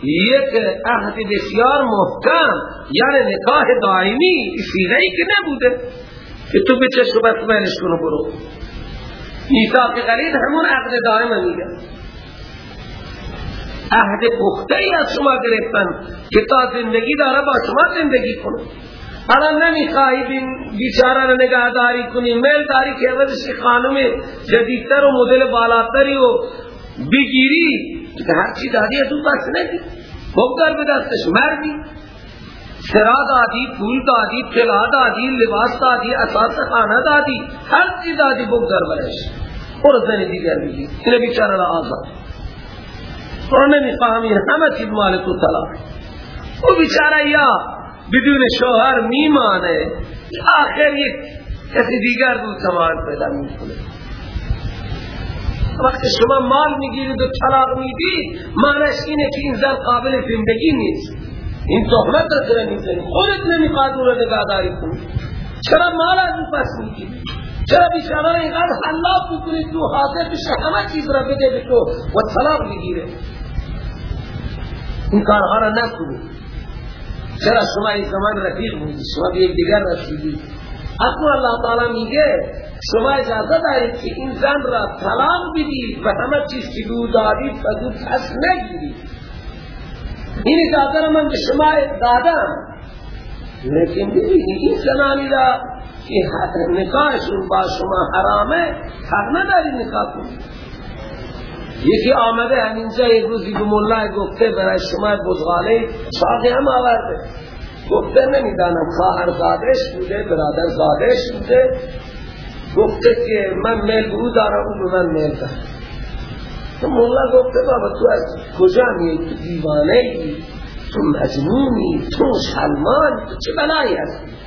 یک عهد بسیار محکم یعنی نکاح دائمی سیغه ای که نبوده. که تو به چشم بس بینش کنو برو. میثاق غلیظ همون عهد دائم میگه. عهد پخته ای از شما گرفتن که تا زندگی داره با شما زندگی کنه. حالا نمی‌خواهی بیچاره رو نگهداری کنی میل داری که اولش خانم جدیدتر و مدل بالاتری و بگیری؟ که هر چی دادی از اون بس ندی بگذار به دستش مردی. سرا دادی پول دادی طلا دادی لباس دادی اساس خانه دادی. هر چی دادی بگذار برش. اور زن دیگر بگی اینه بیچاره را آزاد. اور نمی‌خواهم این همه چیز مال تو طلا. او بیچاره یا بدون شوهر میمانه. آخر یک کسی دیگر دو تمام پیدا می‌کنه. وقتی شما مال می‌گیرید و طلاق می‌دید معنیش اینه که این زن قابل زندگی نیست. این تهمت را کرا می‌زنی خودت نمی‌خواد رو نگهداری کنی. چرا مال از این پس می‌گیری؟ چرا بیچاره اینقدر حلاف بکنید تو حاضر بشه همه چیز را بده به تو و طلاق بگیره این کارها را نکنید چرا شما این زمان رفیق بودید شما به یک دیگر رسیدید اصلا اللہ تعالی میگه شما اجازه دارید که این زن را طلاق بدید و همه چیز که دو دارید و دو پس نگیرید. این اجازه را من به شما دادم. لیکن ببینید این زنانی را که نکاحشون با شما حرامه حق نداری نکاح کنید. یکی آمده همینجا یک روزی به مولای گفته برای شما بزغاله شاقی هم آورده. گفته نمی‌دانم خواهر زادش بوده برادر زادش بوده. گفته که من میل برو دارم اون من میل دارم. تو مولا گفته بابا تو از کجا میای؟ تو دیوانه ای تو مجنونی تو سلمان تو چه بلایی هستی؟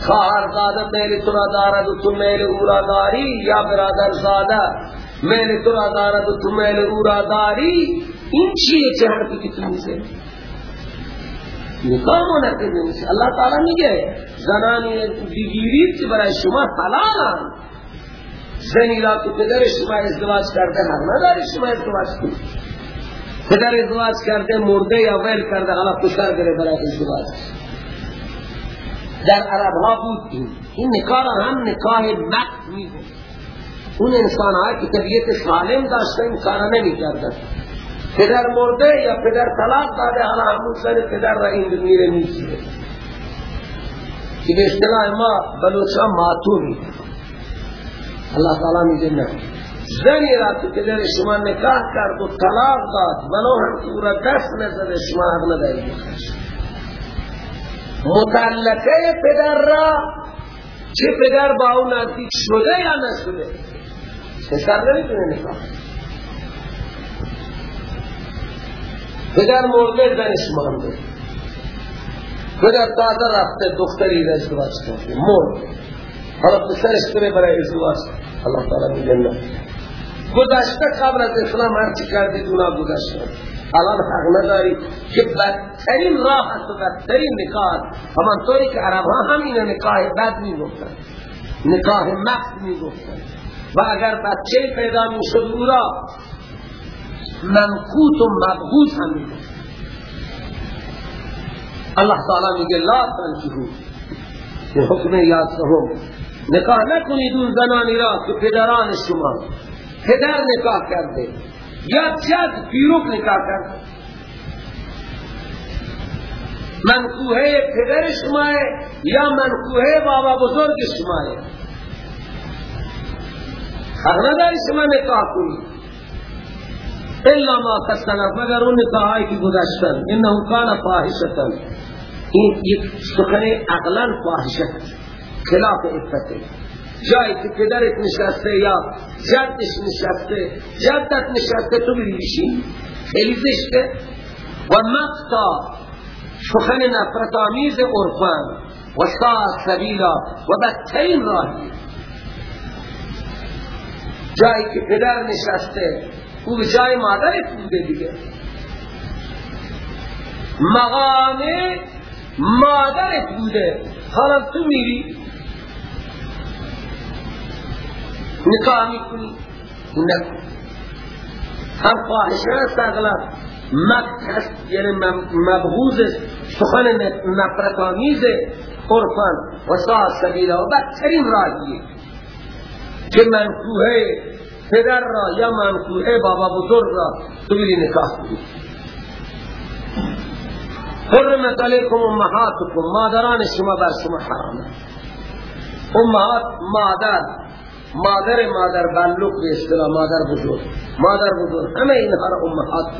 خواهر زاده میل تو را دارد و تو میل او را داری یا برادر زاده میل تو را دارد و تو میل او را داری این چیه چه حرفی که تو میزه نکاح منعقد نمیشه اللہ تعالی میگه زنانی بگیرید که برای شما حلالن. زنی را که پدر شما ازدواج کرده حق نداری شما ازدواج کنید. پدر ازدواج کرده مرده یا ویل کرده حالا پسر گره برای ازدواج. در عرب ها بود. این این نکاح هم نکاح مقت میگو اون انسان های که طبیعت سالم داشته این کارا نمی کردن پدر مرده یا پدر طلاق داده حالا همون سر پدر را این میره می‌گیره که به اصطلاح ما بلوچا ماتومی. اللہ تعالی میگه نه. زنی را که پدر شما نکاح کرد و طلاق داد ولو هم که او را دست نزده شما حق نداری متعلقه پدر را چه پدر با اون نزدیک شده یا نشده؟ پسر نمی‌تونه نکاح پدر مرده زنش مانده. پدر داده رفته دختری را ازدواج کرده. مرد. حالا پسرش کنه برای ازدواج. اللہ تعالی میگه نه. گذشته قبل از اسلام هرچی کردی دونا گذشته. الان حق نداری که بدترین راه است و بدترین نکاح همانطوری که عرب ها همین نکاح بد می گفتن نکاح مقت می گفتن و اگر بچه پیدا می شد او را منقوط و مبغوط هم می اللہ تعالی میگه لا تنکهو این حکم یاد سهم نکاح نکنید اون زنانی را که پدران شما. پدر نکاح کرده. یا جد پیروک نکاح کرده منکوه پدر شما یا منکوه بابا بزرگ شما حق نداری شما نکاح کنید الا ما تسلف مگر اون نکاحایی که گذشتن انه کان فاحشتا این یک سخن اقلا فاحشت. خلاف افته جایی که پدرت نشسته یا جدش نشسته جدت نشسته تو بریشی خیلی زشته. و مقتا سخن نفرت آمیز عرفان. و ساعت سبیلا و بدترین راهی. جایی که پدر نشسته او جای مادرت بوده دیگه. مقام مادرت بوده. حالا تو میری؟ نکاح می‌کنی نکن هم خواهشه است اغلب مکت هست یعنی مبغوز سخن نفرت آمیز عرفان. و ساعت سبیله و بدترین راهیه. که منکوه پدر را یا منکوه بابا بزرگ را بلی نکاح کنی. حرمت علیکم امهاتکم. مادران شما بر شما حرامه امهات مادر مادر مادر بلوک به اصطلاح مادر بزرگ. مادر بزرگ. همه اینها را امهات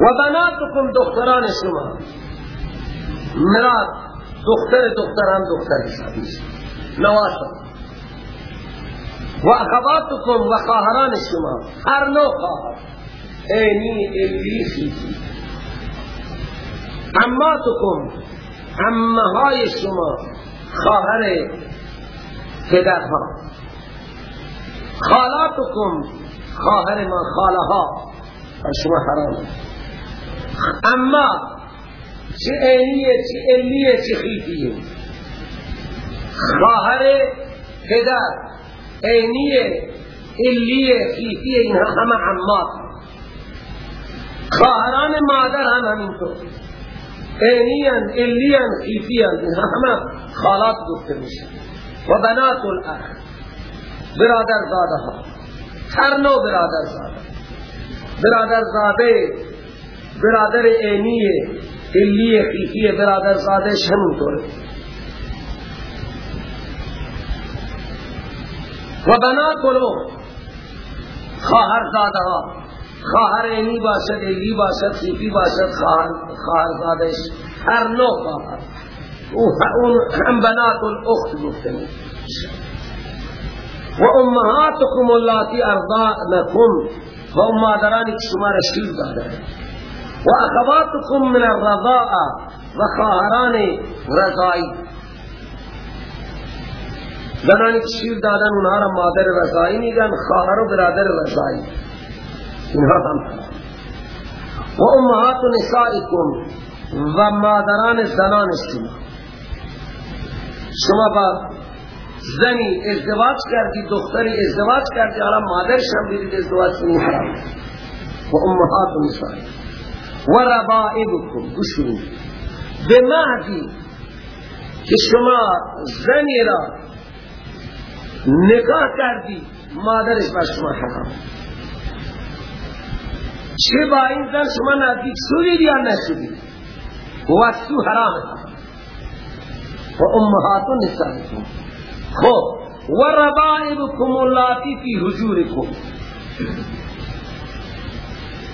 و بناتکم دختران شما. مراد دختر دختران دختر حسابی نواسا. و اخواتکم و خواهران شما. هر نوع خواهر. اینی الی خیزی. اماتکم امه های شما. خواهر پدرها خالاتکم خواهر ما خاله ها شما حرام. أما چه اینیه چه علیه چه خیفیه. خواهر پدر اینیه علیه خیفیه اینها همه عمات. خواهران مادر هم همینطور. اینیان علیان خیفیان اینها همه خالات گفته میشه. و بنات الاخ برادر زاده ها هر نوع برادر زاده. برادر زاده برادر اینیه علیه خیفیه برادر زاده همونطوره و بنات الاخ خواهر زاده ها خواهر اینی باشد علی باشد خیفی باشد خواهر زادش. هر نوع خواهر. اون هم بنات الاخت گفته و امهاتکم اللاتی ارضانکم و امادرانی که شما را شیر داده و اخواتکم من الرضاء و خواهران رضایی زنانی که شیر دادن اونها را مادر رضایی میگن خواهر و برادر رضایی اینها هم و امهات نسائکم و مادران زنان شما شما با زنی ازدواج کردی دختری ازدواج کردی حالا مادرش هم بیدید ازدواج کنی حرام و امهات نسائی. و ربائبکم گشون به مهدی که شما زنی را نکاح کردی مادرش بر شما حرام چه با این زن شما نزدیک شدید یا نشدید؟ و سو حرام و امهات نسائکم خب و ربائبکم اللاتی فی حجورکم.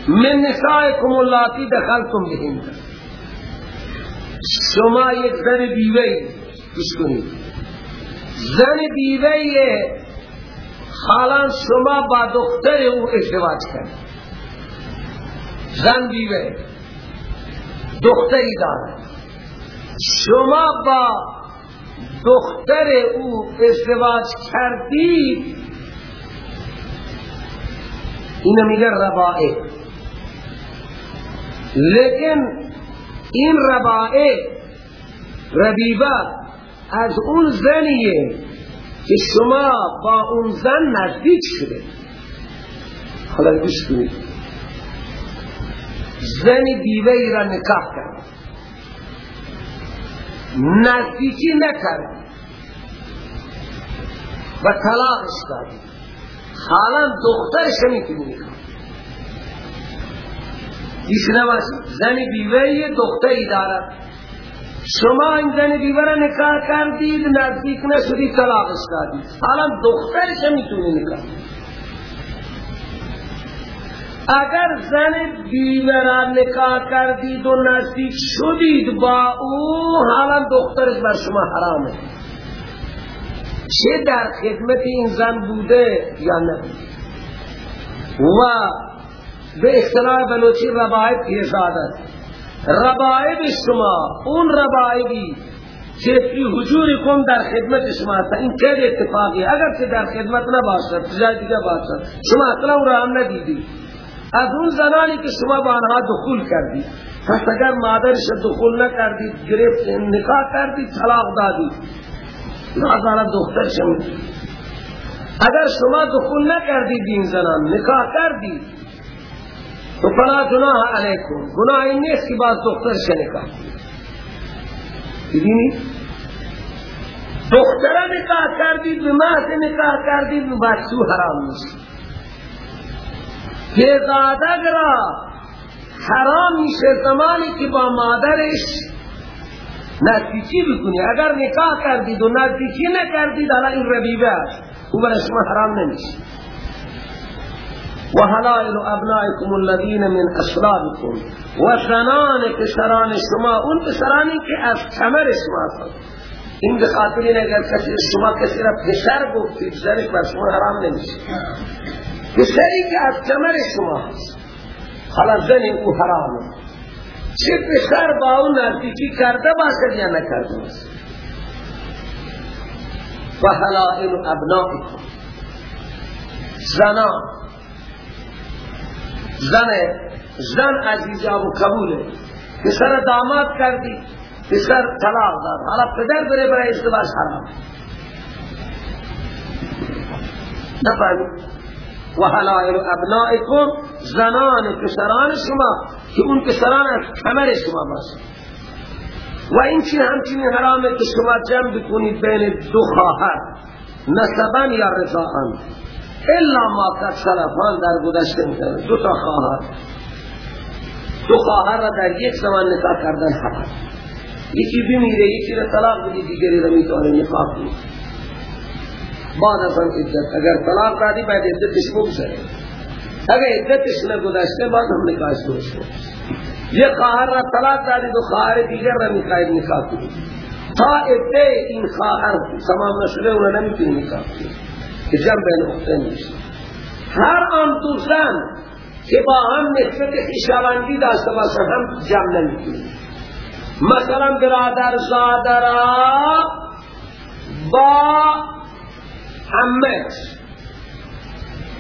من نسائکم اللاتی دخلتم بهن. شما یک زن بیوی کش کنید. زن بیوی حالا شما با دختر او ازدواج کرد. زن بیوه دختری دارد. شما با دختر او ازدواج کردید اینو میگه ربائه لیکن این ربائه ربیبه از اون زنیه که شما با اون زن نزدیک شده. حالا گوش کنید. زن بیوه را نکاح کرد. نزدیکی نکرد و طلاقش داد حالا دخترش می‌تونی نکاح ایش نباشید زن بیوه دختری دارد شما این زن بیوه را نکاح کردید نزدیک نشدید طلاقش دادید حالا دخترش می‌تونی نکاح اگر زن بیوه نکاح کردید و نزدیک شدید با او حالا دخترش بر شما حرامه. چه در خدمت این زن بوده یا نه و به اصطلاح بلوچی ربایب پیزادت ربایب شما اون ربایبی که فی حجور کن در خدمت شما هست. این که اتفاقی اگر که در خدمت نباشد جای دیگه باشد. شما اون را هم ندیدید. از اون زنانی که شما با آنها دخول کردید. پس اگر مادرش دخول نکردید گرفت نکاح کردید طلاق دادید. نازانا دختر شمید اگر شما دخول نکردید این زنان نکاح کردید تو فلا جناح علیکم. گناه این نیست که باز دختر نکاح دیدینی دختره نکاح کردید به محض نکاح کردید به بچو حرام نیست. پیزادگ را حرام میشه زمانی که با مادرش نزدیکی بکنی. اگر نکاح کردید و نزدیکی نکردید حالا این ربیبه است. او برای شما حرام نمیشه. و حلائل ابنائکم الذین من اصلابکم و زنان پسران شما. اون پسرانی که از کمر شما هستند این به خاطر اگر کسی شما کسی را پسر گفتید زنش بر شما حرام نمیشه. پسری که از کمر شما هست. حالا زن او حرامه چه پسر با اون نزدیکی کرده باشد یا نکرده باشد و حلائل ابنائکم. زنا زن زن عزیزا و قبوله. پسر داماد کردی. پسر طلاق داد. حالا پدر بره برای ازدواج حرام. نفهمید و حلائل ابنائکم زنان پسران شما که اون پسران از کمر شما باشه. و این چی همچنین حرامه که شما جمع بکنید بین دو خواهر نسبا یا رضاان الا ما قد سلفان در گذشته می‌کنه. دو تا خواهر. دو خواهر را در یک زمان نکاح کردن حرام یکی بمیره یکی را طلاق بدی دیگری را می‌تونه نکاح کنید بعد از آن عدت اگر طلاق دادی باید عدتش بگذره اگر عدتش نگذشته بعد هم نکاحش درست یک خواهر را طلاق دادی دو خواهر دیگر را می‌خواهید نکاح کنید تا عده این خواهر تمام نشده اونا نمی‌تونی نکاح کنید که جمع بین اختین میشه هر آن دو زن که با هم نسبت خیشاوندی داشته باشه هم جمع نمی‌تونی. مثلا برادر زادرا با عمت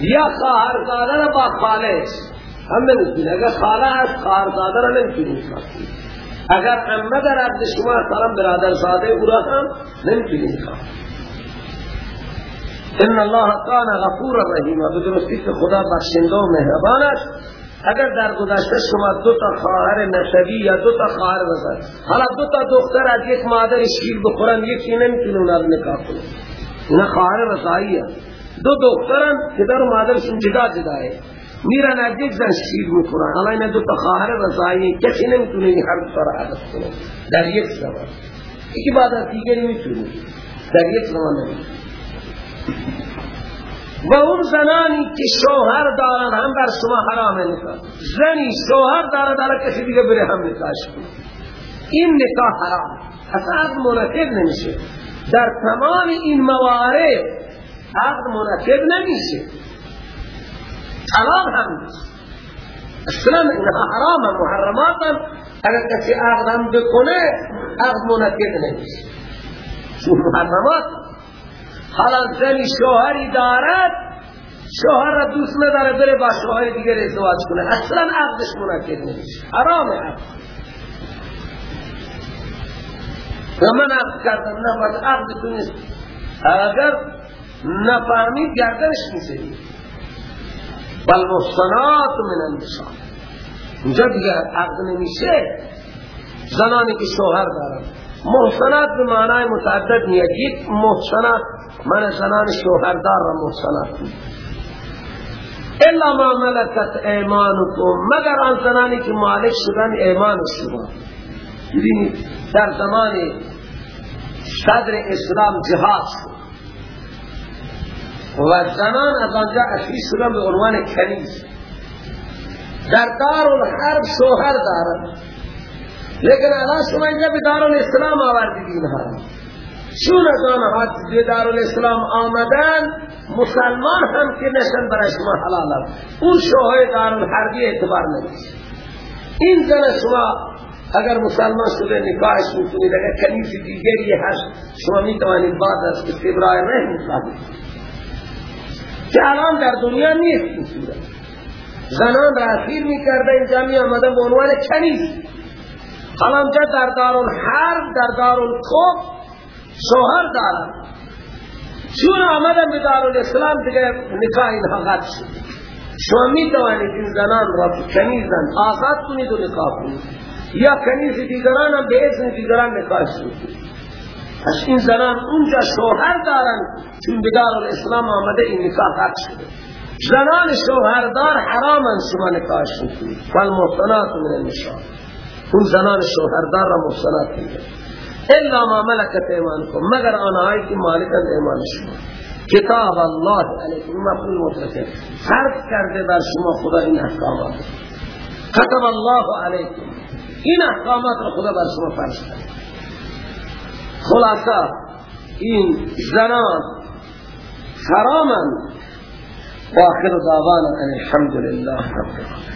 یا خواهر زادر با خالش هم نمی‌تونی اگر خاله هست خواهر زادر نمی‌تونی اگر عمه در عبد شما سلام برادر زاده او را هم نمی‌تونی ان الله کان غفور رحیم و بدرستی که خدا بخشنده و مهربان است اگر در گذشته شما دو تا خواهر نسبی یا دو تا خواهر بزن حالا دو تا دختر از یک مادر شیر بخورن یکی نمی‌تونه اونا رو نکاح کنه اینا خواهر رضایی دو دخترن که در مادرشون جدا جداه میرن از یک زن شیر می‌خورن حالا اینا دو تا خواهر رضایی کسی نمی‌تونه این هر دو را عدد کنه در یک زمان۔ یکی بعد از دیگری می‌تونه در یک زمان نمی‌تونه و اون زنانی که شوهر دارن هم بر شما حرام نکاح۔ زنی شوهر دارد حالا کسی دیگه بره هم نکاحش کنه۔ این نکاح حرام اصلا منعقد نمیشه۔ در تمام این موارد عقد منعقد نمیشه. طلاق هم نیست. اصلا اینها حرام محرمات هم. اگر کسی عقد هم بکنه عقد منعقد نمیشه. چون محرمات حالا زنی شوهری دارد شوهر را دوست نداره بره با شوهر دیگر ازدواج کنه. اصلا عقدش منعقد نمیشه. حرام عقد و من عقد کردم نه بس عقد تو نیست. اگر نفهمید گردنش میشه بل محسنات من النساء. اینجا دیگه عقد نمیشه. زنانی که شوهر دارن. محسنات به معنای متعدد میاد یک محسنات من زنان شوهردار را محسنات الا ما ملکت ایمانکم. مگر آن زنانی که مالک شدن ایمان شما. ببینید در زمان صدر اسلام جهاد شد. و زنان از آنجا اشری شدن به عنوان کنیز در دار الحرب شوهر دارد لیکن الان شما اینجا به دار الاسلام آوردید اینها چون از آنها به دار الاسلام آمدن مسلمان هم که نشن برای شما حلال اون شوهر دار الحربی اعتبار نمیشه این زن شما اگر مسلمان شده نکاحش می‌کنید اگر کنیز دیگری هست شما می‌توانید بعد از که فبرای رحم می‌کنید که الان در دنیا نیست این زنان را اخیر می‌کرده اینجا می آمده به عنوان کنیز حالا جا در دار الحرب در دار الکوب شوهر دارن. چون آمدن به دار الاسلام دیگه نکاح اینها قد شد. شما می توانید این زنان را کنیزن آزاد کنید و نکاح کنید. یا کنیز دیگران هم به ازن دیگران نکاح شد پس این زنان اونجا شوهر دارن چون به دار الاسلام آمده این نکاح قد شده. زنان شوهردار حرامن شما نکاحشون کنید والمحصنات من النساء. اون زنان شوهردار را محصنات میگه الا ما ملکت ایمانکم مگر آنهایی که مالکن ایمان شما. کتاب الله علیکم مفعول مطلقه فرض کرده بر شما خدا این احکامات. کتب الله علیکم. این احکامات را خدا بر شما فرض کرده خلاصا این زنان حرامن آخر دعوانا ان الحمد لله رب العالمين